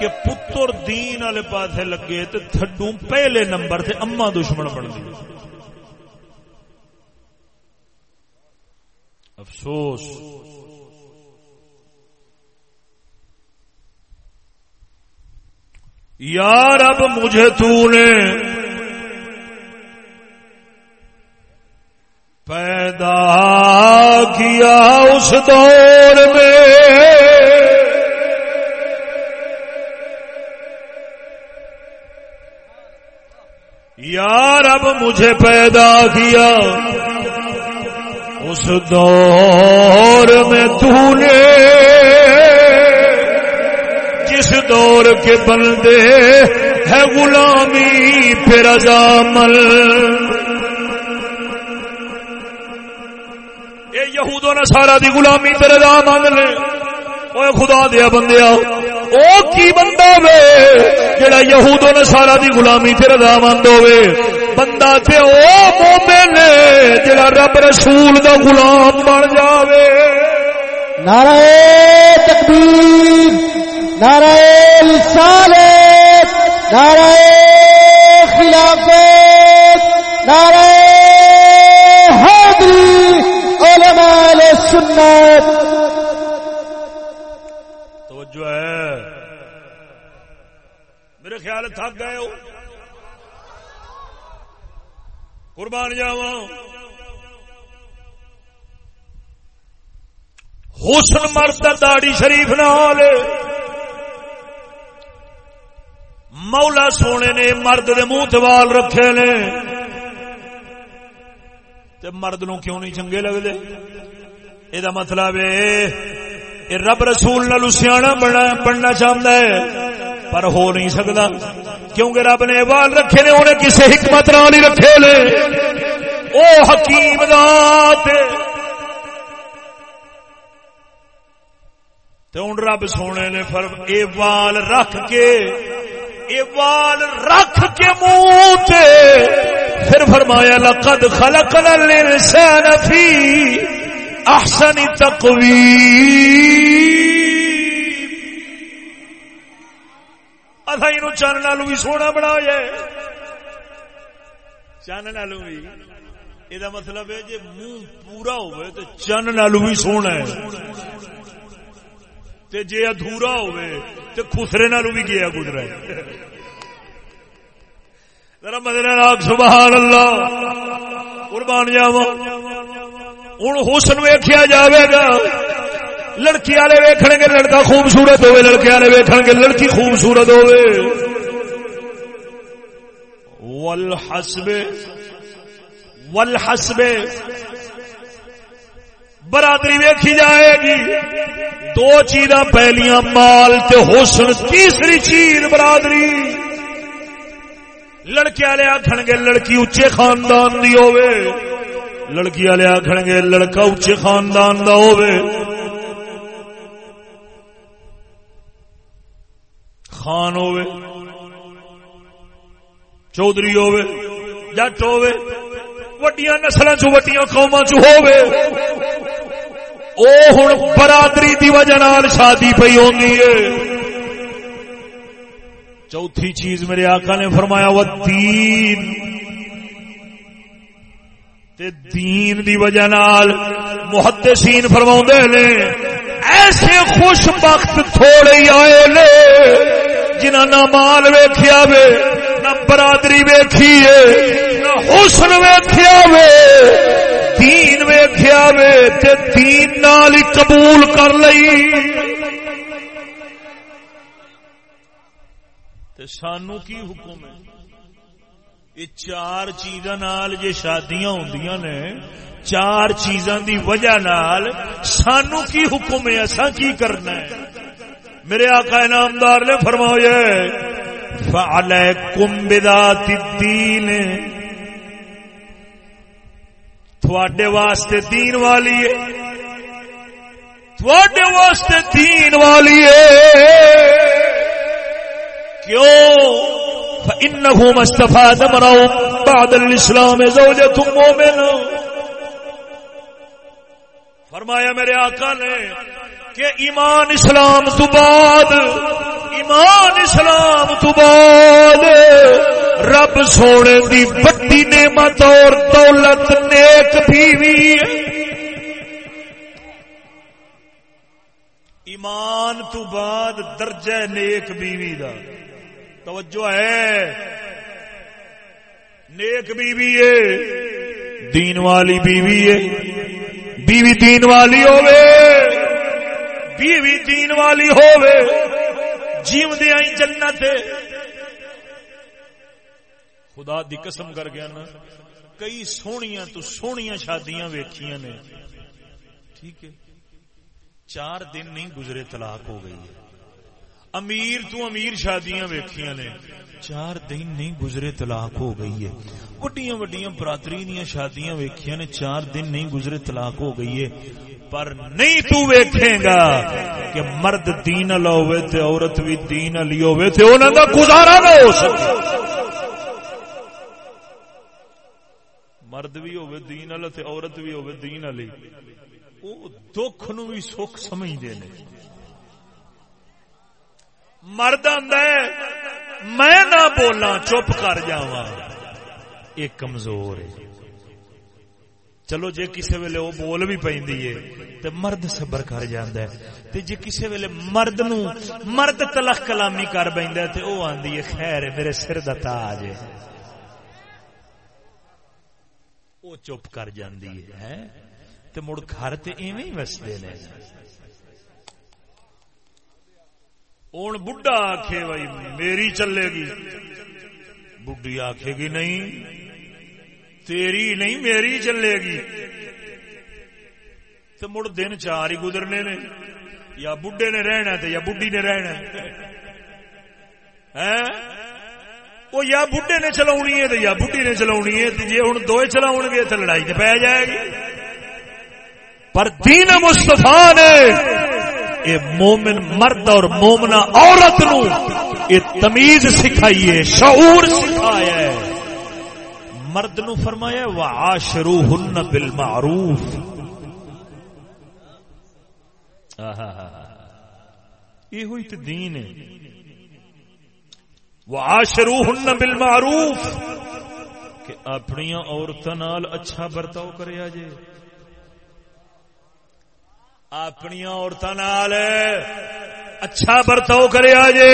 کہ پتر دین والے پاسے لگے تو تھڈو پہلے نمبر سے اما دشمن بن گئی افسوس۔ یار اب مجھے تو نے پیدا کیا اس دور میں۔ یار اب مجھے پیدا کیا۔ اس دور میں تو نے اس دور کے بندے ہے غلامی پھر ازامل یہودوں نے سارا دی غلامی پھر رضا من لے اوے خدا دیا بندیا او کی بندہ وے جڑا یہودوں نے سارا دی غلامی تے رضا مند ہوے بندہ تے او مومن جڑا رب رسول دا غلام بن جاوے۔ نعرہ تکبیر، نعرہ رسالت، نعرہ خلافت، نعرہ حیدری علماء سنت۔ تھک گئے ہو۔ قربان جاواں۔ حسن مرد داڑی شریف نال مولا سونے نے مرد دے منہ توال رکھے نے۔ تے مرد نو کیوں نہیں چنگے لگتے یہ مطلب ہے رب رسول نال سیاح بننا چاہتا ہے پر ہو نہیں سکتا۔ کیونکہ رب نے وال رکھے نے، انہیں کسی حکمت نال نہیں رکھے لے او حکیم ذات۔ تو ہوں رب سونے نے فرم اے وال رکھ کے وال رکھ کے منہ پھر فرمایا، لقد خلق الانسان فی احسن اتھا چن نالو بھی سونا بنایا چن نالو بھی۔ یہ مطلب ہے جی منہ پورا ہوئے تو چن نالو بھی سونا ہے۔ تے جے ادھورا ہوئے تے خسرے نالو بھی گیا گزرا ذرا مدنہ راگ سبحان اللہ قربان جاوا ہوں حسن ویخیا جاوے گا۔ لڑکی والے ویکھن گے، لڑکا خوبصورت ہوئے، لڑکے والے ویکھن گے، لڑکی خوبصورت ہوئے۔ والحسب والحسب، برادری ویکھی جائے گی۔ دو چیزاں پہلیاں، مال تے حسن، تیسری چیز برادری۔ لڑکے والے آخر گے، لڑکی اچے خاندان دی ہوے لڑکی والے آخر گے، لڑکا اچے خاندان دا ہوے خان ہوے چودھری ہوے جٹ ہوے وڈیاں نسل چ وڈیاں قوما چ ہوے او ہن برادری دی وجہ نال شادی پئی ہوندی ہے چوتھی چیز میرے آقا نے فرمایا، وہ دین۔ تے دین دی وجہ نال محدثین فرماوندے نے، ایسے خوش بخت تھوڑے آئے لے۔ جنہ نہ مال ویخیا وے، نہ برادری ویکھی نہ حسن ویخیا وے۔ دین ویخیا وے، تے دین نال ہی قبول کر لئی۔ تے سانو کی حکم ہے؟ یہ چار چیزاں جی شادیاں ہوں نے، چار چیزاں دی وجہ نال سانو کی حکم ہے؟ اصا کی کرنا ہے؟ میرے آقا نامدار نے فرمایا فعلیکم بذات الدین تھوڑے واسطے دین والی ہے۔ تھوڑے واسطے دین والی ہے۔ کیوں؟ فإنه ما استفاد مرأة بعد الإسلام زوجة مؤمنة۔ فرمایا میرے آقا نے کہ ایمان اسلام تو بعد، ایمان اسلام تو بعد رب سونے دی بڑی نعمت اور دولت نیک بیوی ایمان تو بعد درجہ نیک بیوی دا۔ توجہ ہے۔ نیک بیوی ہے۔ دین والی بیوی ہے۔ بیوی دین والی ہوے بیوی دین والی ہوے جیو دیا جنت خدا دی قسم کر گیا نا کئی سونیاں تو سونیاں شادیاں ویکھیاں نے۔ ٹھیک ہے۔ چار دن نہیں گزرے طلاق ہو گئی ہے۔ امیر تو امیر شادیاں ویکھیاں نے۔ چار دن نہیں گزرے طلاق ہو گئی ہے۔ وڈیاں وڈیاں برادری دیا شادیاں ویکھیاں نے۔ چار دن نہیں گزرے طلاق ہو گئی ہے۔ پر نہیں تو ویکھے گا کہ مرد دین والا ہوے تے عورت بھی دین والی ہوے تے انہاں دا گزارا نہ ہو سکے۔ مرد بھی ہوے دین والا تے عورت بھی ہوے دین والی او دکھ نو بھی سکھ سمجھدے نے۔ مرد آندا ہے، میں نہ بولا چپ کر جا یہ کمزور ہے۔ چلو جے کسی ویلے وہ بول بھی پی مرد صبر کر جاندہ ہے تے جے کسی ویلے مرد نو مرد تلخ کلامی کر ہے تے او آندی ہے خیر ہے میرے سر دا تاج ہے۔ او چپ کر جاندی ہے تے مڑ گھر تے ایویں ہی وسدے نے۔ ہوں بڈا آخ بھائی میری چلے گی۔ بڈی آخے گی نہیں۔ تیری نہیں میری چلے گی۔ تو مڑ دن چار ہی گزرنے نے، یا بڈے نے رہنا یا بڈی نے رہنا۔ ہاں؟ وہ یا بڈے نے چلا ہے یا بڈی نے چلا ہے جی ہوں دو چلا گے تو لڑائی تو پی جائے گی۔ پر دین مستفا نے، اے مومن مرد اور مومنا عورت نو، اے تمیز سکھائیے شعور سکھایا ہے۔ مرد نو فرمایا وعاشرو ہن بالمعروف۔ یہ ہوئی تو دین ہے۔ وعاشرو ہن بالمعروف۔ کہ اپنی عورتوں اچھا برتاؤ کرے آجے اپنی عورتوں اچھا برتاؤ کرے جے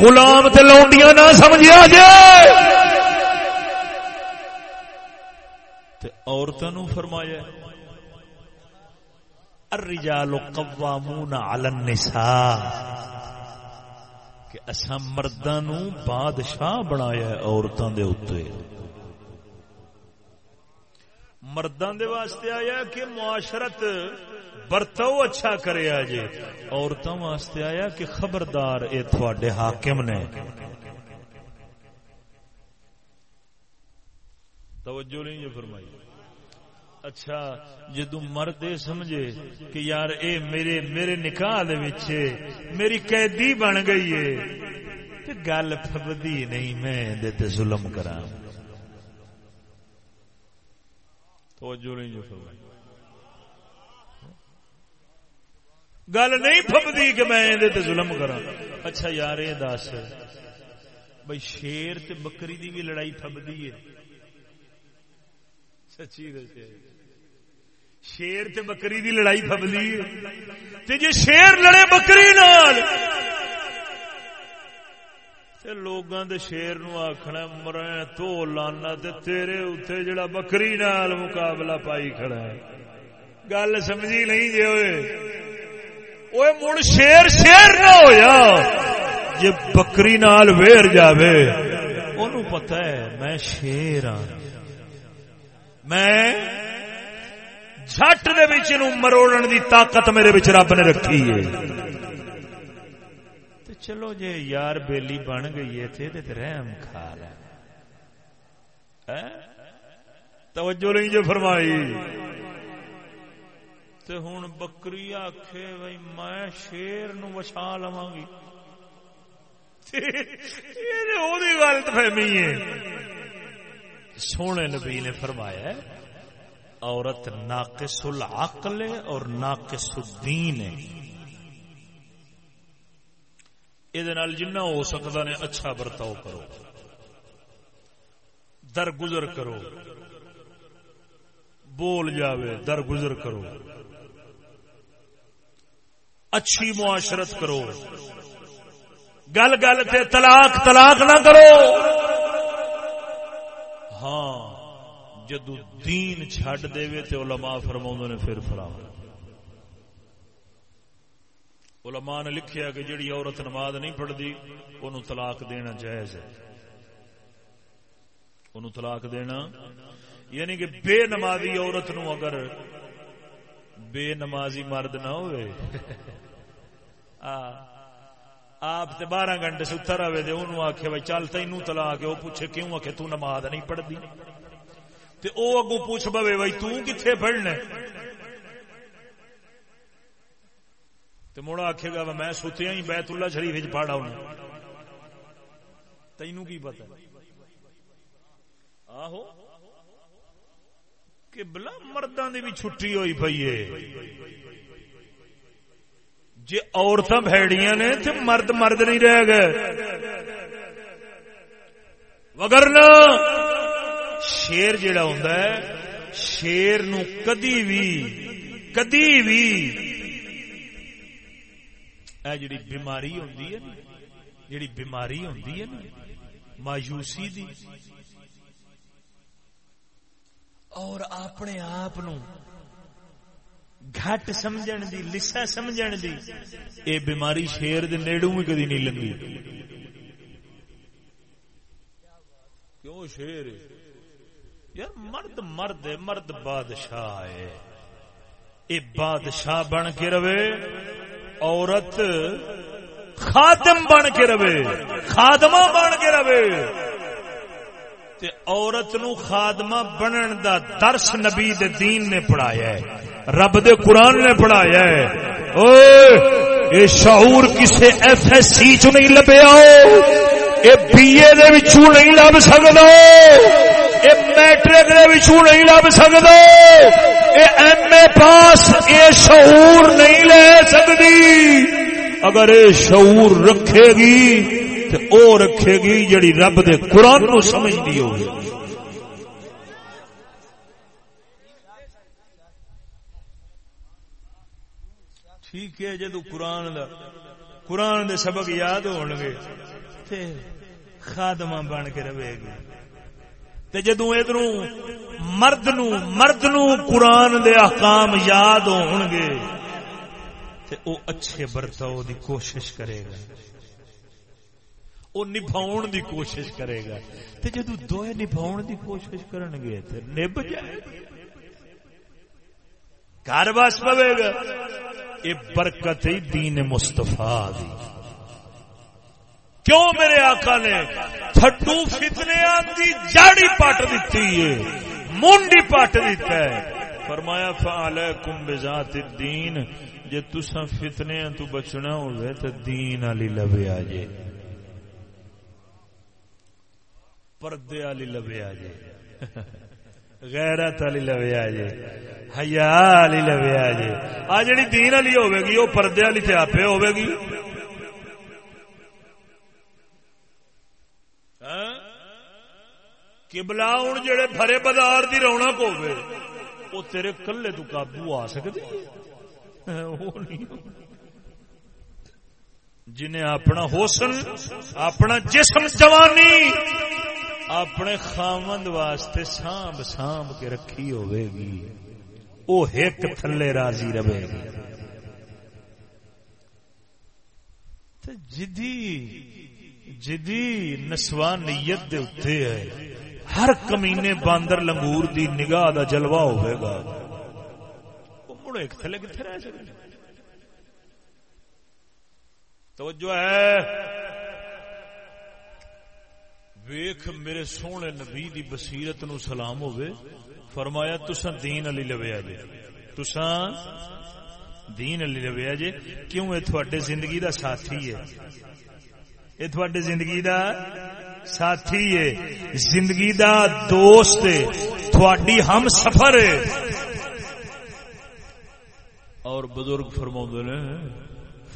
غلام تے لونڈیاں نہ سمجھا جے عورتوں فرمایا الرجال قوامون علی النساء، کہ اساں مرداں نو بادشاہ بنایا ہے عورتاں دے اوتے۔ مرداں دے واسطے آیا کہ معاشرت برتاؤ اچھا کرے جی عورتوں واسطے آیا کہ خبردار اے تھوڑے حاکم نے۔ توجہ نہیں جو فرمائی۔ اچھا جدو مرد یہ سمجھے کہ یار اے میرے میرے نکاح دے وچے میری قیدی بن گئی ہے، تے گل پھبدی نہیں میں دے تے ظلم کراں۔ توجہ نہیں جو فرمائی۔ گل نہیں پبدی کہ میں دے تے ظلم کرا اچھا یار یہ دس بھائی شیر تے بکری دی بھی لڑائی پبدی ہے۔ سچی دسے شیر تے بکری دی لڑائی فبلی تے جے شیر لڑے بکری نال، تے لوگاں دے شیر نو آکھنا مرے تو لانا تے تیرے اوتے جڑا بکری نال مقابلہ پائی کھڑا ہے۔ گل سمجھی نہیں جے ہوئے اوے مڑ شیر شیر نہ ہویا، جے بکری نال ویر جاوے۔ اونوں پتہ ہے، میں شیر ہاں۔ میں جٹ دے مروڑن دی طاقت میرے بچ رب نے رکھی ہے۔ تو چلو جے یار بیلی بن گئی ہے تے تے رحم کھا لے۔ توجہ نہیں جو فرمائی۔ تے ہوں بکری آخے بھائی میں شیر نو وچا لوا گی۔ یہ غلط فہمی ہے۔ سونے نبی نے فرمایا عورت ناقص العقل اور ناقص الدین ہے۔ یہ جنہ ہو سکتا نے اچھا برتاؤ کرو۔ در گزر کرو۔ بول جاوے در گزر کرو۔ اچھی معاشرت کرو۔ گل گل تے طلاق طلاق نہ کرو۔ ہاں۔ جدو دین چھڈ دے تے علماء فرما نے پھر فرا علماء نے لکھیا کہ جڑی عورت نماز نہیں پڑھتی انہوں طلاق دینا جائز ہے۔ انہوں طلاق دینا یعنی کہ بے نمازی عورت نو اگر بے نمازی مرد نہ ہوئے آپ تے بارہ گھنٹے ستا رہے دے انہوں آکھے بھائی چل تینوں طلاق ہے وہ پوچھے کیوں آکھے تو نماز نہیں پڑھتی تے او اگو پوچھ بوے بھائی تو کتنے پڑھنا تے مڑا آخے گا، میں ستیا ہی بیت اللہ شریف پڑھا ہونا تینو کی پتا آہو کہ بلا مردوں کی بھی چھٹی ہوئی پی ہے۔ جی عورتیں بھڑیاں نے تو مرد مرد نہیں رہ گئے۔ وگرنا شیر جڑا ہوں شیر نو کدی بھی کدی بھی اے جڑی بیماری ہوندی ہے جڑی بیماری ہوندی ہے نا، مایوسی دی۔ اور اپنے آپ گھٹ سمجھن دی لسا سمجھن دی۔ اے بیماری شیر دے نیڑوں بھی کدی نہیں لگی کیوں شیر ہے؟ یار، مرد مرد مرد بادشاہ ہے۔ اے بادشاہ بن کے رہے، عورت خادم بن کے رہے، خادمہ بن کے رہے۔ تے عورت نو خادمہ بنن دا درس نبی دے دین نے پڑھایا ہے، رب دے قرآن نے پڑھایا ہے۔ اوے اے شعور کسے ایف ایس سی چ نہیں لبیا اے بی اے دے وچوں نہیں لب سکدا۔ یہ میٹرک نہیں لب سکتا ایم اے پاس یہ شعور نہیں لے سکتی اگر یہ شعور رکھے گی تو او رکھے گی جڑی رب دے قرآن کو سمجھتی ہوگی ٹھیک ہے، جدو قرآن دا قرآن دے سبق یاد ہو گے خادمہ بن کے رہے گی۔ جدو ادھر مرد نو مرد نو قرآن دے احکام یاد ہون گے، تے او اچھے برتاؤ دی کوشش کرے گا۔ او نبھاؤن دی کوشش کرے گا۔ تے جدو دوئے نبھاؤن دی کوشش کرن گے، تے نب جائے۔ گھر بس پوے گا۔ اے برکت ہی دین مصطفیٰ دی۔ کیوں میرے آقا نے تھڈو فتنے آتی جاڑی پٹ دیتی ہے، مونڈی پٹ دیتا ہے۔ فرمایا فعلیکم بذات الدین جے تسا فتنے تو بچنا ہوئے تو دین علی لبے آجے پردے علی لبے آجے غیرت علی لبے آجے حیا علی لبے آجے آ جڑی دین علی ہوے گی وہ پردے علی تے آپے ہوے گی۔ کبلا ہوں جڑے بھرے بازار کی رونق ہوے وہ تیرے کلے تو قابو آ سکتی جنہیں اپنا حسن اپنا جسم جوانی اپنے خامند واسطے سانب سانب کے رکھی ہوئے گی وہ ایک تھلے راضی رہے گی جدی جدی نسوانیت دے اتے ہے ہر کمینے باندر لنگور دی نگاہ دا جلوہ ہوئے گا۔ وہ مڑے ایک تھلے کتنے رہ سکتے توجہ ہے۔ ویخ میرے سونے نبی دی بصیرت نو سلام ہوئے فرمایا تسا دین علی لویا جے تسا دین علی لویا جے کیوں؟ اے تھوڑے زندگی دا ساتھی ہے۔ اے تھوڑے زندگی دا ساتھی ہے، زندگی دا دوست ہے، تھوڑی ہم سفر ہے۔ اور بزرگ فرما نے،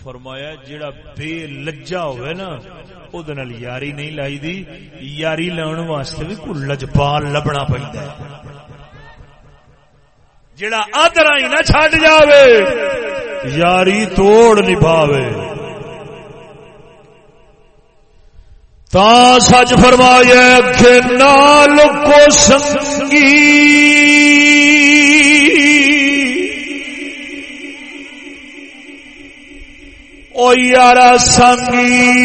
فرمایا جیڑا بے لجا ہوئے نا او دنال یاری نہیں لائی دی، یاری لاؤن واسطے بھی کو لجپال لبنا پہندا ہے۔ جڑا آدرا ہی نہ چھڈ جاوے، یاری توڑ نبھاوے۔ تا سچ فرمایا کہ نال کو سنگی۔ او یارا سنگی۔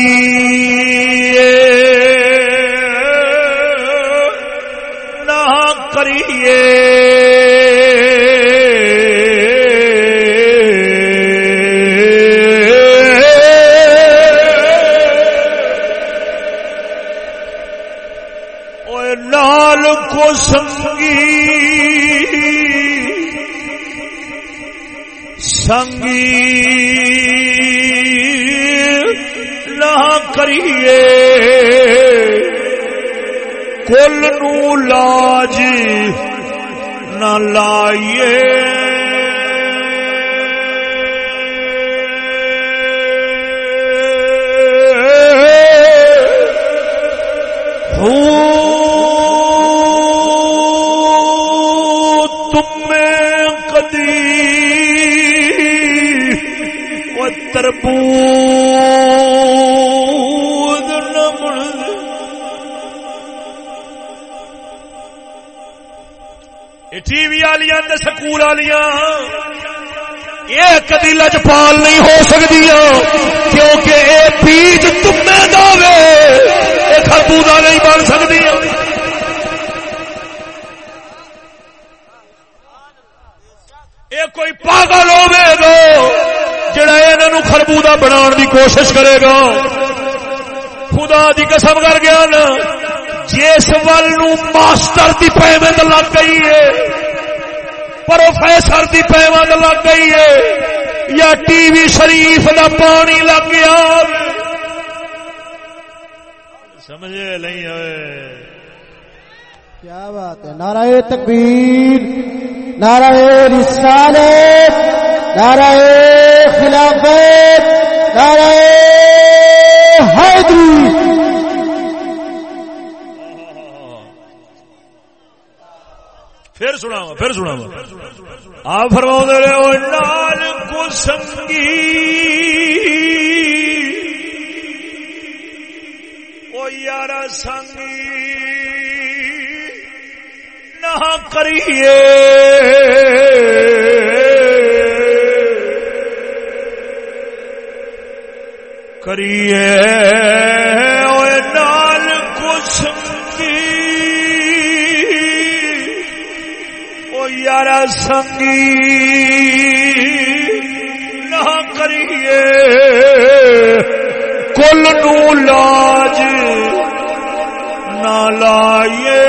سنگی سنگی نہ کریے کل نو لاج نہ لائیے تم وہ تربو ٹی وی والیا سکول والیا یہ کدی لجپال نہیں ہو سکتی کیونکہ یہ بیج تمے دے یہ خربوزہ نہیں بن سکتی یہ کوئی پاگل خربوزہ بنا دی کوشش کرے گا۔ خدا دی قسم کر گیا نا، جس ول ماسٹر کی پیمنٹ لگ گئی ہے، پروفیسر کی پیمنٹ لگ گئی ہے، یا ٹی وی شریف کا پانی لگ گیا۔ سمجھے نہیں ہوئے۔ کیا بات ہے؟ نعرہ تکبیر، نعرہ رسالت، نعرہ خلافت۔ نعرہ حیدری۔ پھر سنا پھر سنا آپ فرما رہے ہو، لال کو سنگی۔ او یار سنگی۔ نہ کریے۔ کریے نال کو سنگی۔ یار سنگی۔ نہ کریے۔ کل نو لاج نہ لائیے۔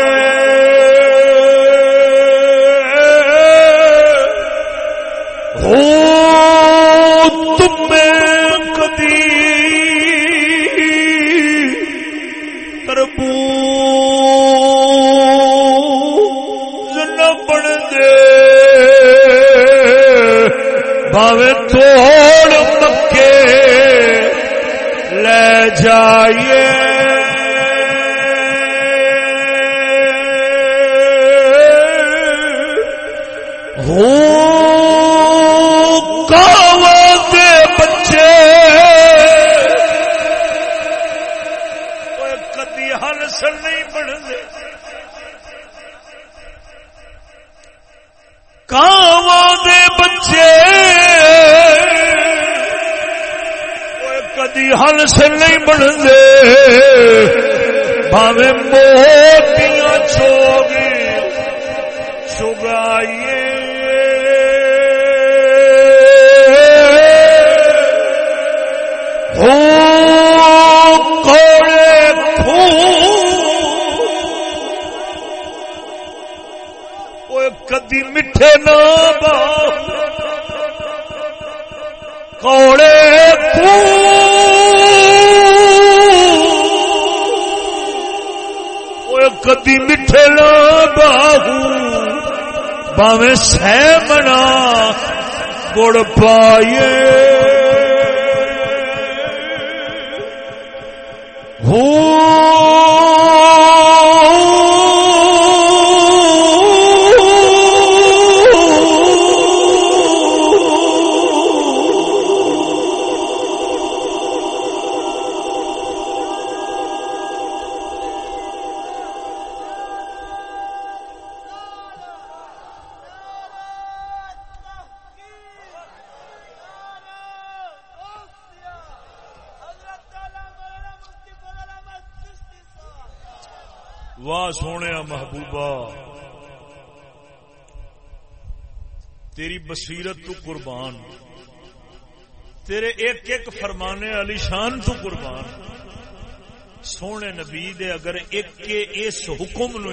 اگر ایک کے اس حکم نو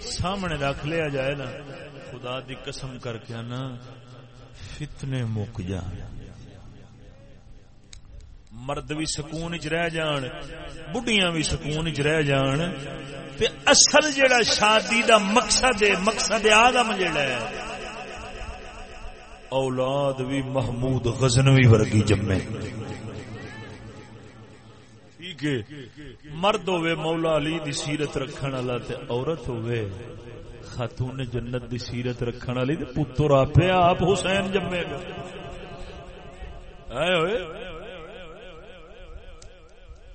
سامنے رکھ لیا جائے نا، خدا دی قسم کر کے نا، فتنے مک جان۔ مرد بھی سکون چ رہ جان بڑھیاں بھی سکون چ رہ جان۔ تے اصل جڑا شادی دا مقصد ہے، مقصد آدم جڑا ہے، اولاد بھی محمود غزنوی ورگی جمے۔ ٹھیک مرد ہوے مولا علی دی سیرت رکھن والا تے عورت ہوے خاتون جنت دی سیرت رکھن والی تے پتر اپے آپ حسین جمے گا۔ اے ہوئے۔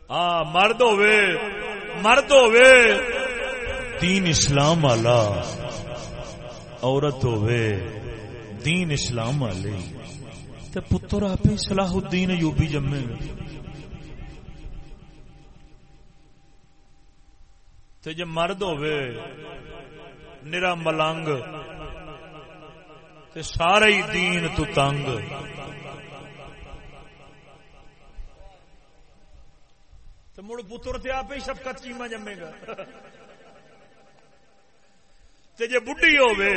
ہاں مرد ہوے مرد ہوے دین اسلام والا، عورت ہوے دین اسلام والی تے پتر آپ صلاح الدین یوبی جمے۔ تے جے مرد ہوے نرا ملنگ، تے سارے ہی دین تو تنگ۔ تو مڑ پتر تے آپ ہی شفقت چیما جمے گا۔ تے جے بڈھی ہوے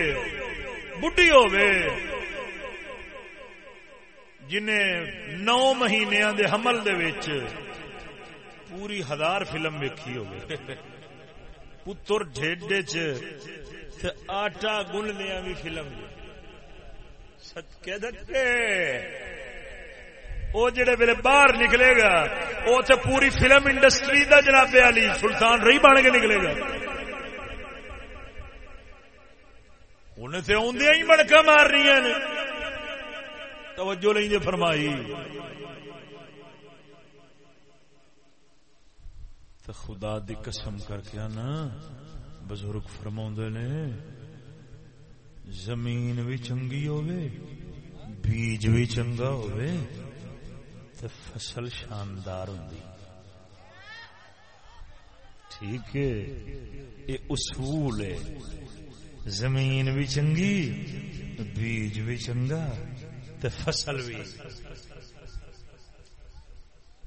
بڈھی ہوے جنہیں نو مہینیاں دے حمل دے وچ پوری ہزار فلم ویکھی ہوے پتر ڈھیڈے چ آٹا گنڈیا بھی فلم سچ دکے وہ جڑے میرے باہر نکلے گا وہ تو پوری فلم انڈسٹری دا جناب علی سلطان رہی بن کے نکلے گا۔ انہیں تو آدھے ہی مڑکا مارنی نے توجہ نہیں جی فرمائی۔ تو خدا دی قسم کر کے نا بزرگ فرما نے، زمین بھی چنگی ہوے بیج بھی چنگا ہوے تو فصل شاندار ہوں ٹھیک ہے، یہ اصول ہے۔ زمین بھی چنگی، بیج بھی چنگا تو فصل بھی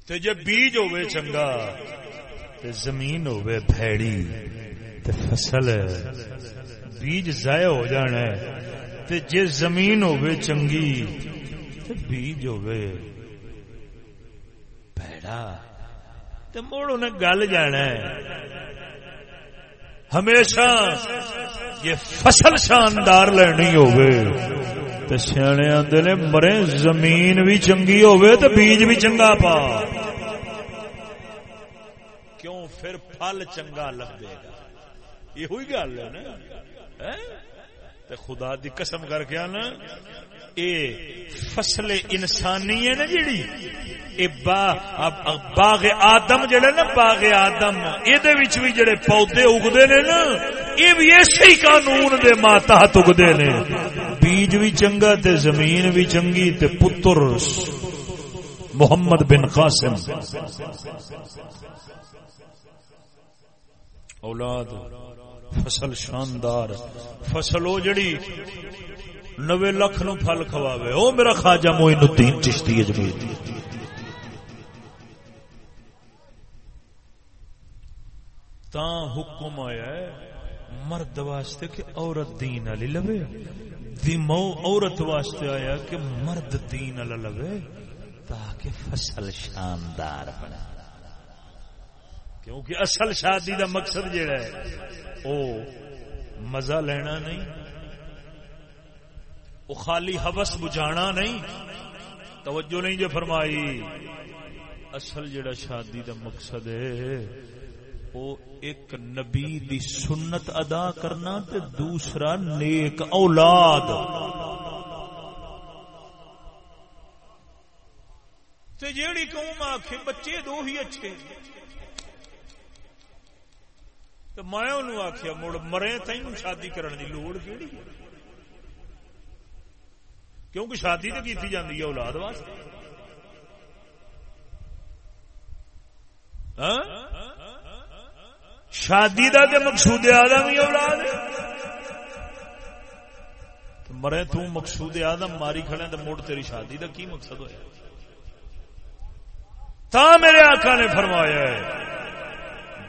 تو جب بیج ہوئے چنگا تو زمین ہوئے بھیڑی تو فصل بیج ضائع ہو جانا ہے۔ تو جے زمین ہوئے چنگی تو بیج ہوئے بھیڑا تو موڑ انہیں گل جانا ہے۔ ہمیشہ یہ فصل شاندار لینی ہوگی تو سیانے آدھے نے مرے زمین بھی چنگی ہوگی تو بیج بھی چنگا پا کیوں پھر پھل چنگا لگ دے گا۔ یہ ہوئی گل ہے نا؟ تے خدا دی قسم کر کے نا اے فصل انسانی ہے نا جیڑی۔ اے باغ آدم جڑے نا، باغ آدم یہ بھی جڑے پودے اگتے نے نا یہ بھی اسی قانون دے ماتحت اگتے نے۔ بیج بھی چنگا تے زمین بھی چنگی تے پتر محمد بن قاسم۔ اولاد، فصل شاندار۔ فصل وہ جڑی نوے لکھ نو پھل کھواوے، او میرا خواجہ موئن الدین چشتی اجمیر تا حکم آیا ہے، مرد واسطے کہ عورت دین علی لوے۔ دیمو عورت واسطے آیا کہ مرد دین علی لوے، تاکہ فصل شاندار بنا کیونکہ اصل شادی دا مقصد جڑا ہے، او مزہ لینا نہیں وہ خالی حوث بجھانا نہیں۔ توجہ نہیں جو فرمائی۔ اصل جڑا شادی دا مقصد ہے وہ ایک نبی دی سنت ادا کرنا تے دوسرا نیک اولاد۔ تے جیڑی قوم آخے بچے دو ہی اچھے۔ تو میں انہوں آخیا مڑ مرے تین شادی کرنے دی لوڑ کیڑی کیونکہ شادی تو کی جاتی ہے اولاد واسطے۔ ہاں؟ شادی دا تے مقصود آدم ہی اولاد مرے تو مقصود آدم ماری کھڑے تو مڑ تیری شادی دا کی مقصد ہوا تا میرے آقا نے فرمایا ہے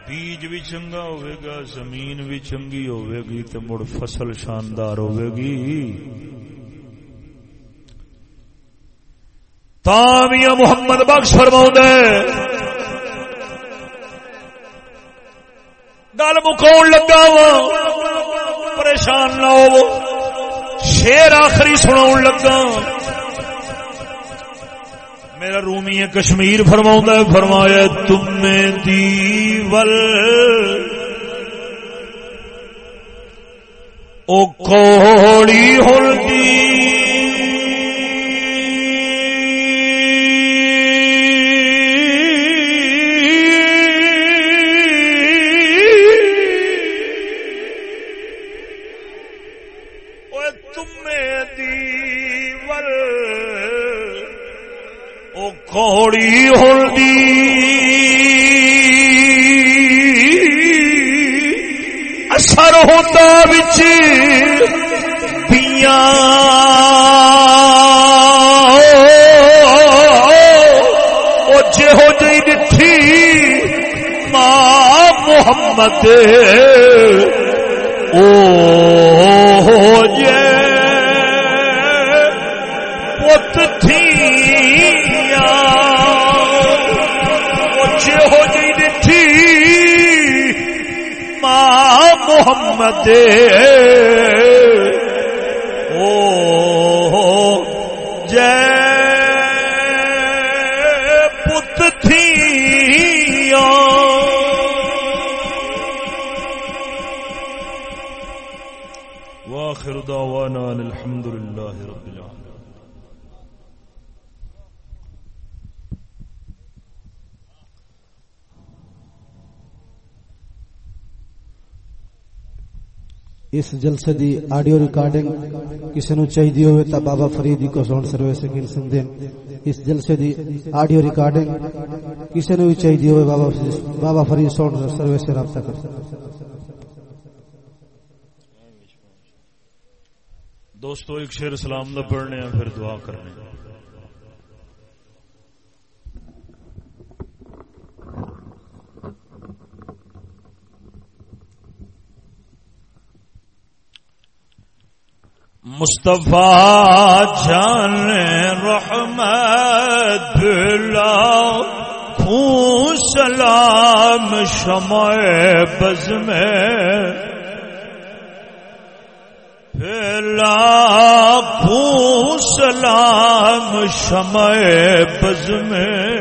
بیج بھی چنگا ہوئے گا زمین بھی چنگی ہوئے گی تو مڑ فصل شاندار ہوئے گی تامیہ محمد بخش فرما گل مکاؤ لگا وا پریشان نہ ہو شیر آخری سنا لگا میرا رومی کشمیر فرما فرمایا تم دیول۔ او کوڑی ہلدی۔ کوڑی ہلدی۔ اثر ہوتا بچ پیا جہو جی دھی ماں محمد۔ او ہو جے۔ محمد اس جلسے دی آڈیو ریکارڈنگ کسی نو چاہیے ہوئے تا بابا فریدی جی کو ساؤنڈ سروس گل سندین اس جلسے دی آڈیو ریکارڈنگ کسی نو بھی چاہیے ہوئے بابا بابا فرید ساؤنڈ سروس سے رابطہ کر۔ دوستو، ایک شیر سلام دا پڑھنے ہیں، پھر دعا کرنے ہیں۔ مصطفیٰ جان رحمت خون سلام شمع بز میں خون سلام شمع بز میں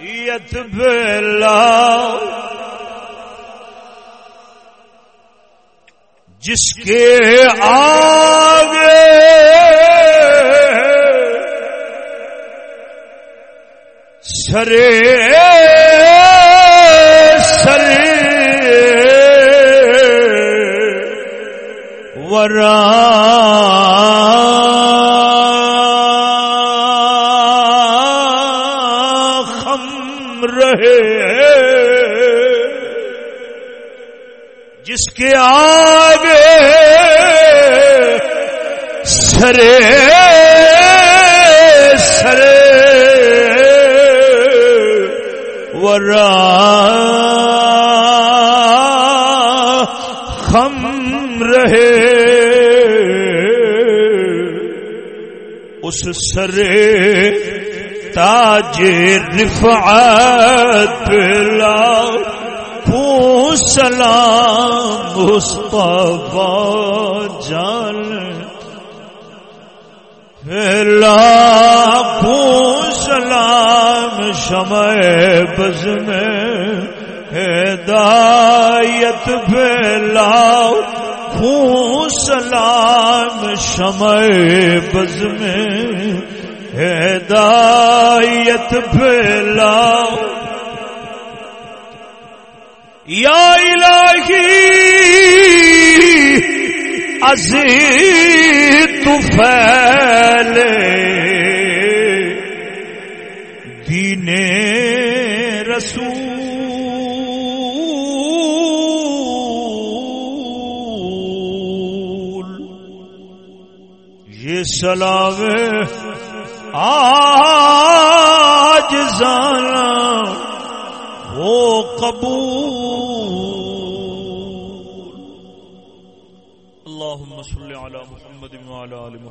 یت بلا جس کے آگے سرے سر ورا خم رہے جس کے آ سرے سرے ورا خم رہے اس سرے تاج رفعت پلا کو سلام مصطفیٰ جان لاکھوں سلام شمع بز میں ہدایت پھیلاؤ خوں سلام شمع بز میں ہدایت پھیلاؤ عزیز تو دین رسول۔ یہ سلام آج زانا وہ قبول۔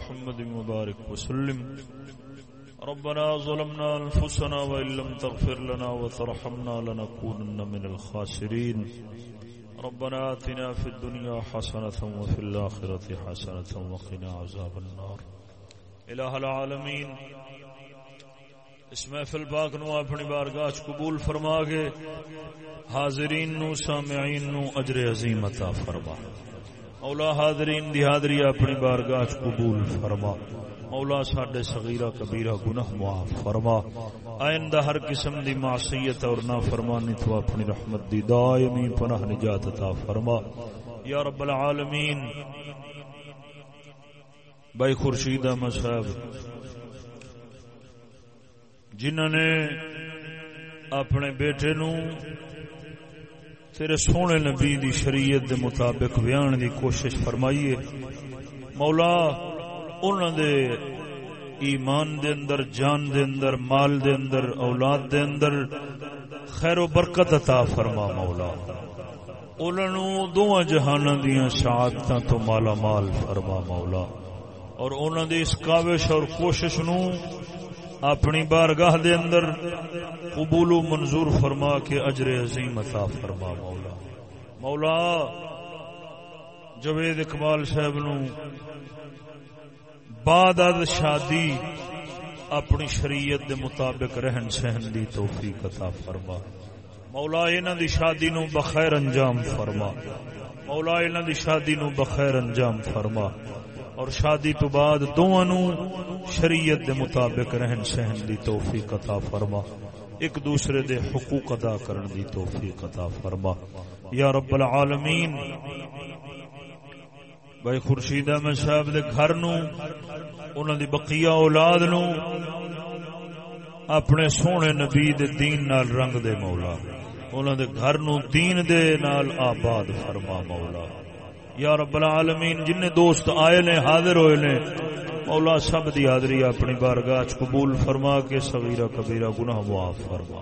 محمد وبارك وسلم. ربنا ظلمنا انفسنا وان لم تغفر لنا وترحمنا لنكونن من الخاسرين. ربنا آتنا في الدنيا حسنة وفي الآخرة حسنة وقنا عذاب النار. الہ العالمین، اس محفل پاک نو اپنی بارگاہ قبول فرما کے حاضرین نو، سامعین نو اجر عظیم عطا فرما۔ مولا حاضرین دی حاضری اپنی بارگاہ قبول فرما۔ مولا ساڈے صغیرہ کبیرہ گناہ معاف فرما۔ آئندہ ہر قسم دی معصیت اور نافرمانی تو اپنی رحمت دی دائمی پناہ نجات عطا فرما۔ یا رب العالمین، بھائی خورشید احمد صاحب، جنہوں نے اپنے بیٹے نو تیرے سونے نبی دی شریعت دے مطابق بیان دی کوشش فرمائی ہے مولا انہوں دے ایمان دے اندر، جان دے اندر، مال دے اندر، اولاد دے اندر خیر و برکت عطا فرما مولا۔ انہوں دونوں جہانوں دیاں شہادتاں تو مالا مال فرما مولا۔ اور انہوں نے اس کاوش اور کوشش نو اپنی بارگاہ دے اندر قبول و منظور فرما کے اجر عظیم عطا فرما، مولا۔ مولا، جوید اقبال صاحب نو بعد از شادی اپنی شریعت دے مطابق رہن سہن دی توفیق عطا فرما۔ مولا، انہاں دی شادی نو بخیر انجام فرما۔ مولا، انہاں دی شادی نو بخیر انجام فرما۔ اور شادی تو بعد دونوں شریعت دے مطابق رہن سہن دی توفیق عطا فرما۔ ایک دوسرے دے حقوق ادا کرن دی توفیق عطا فرما۔ یا رب العالمین، بھائی خورشید احمد صاحب دے گھر نو، انہاں دی بقیہ اولاد نو، اپنے سونے نبی دے دین نال رنگ دے مولا۔ انہاں دے گھر نو دین دے نال آباد فرما مولا۔ یا رب العالمین جن دوست آئے نے، حاضر ہوئے نے، مولا سب دی حاضری اپنی بارگاہ قبول فرما کے صغیرہ کبیرہ گناہ معاف فرما۔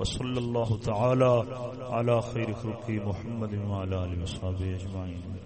وصلی اللہ تعالی علی خیر خلقی محمد وعلی آلہ وصحبہ اجمعین۔